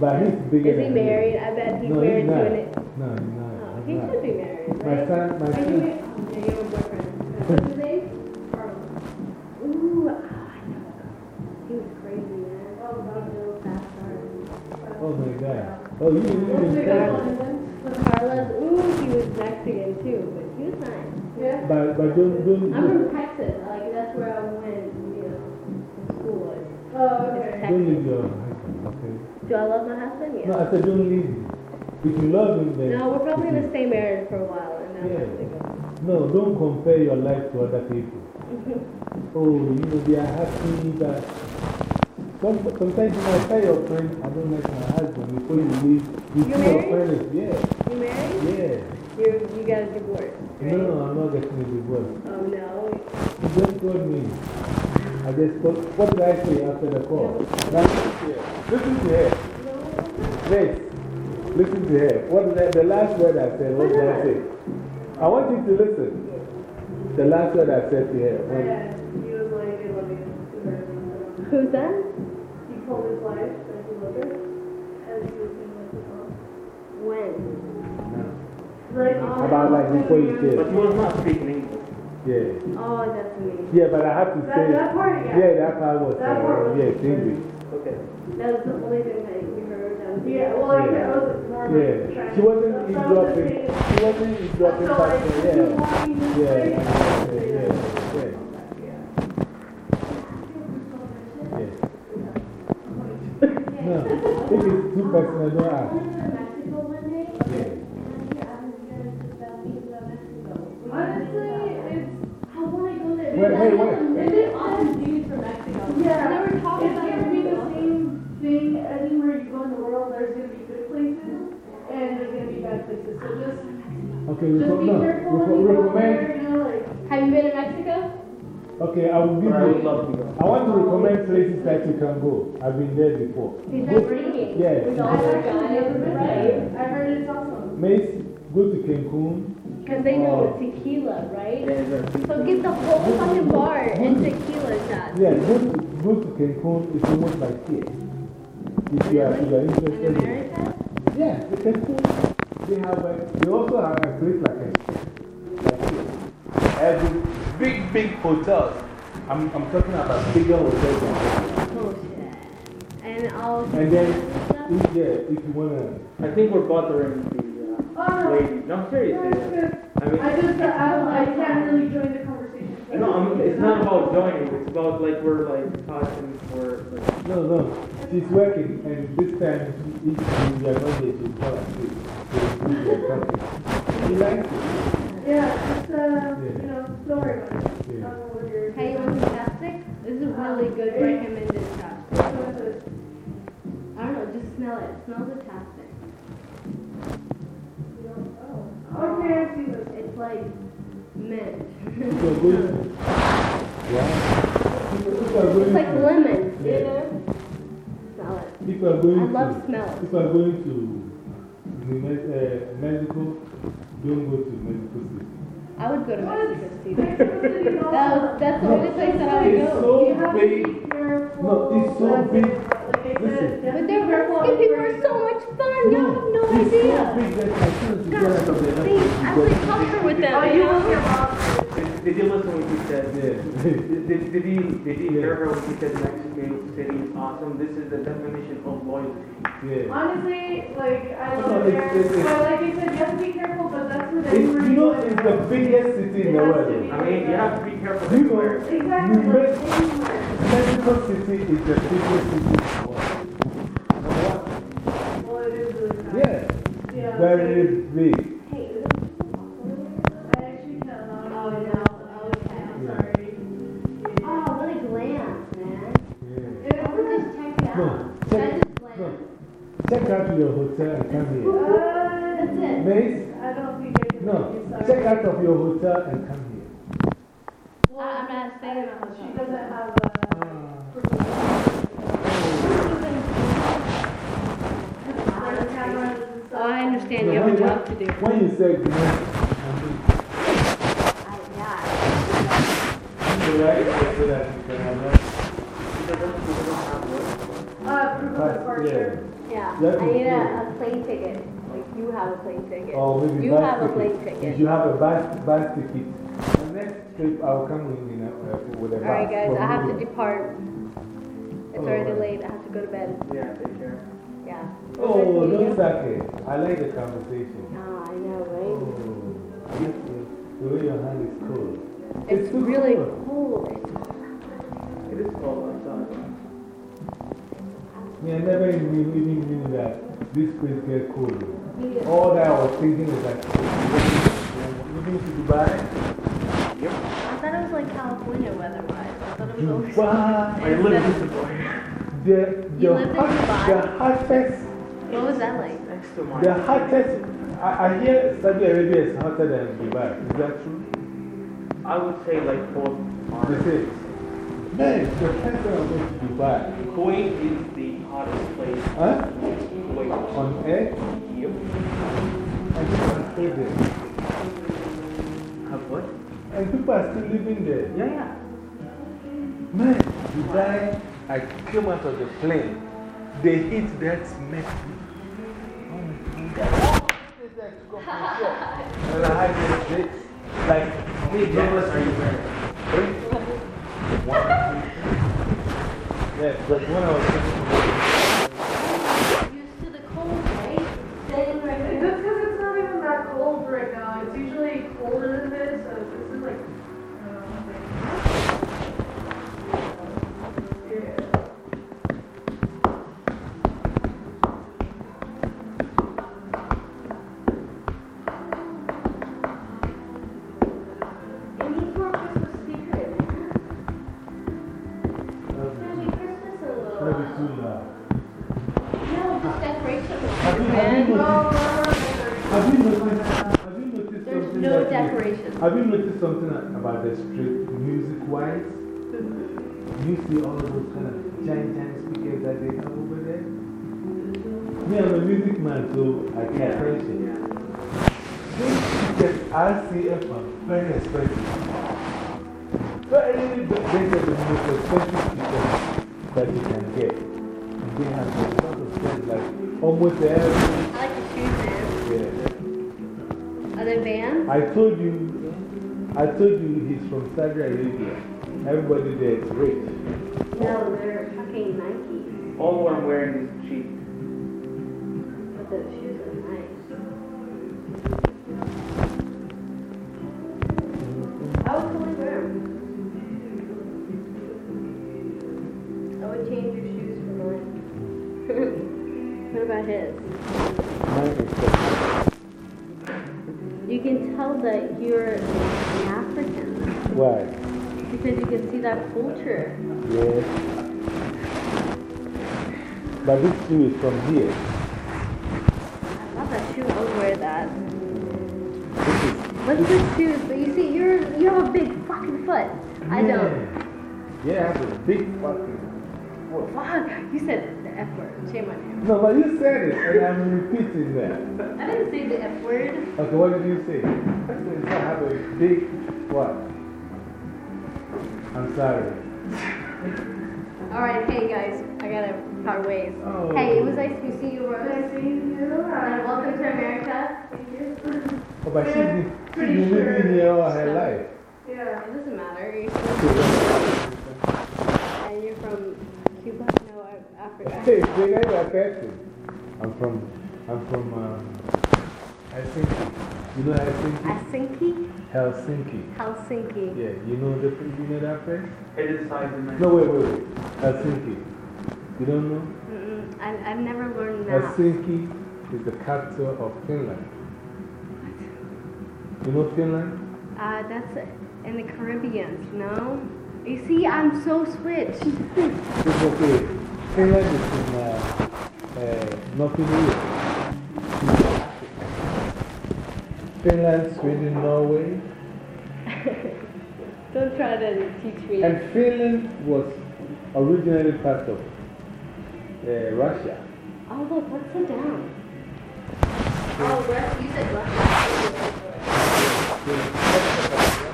But he's bigger Is he than you. married? I bet he's No, married he's to not. an. No, he's not. Oh, he's he not. should be married, My right? son, my Are you son, married? Oh, yeah, you have a boyfriend. What's his name? Ooh, ah, I know. He was crazy, man. Oh, God, little fast car. oh my God. Oh, you live in Canada. Carlos, ooh, he was Mexican too, but he was nice. Yeah. But, but don't, don't, I'm don't, from Texas. Like, that's where I went, you know, to school was. Oh, okay. don't leave your husband, okay? Do I love my husband? No, I said don't leave him. If you love him, then. No, we're probably going to stay married for a while and then Yeah. go. No, don't compare your life to other people. oh, you know, they are happy. Some, sometimes you might tell your friend, I don't like my husband. Before you leave, you see your is, yeah, You married? yeah. You you got a divorce, right? No, no, I'm not getting a divorce. Oh no. You just told me. I just told, what did I say after the call? Now, listen to her. Listen to her. Grace, listen to her. What did I, the last word I said, what did I say? I want you to listen. The last word I said to her. What, Yeah, he was like, I love you. Who's that? He told his wife that he loved her as he was in Mexico. When? Like, About like before you But he was not speaking English. Yeah. Oh, that's me. Yeah, but I have to That, say. that part, yeah. Yeah, that part was, That part was- yeah, it's English. Okay. That was the only thing that you heard. That was Yeah, well, like, Yeah. I was more like Yeah. trying She wasn't that's what I was eavesdropping. saying. She wasn't eavesdropping So, like, back if there. you Yeah. want me to Yeah, say- yeah, yeah, yeah. Yeah. No, if it's too personal, don't ask. Yeah. Wait, wait, wait. Is it awesome dudes from Mexico? yeah, I never talked it's about gonna be the same thing anywhere you go in the world, there's gonna be good places, and there's gonna be bad places, so just, Okay, we just co- be no, careful we when co- you go there, recommend. you know, like. Have you been to Mexico? Okay, I will give I would you. love to. I want to recommend places that you can go. I've been there before. He's Go- not drinking. Yeah. I've all the actually never been guys, there, right? I heard it's awesome. Mace, go to Cancun. Because they know Oh. tequila, right? Yeah, exactly. So get the whole fucking bar and tequila shots. Yeah, go to, go to Cancun. It's almost like here. If you are, if you are interested in America? Yeah, the Cancun, they have a, they also have a place like a, like here. Every big, big hotels. I'm, I'm talking about bigger hotels this. Bullshit. And all And then, if, yeah, if you want to, I think we're bothering the Uh, no. lady. No, I'm serious. No, it's good. I mean, I just, I I can't really join the conversation. no, I'm, it's not about joining. It's about like we're like talking for like. no, no, she's working, and this time, if you are not there, she'll fall asleep. So, if you are. She likes it. Yeah, just, uh, you know, don't worry about it. Yeah. don't you're. Hey, you want some? This is really good recommended chapstick. I don't know, just smell it. Smell the chapstick. Okay, I see this. It's like mint. If you are going, yeah. If you are going It's like to- lemon. Yeah. You know? Smell it. If you are going I to, love smell. if you are going to New Me- uh, Mexico, don't go to Mexico City. I would go to Mexico City. Mexico City is That was, that's the only place that I would go. It's go. so You have to big. be. No, it's so big. Like Listen. But just their be careful Mexican people are so much fun. Y'all have no idea. big that as soon as you get out of the They, airport, I you play go- with them. Oh, you you know? won't get Did you listen when she said, Yeah. did, did, did you, did you hear her when she said Mexico City is awesome? This is the definition of loyalty. Yeah. Honestly, like, I No, love it it's- there, it's- it's- but like you said, you have to be careful, but that's what It's, you know, everybody it's the biggest city in the It has to world. I mean, you have to be careful You know. Exactly, You like, make- anywhere. Mexico City is the biggest city in the world. Number one. Well, it is really nice. Yeah. Yeah. Very big. Hey, is this I actually cannot. Oh, no, okay. I'm sorry. Oh, really glam, man. Yeah. It I would is. just check it No, out. check- Should I just No. glam? Man. Check out your hotel and come here. Uh, That's it. Mace? I don't think I can. No. do Check out of your hotel and come here. I- I'm not staying in a She doesn't have Ah. a. cameras and stuff. Oh, I understand. You have a job to do. When you say good night, I, yeah. you right? So that you can have that. She doesn't, she doesn't have what? Uh, proof of departure. Yeah. I need a, a plane ticket. Like you have a plane ticket. Or maybe You have a ticket. plane If ticket. you have a bus, bus ticket, the next trip I'll come with, you know, uh, with a bus. All right, guys. I have to depart. It's Oh, already late. I have to go to bed. Yeah, take care. Yeah. Oh, Nice meeting no, you. I like the conversation. Ah, I know, Oh, right? I like the, the way your hand is cold. It's too really cold. cold. It's It is cold outside. Me, I never even knew, even knew that this place get cold. Me. All that I was thinking is like, moving to Dubai? Yep. I thought it was like California weather-wise. I thought it was over. Dubai. I live in Dubai. The, You the, lived in hot, Dubai? the hottest, What was that like? Next to mine. the hottest, I, I hear Saudi Arabia is hotter than Dubai. Is that true? I would say like both They are. say, man, the first time I went to Dubai, Kuwait is the hottest place. huh? Kuwait. On air, Yep. and people are still there. Have what? And people are still living there. Yeah, yeah. Man, Dubai, I came out of the plane. The heat that met me. Oh my God. This is like scope my shop. And I had this, this, like, How many jackets are you wearing? one, two, yeah, but when I was Used to the cold, right? Staying right It's there. just because it's not even that cold right now. It's usually colder than the street music wise? You see all of those kind of giant, giant speakers that they have over there? Me, I'm a music man, so I pay attention. These speakers, RCF, are very expensive. Very, they are the most expensive speakers that you can get. And they have a lot of things like almost every. I like the shoes, Yeah. man. Are they vans? I told you, I told you he's from Saudi Arabia. Everybody there is rich. No, they're fucking Nike. All I'm wearing is cheap. But the shoes are nice. I would totally wear them. I would change your shoes for mine. what about his? Mine is the- You can tell that you're an African Why? because you can see that culture. Yes. But this shoe is from here. I love that shoe. I would wear that. This is. What's the shoes? But you see, you're you have a big fucking foot. I don't. Yeah, I have a big fucking. foot. Fuck! You said F word. Shame on you. No, but you said it, and I'm repeating that. I didn't say the F word. Okay, what did you say? I said I have a big what? I'm sorry. All right, hey guys, I gotta part ways. Oh. Hey, it was nice to see you, Rose. Nice meeting you. And welcome to America. Thank you. Oh, but she's been, she's been living here all her life. Yeah. It doesn't matter. You're and you're from Cuba? No, uh, Africa. Hey, they got that person. I'm from, I'm from um, Helsinki. You know Helsinki? Helsinki? Helsinki. Helsinki. Yeah, you know, the, you know that place? It is size and No, wait, wait, wait. Helsinki. You don't know? Mm-mm. I, I've never learned that. Helsinki is the capital of Finland. What? You know Finland? Uh, that's in the Caribbean, no? You see, I'm so switched. It's okay. Finland is in uh, uh, Northern Europe. Finland, Sweden, Norway. Don't try to teach me. And Finland was originally part of uh, Russia. Oh, look, let's sit down. Oh, Russia, you said Russia.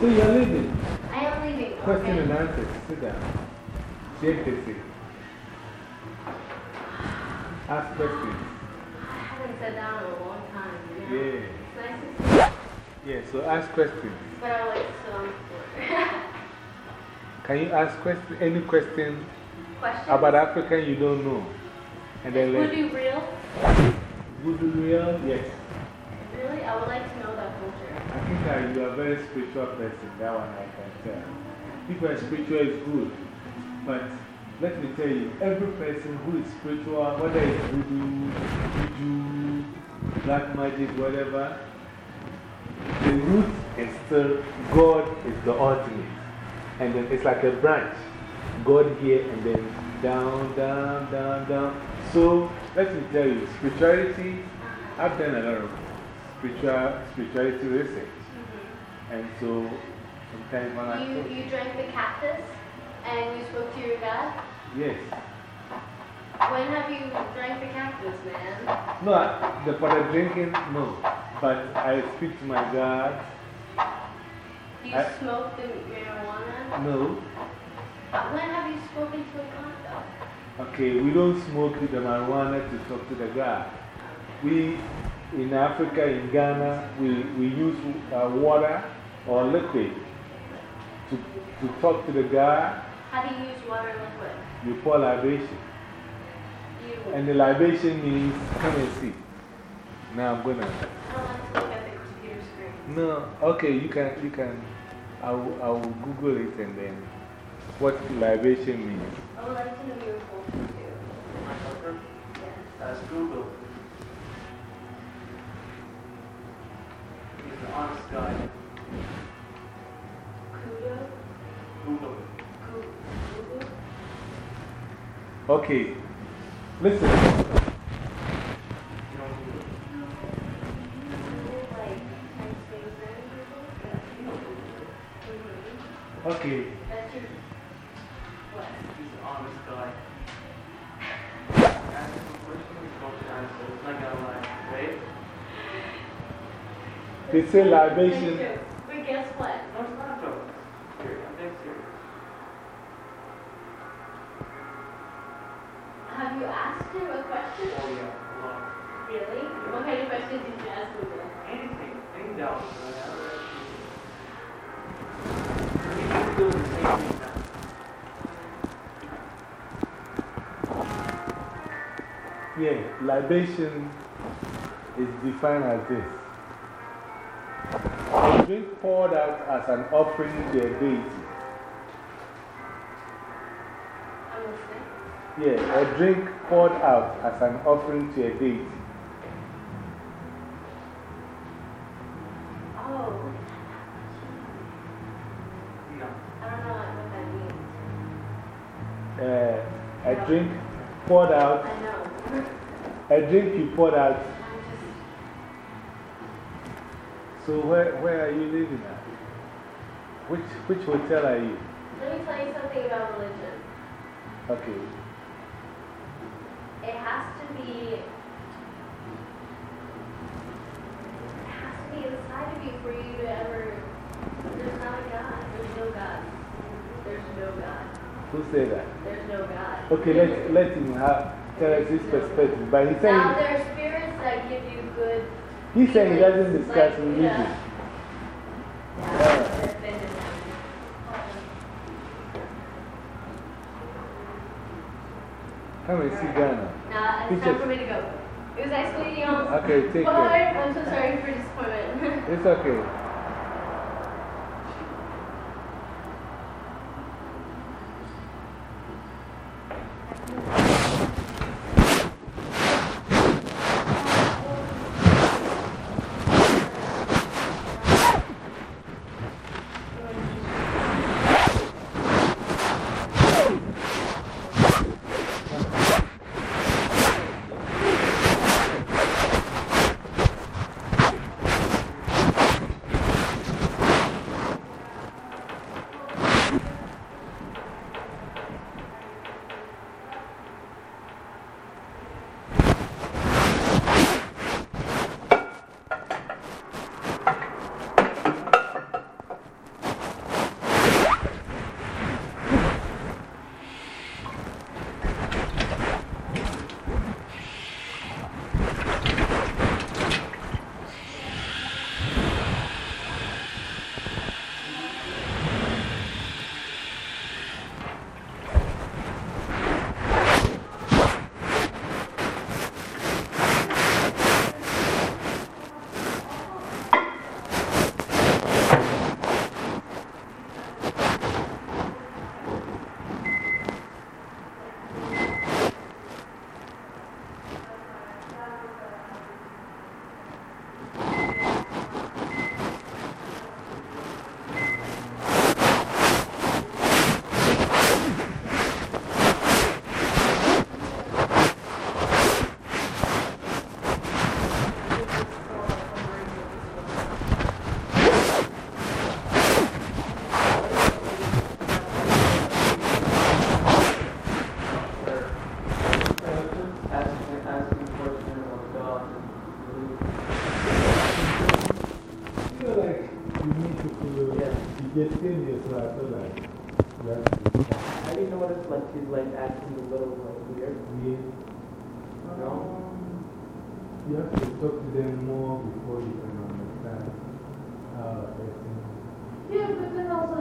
So you're leaving? I am leaving. Question okay. and answer. Sit down. Take the seat. Ask questions. I haven't sat down in a long time, you know? Yeah. It's nice to see Yeah, so ask questions. but I like sit on. Can you ask question, any question Question? about Africa you don't know? And then let Voodoo real? Voodoo real? Yes. Really? I would like to know that culture. I think uh, you are a very spiritual person. That one I can tell. People are spiritual is good. But let me tell you, every person who is spiritual, whether it's voodoo, juju, black magic, whatever, the root is still God is the ultimate. And then it's like a branch. God here and then down, down, down, down. So let me tell you, spirituality, I've done a lot of spiritual, spirituality research. And so sometimes when I You, you drank the cactus and you spoke to your God? yes. When have you drank the cactus, man? No, the, for the drinking, no. But I speak to my God. Do you I- smoke the marijuana? No. When have you spoken to a God, though? Okay, we don't smoke the marijuana to talk to the God. We, in Africa, in Ghana, we, we use uh, water or liquid to, to talk to the guy. How do you use water and liquid? You pour libation. You, And the libation means, come and see. Now I'm gonna. I don't like to look at the computer screen. No, okay, you can, you can, I will, I will Google it and then what libation means. I would like to know your culture, too. Yes. That's Google. He's an honest guy. Kudo? Google. Ku- Okay, listen. You know Google? Like, type things in Google? Mhm. Okay, That's your, what? He's an honest guy. Ask him a question, he's going to answer. It's not gonna lie, right? They say libation. But guess what? No, it's not a joke. I'm. Have you asked him a question? Oh yeah, a lot. Really? What kind of question did you ask Google? Anything, any doubts that He's doing the same thing now. Yeah, libation is defined as this a drink poured out as an offering to a deity. Yeah, a drink poured out as an offering to a deity. Oh, No. I don't know what that means. Uh, a drink poured out, I know. a drink you poured out. So, where, where are you living at? Which, which hotel are you? Let me tell you something about religion. Okay. It has to be. It has to be inside of you for you to ever. There's not a God. There's no God. There's no God. Who said that? There's no God. Okay, let, let him have, tell us his perspective. But he's saying. Now, there are spirits that give you good he said he doesn't discuss music. religion. Come and see Ghana. Nah, time for me to go. It was nice meeting you. Okay, take Bye. care. I'm so sorry for disappointment. it's okay.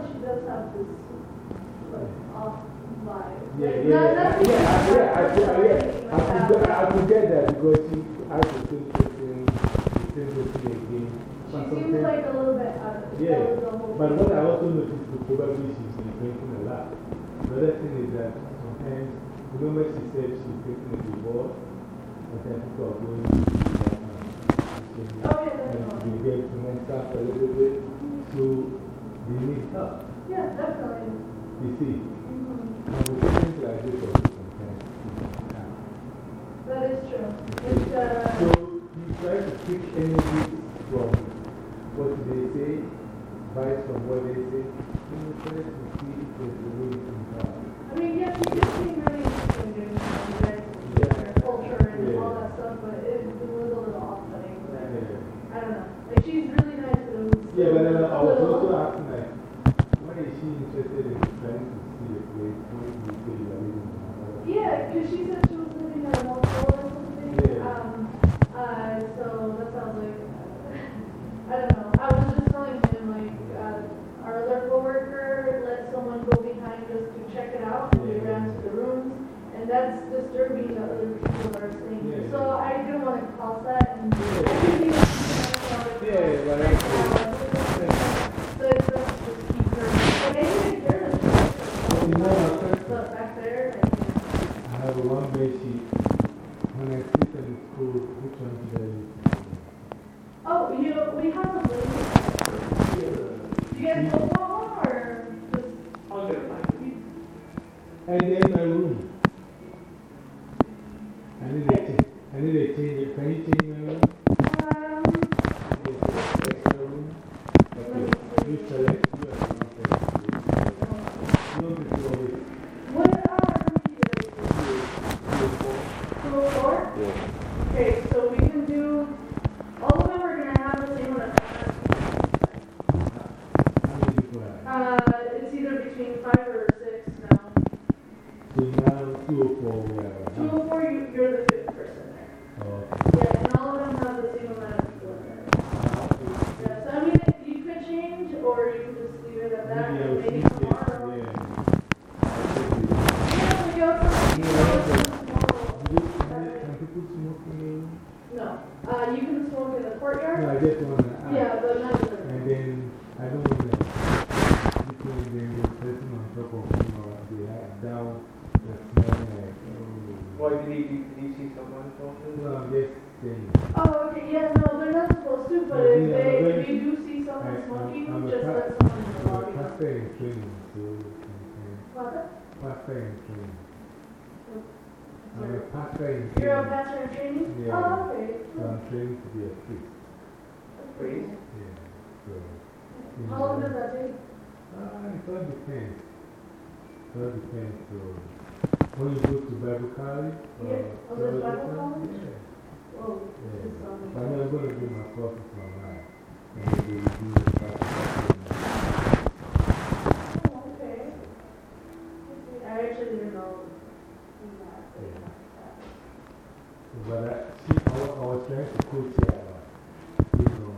Yeah, yeah, yeah, this like, off my. Yeah, yeah, no, yeah. yeah, yeah, yeah, yeah. I, could, I could get that because she, I could think the same, the same routine again. She something. seems like a little bit out of Yeah, but what I also noticed is probably she's been drinking a lot. The other thing is that sometimes, remember she said she's taking a divorce, and then people are going to that. Um, okay, that's and they get mental a little bit. So, Really? Yeah, definitely. You see? -hmm. All depends. It all depends. So, when you go to Bible college, Yeah. Oh, Bible college? Yeah. Oh, Yeah. this is on But I'm going to do my courses online. And then they will do the. Oh, okay. I actually didn't know. But I, see, I, I was trying to coach her, you know,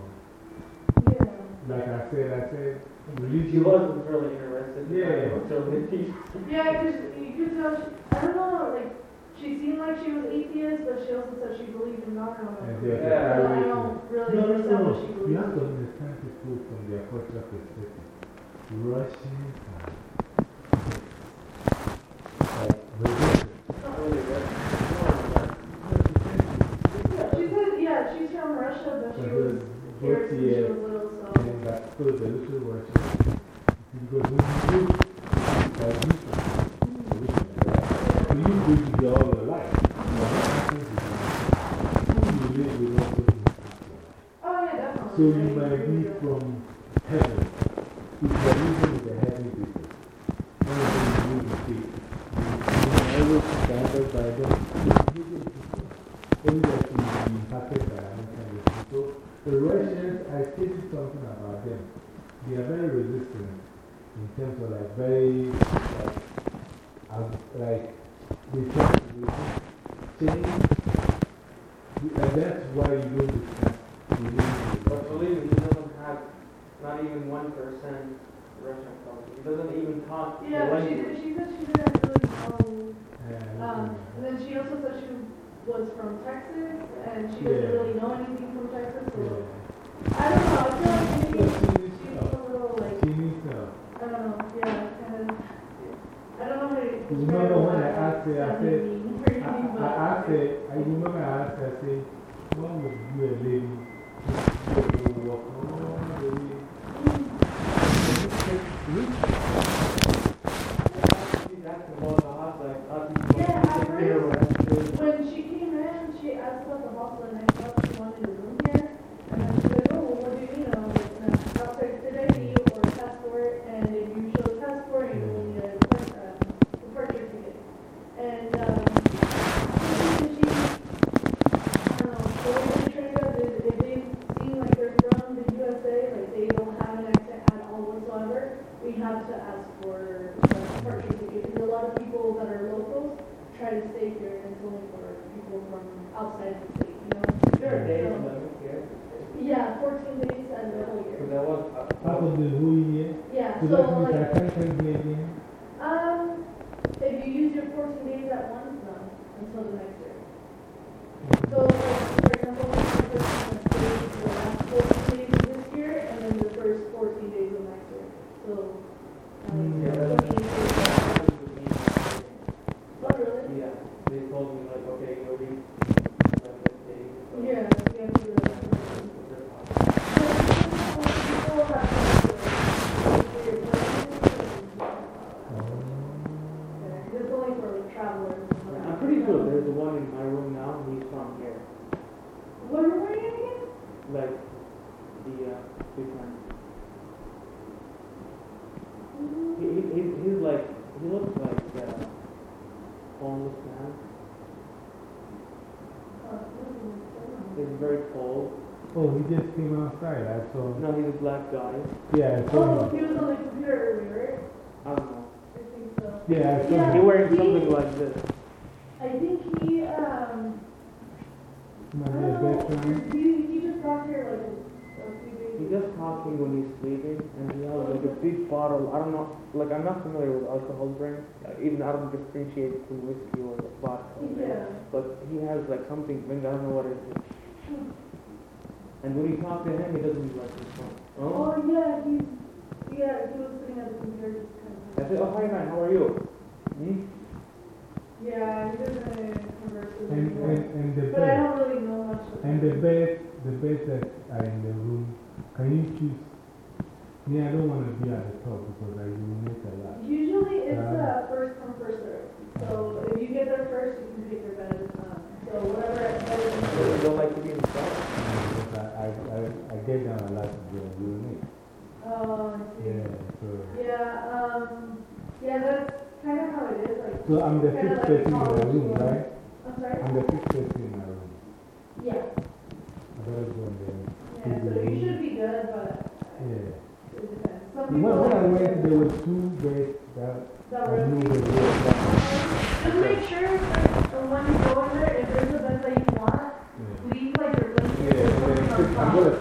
Yeah. like I said, I said, religion. She wasn't really interested. in Yeah. that, So he. Yeah, because you could tell, I don't know, like, she seemed like she was atheist, but she also said she believed in God. And I'm And like, there's a Yeah. I private- don't really No, no, understand no. what she You believes. have to understand people from their cultural perspective. Russians are like religious. Not really good. Yeah, she said, yeah, she's from Russia, but she But was those- here both here and that the little Russian. Because when you like you, so you to there all your life. You are live with yeah, definitely. So you might be from heaven. If are living with the heavenly people, one of them see. You know, always guided by them. Only that will be impacted by another kind of people. The Russians, I stated something about them. They are very resistant in terms of like very, like, um, like they try to resist change. And that's why you don't discuss religion. But believe me, he doesn't have not even 1% Russian culture. He doesn't even talk the Yeah, she, did- she said she didn't really know. Yeah, Um, and then she also said she was from Texas, and she doesn't really know anything from Texas, so. I don't know, I feel like maybe she's a little like, She needs help. I don't know, yeah, kind of. I don't know how to You remember when I asked her, I said, I, I asked her, I remember I asked her, I said, why would you a lady you walk all the way? He's asking about the house, like, how do you Yeah, want at to take care of it? When she came in, she asked about the hospital and I thought she wanted a room here. And then she's like, oh, well, what do you need? And I was like, no, I'll take the ID or a passport. And if you show the passport, you will need a park, uh, departure ticket. And, um, she, I don't know, the way they treat us is if they seem like they're from the USA, like they don't have an accent at all whatsoever, we have to ask for a departure ticket. Because a lot of people that are locals try to stay here and it's only for people from outside the state, you know? There are days So- limit here. Yeah, fourteen days out of the whole year. I was, Out of the whole year? Yeah, So so that means I like, can't come here again? um, if you use your fourteen days at once, no, until the next year. So, like, for example, the first one is the last fourteen days of this year, and then the first fourteen days of next year. So, um, Mm. Yeah, twenty that's- days. Oh, really? yeah, they told me like, okay, you'll be like this day. so- Yeah, we have to do that. People have This is only for travelers. I'm pretty sure there's the one in my room now, he's from here. What room are you in again? Like, the, uh, big one. He, he, he- he's like, he looks like, uh, homeless man. He's very tall. Oh, he just came outside. I saw. No, he's a black guy. Yeah, I saw Oh, him. he was on the computer earlier, I don't know. I think so. Yeah, I saw Yeah. He wearing he- something like this. I think he, um, I Maybe don't a know, bedtime. he, he just got here like a, a few days He's just talking when he's sleeping, and he has like a big bottle. I don't know, like I'm not familiar with alcohol drinks. Uh, even I don't differentiate between whiskey or vodka. Yeah. But he has like something drink. I don't know what it is. And when you talk to him, he doesn't like his phone. Oh. Oh, yeah, he's, yeah, he was sitting at the computer just kind I said, oh hi man, how are you? Hmm? Yeah, he doesn't converse with And, and, and the But I don't really know much of and the him. Bed, the beds that are in the room, can you choose? Me, I don't want to be at the top because I urinate a lot. Usually it's Um, uh, first come, first serve. So if you get there first, you can take your bed. Um, so whatever bed So is you don't like to be in the front? Because I, I, I, I get down a lot to go and urinate. Oh, I see. Yeah, so. Yeah, um, yeah, that's kind of how it is. Like, So I'm the Kinda fifth like person in the room, right? I'm sorry? I'm the fifth person in my room. Yeah. Go. Yeah, so you should be good, but uh, Yeah. it depends. Some When, people when I went, there were two that that were knew they were. Just make sure that when you go in there, if there's a bed that you want, leave like your blanket. Yeah, and or then something fix- on I'm gonna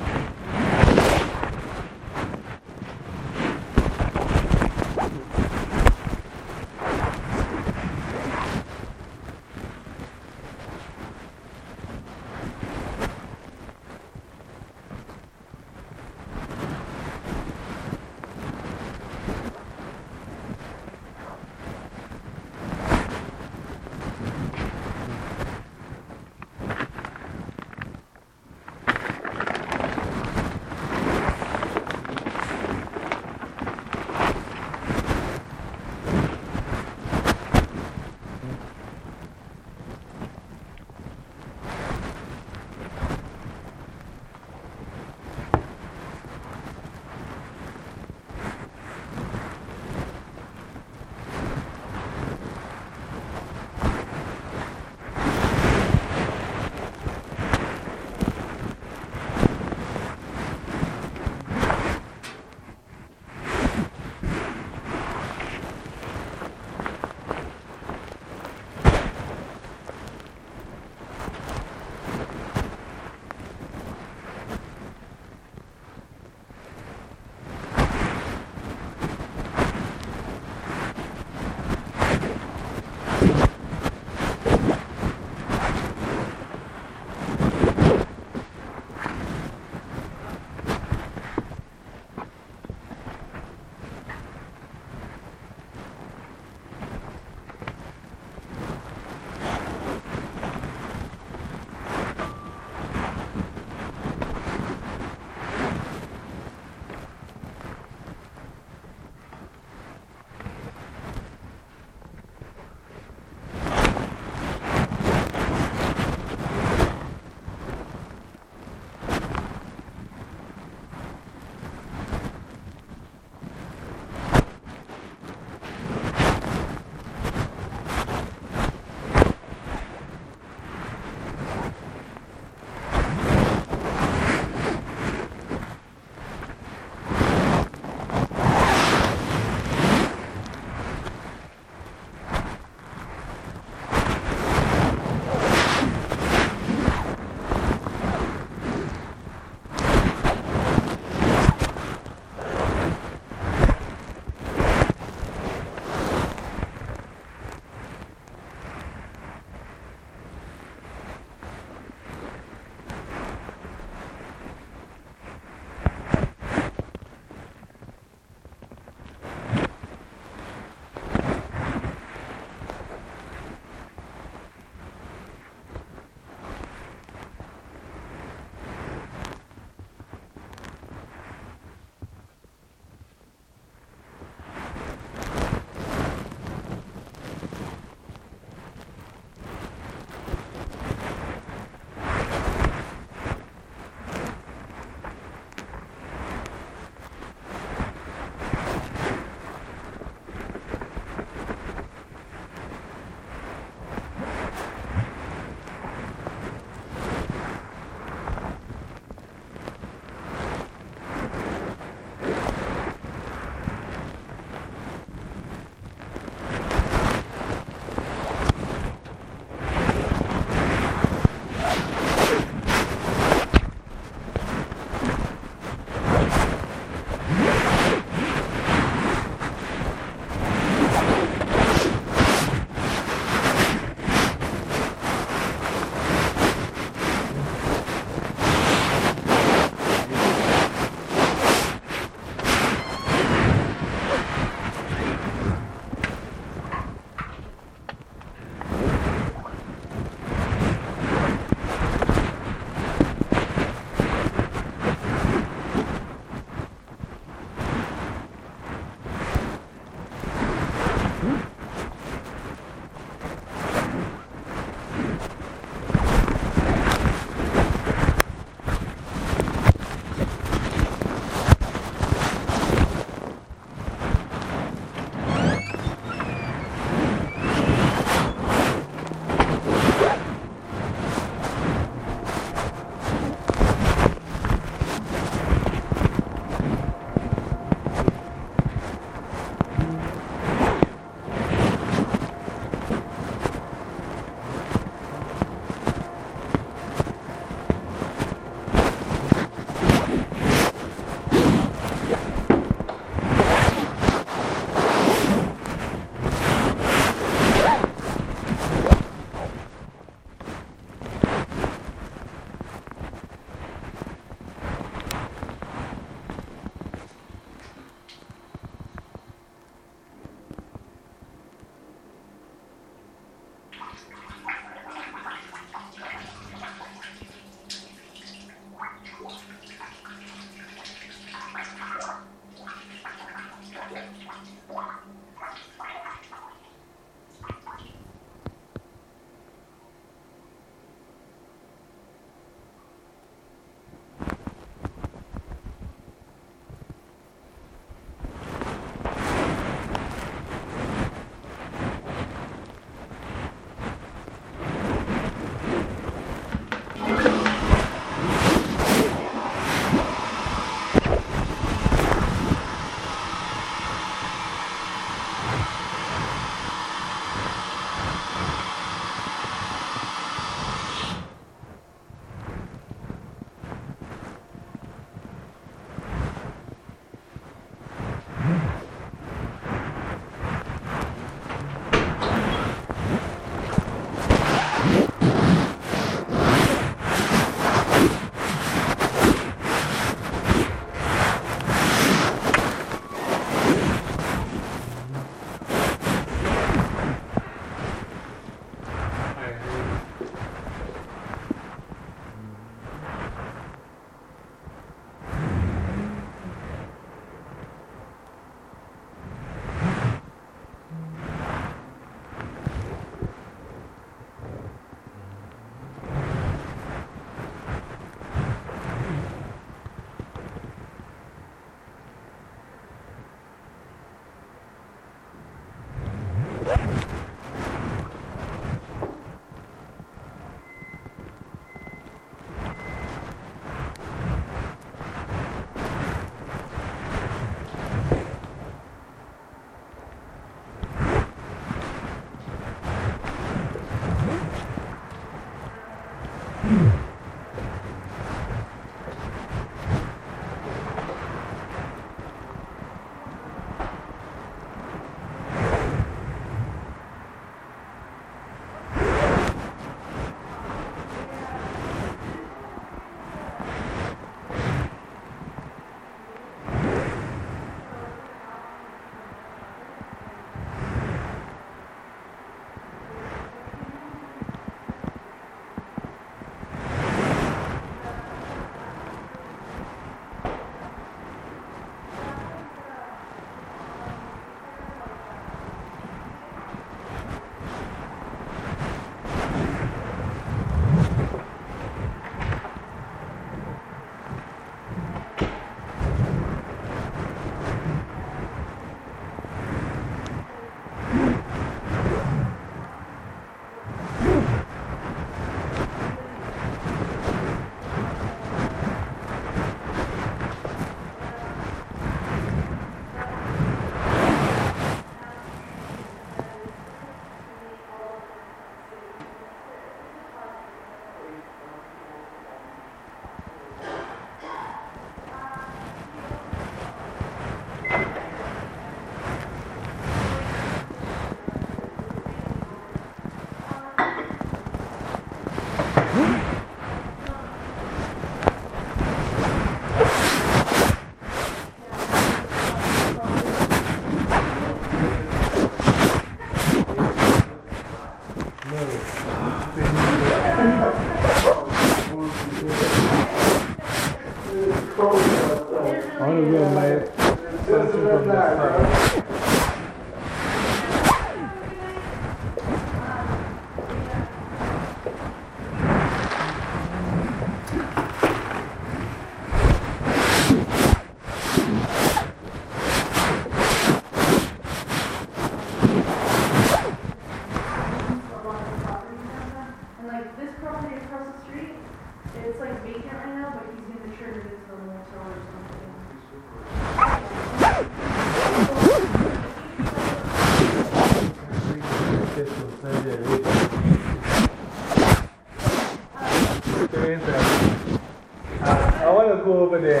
over there.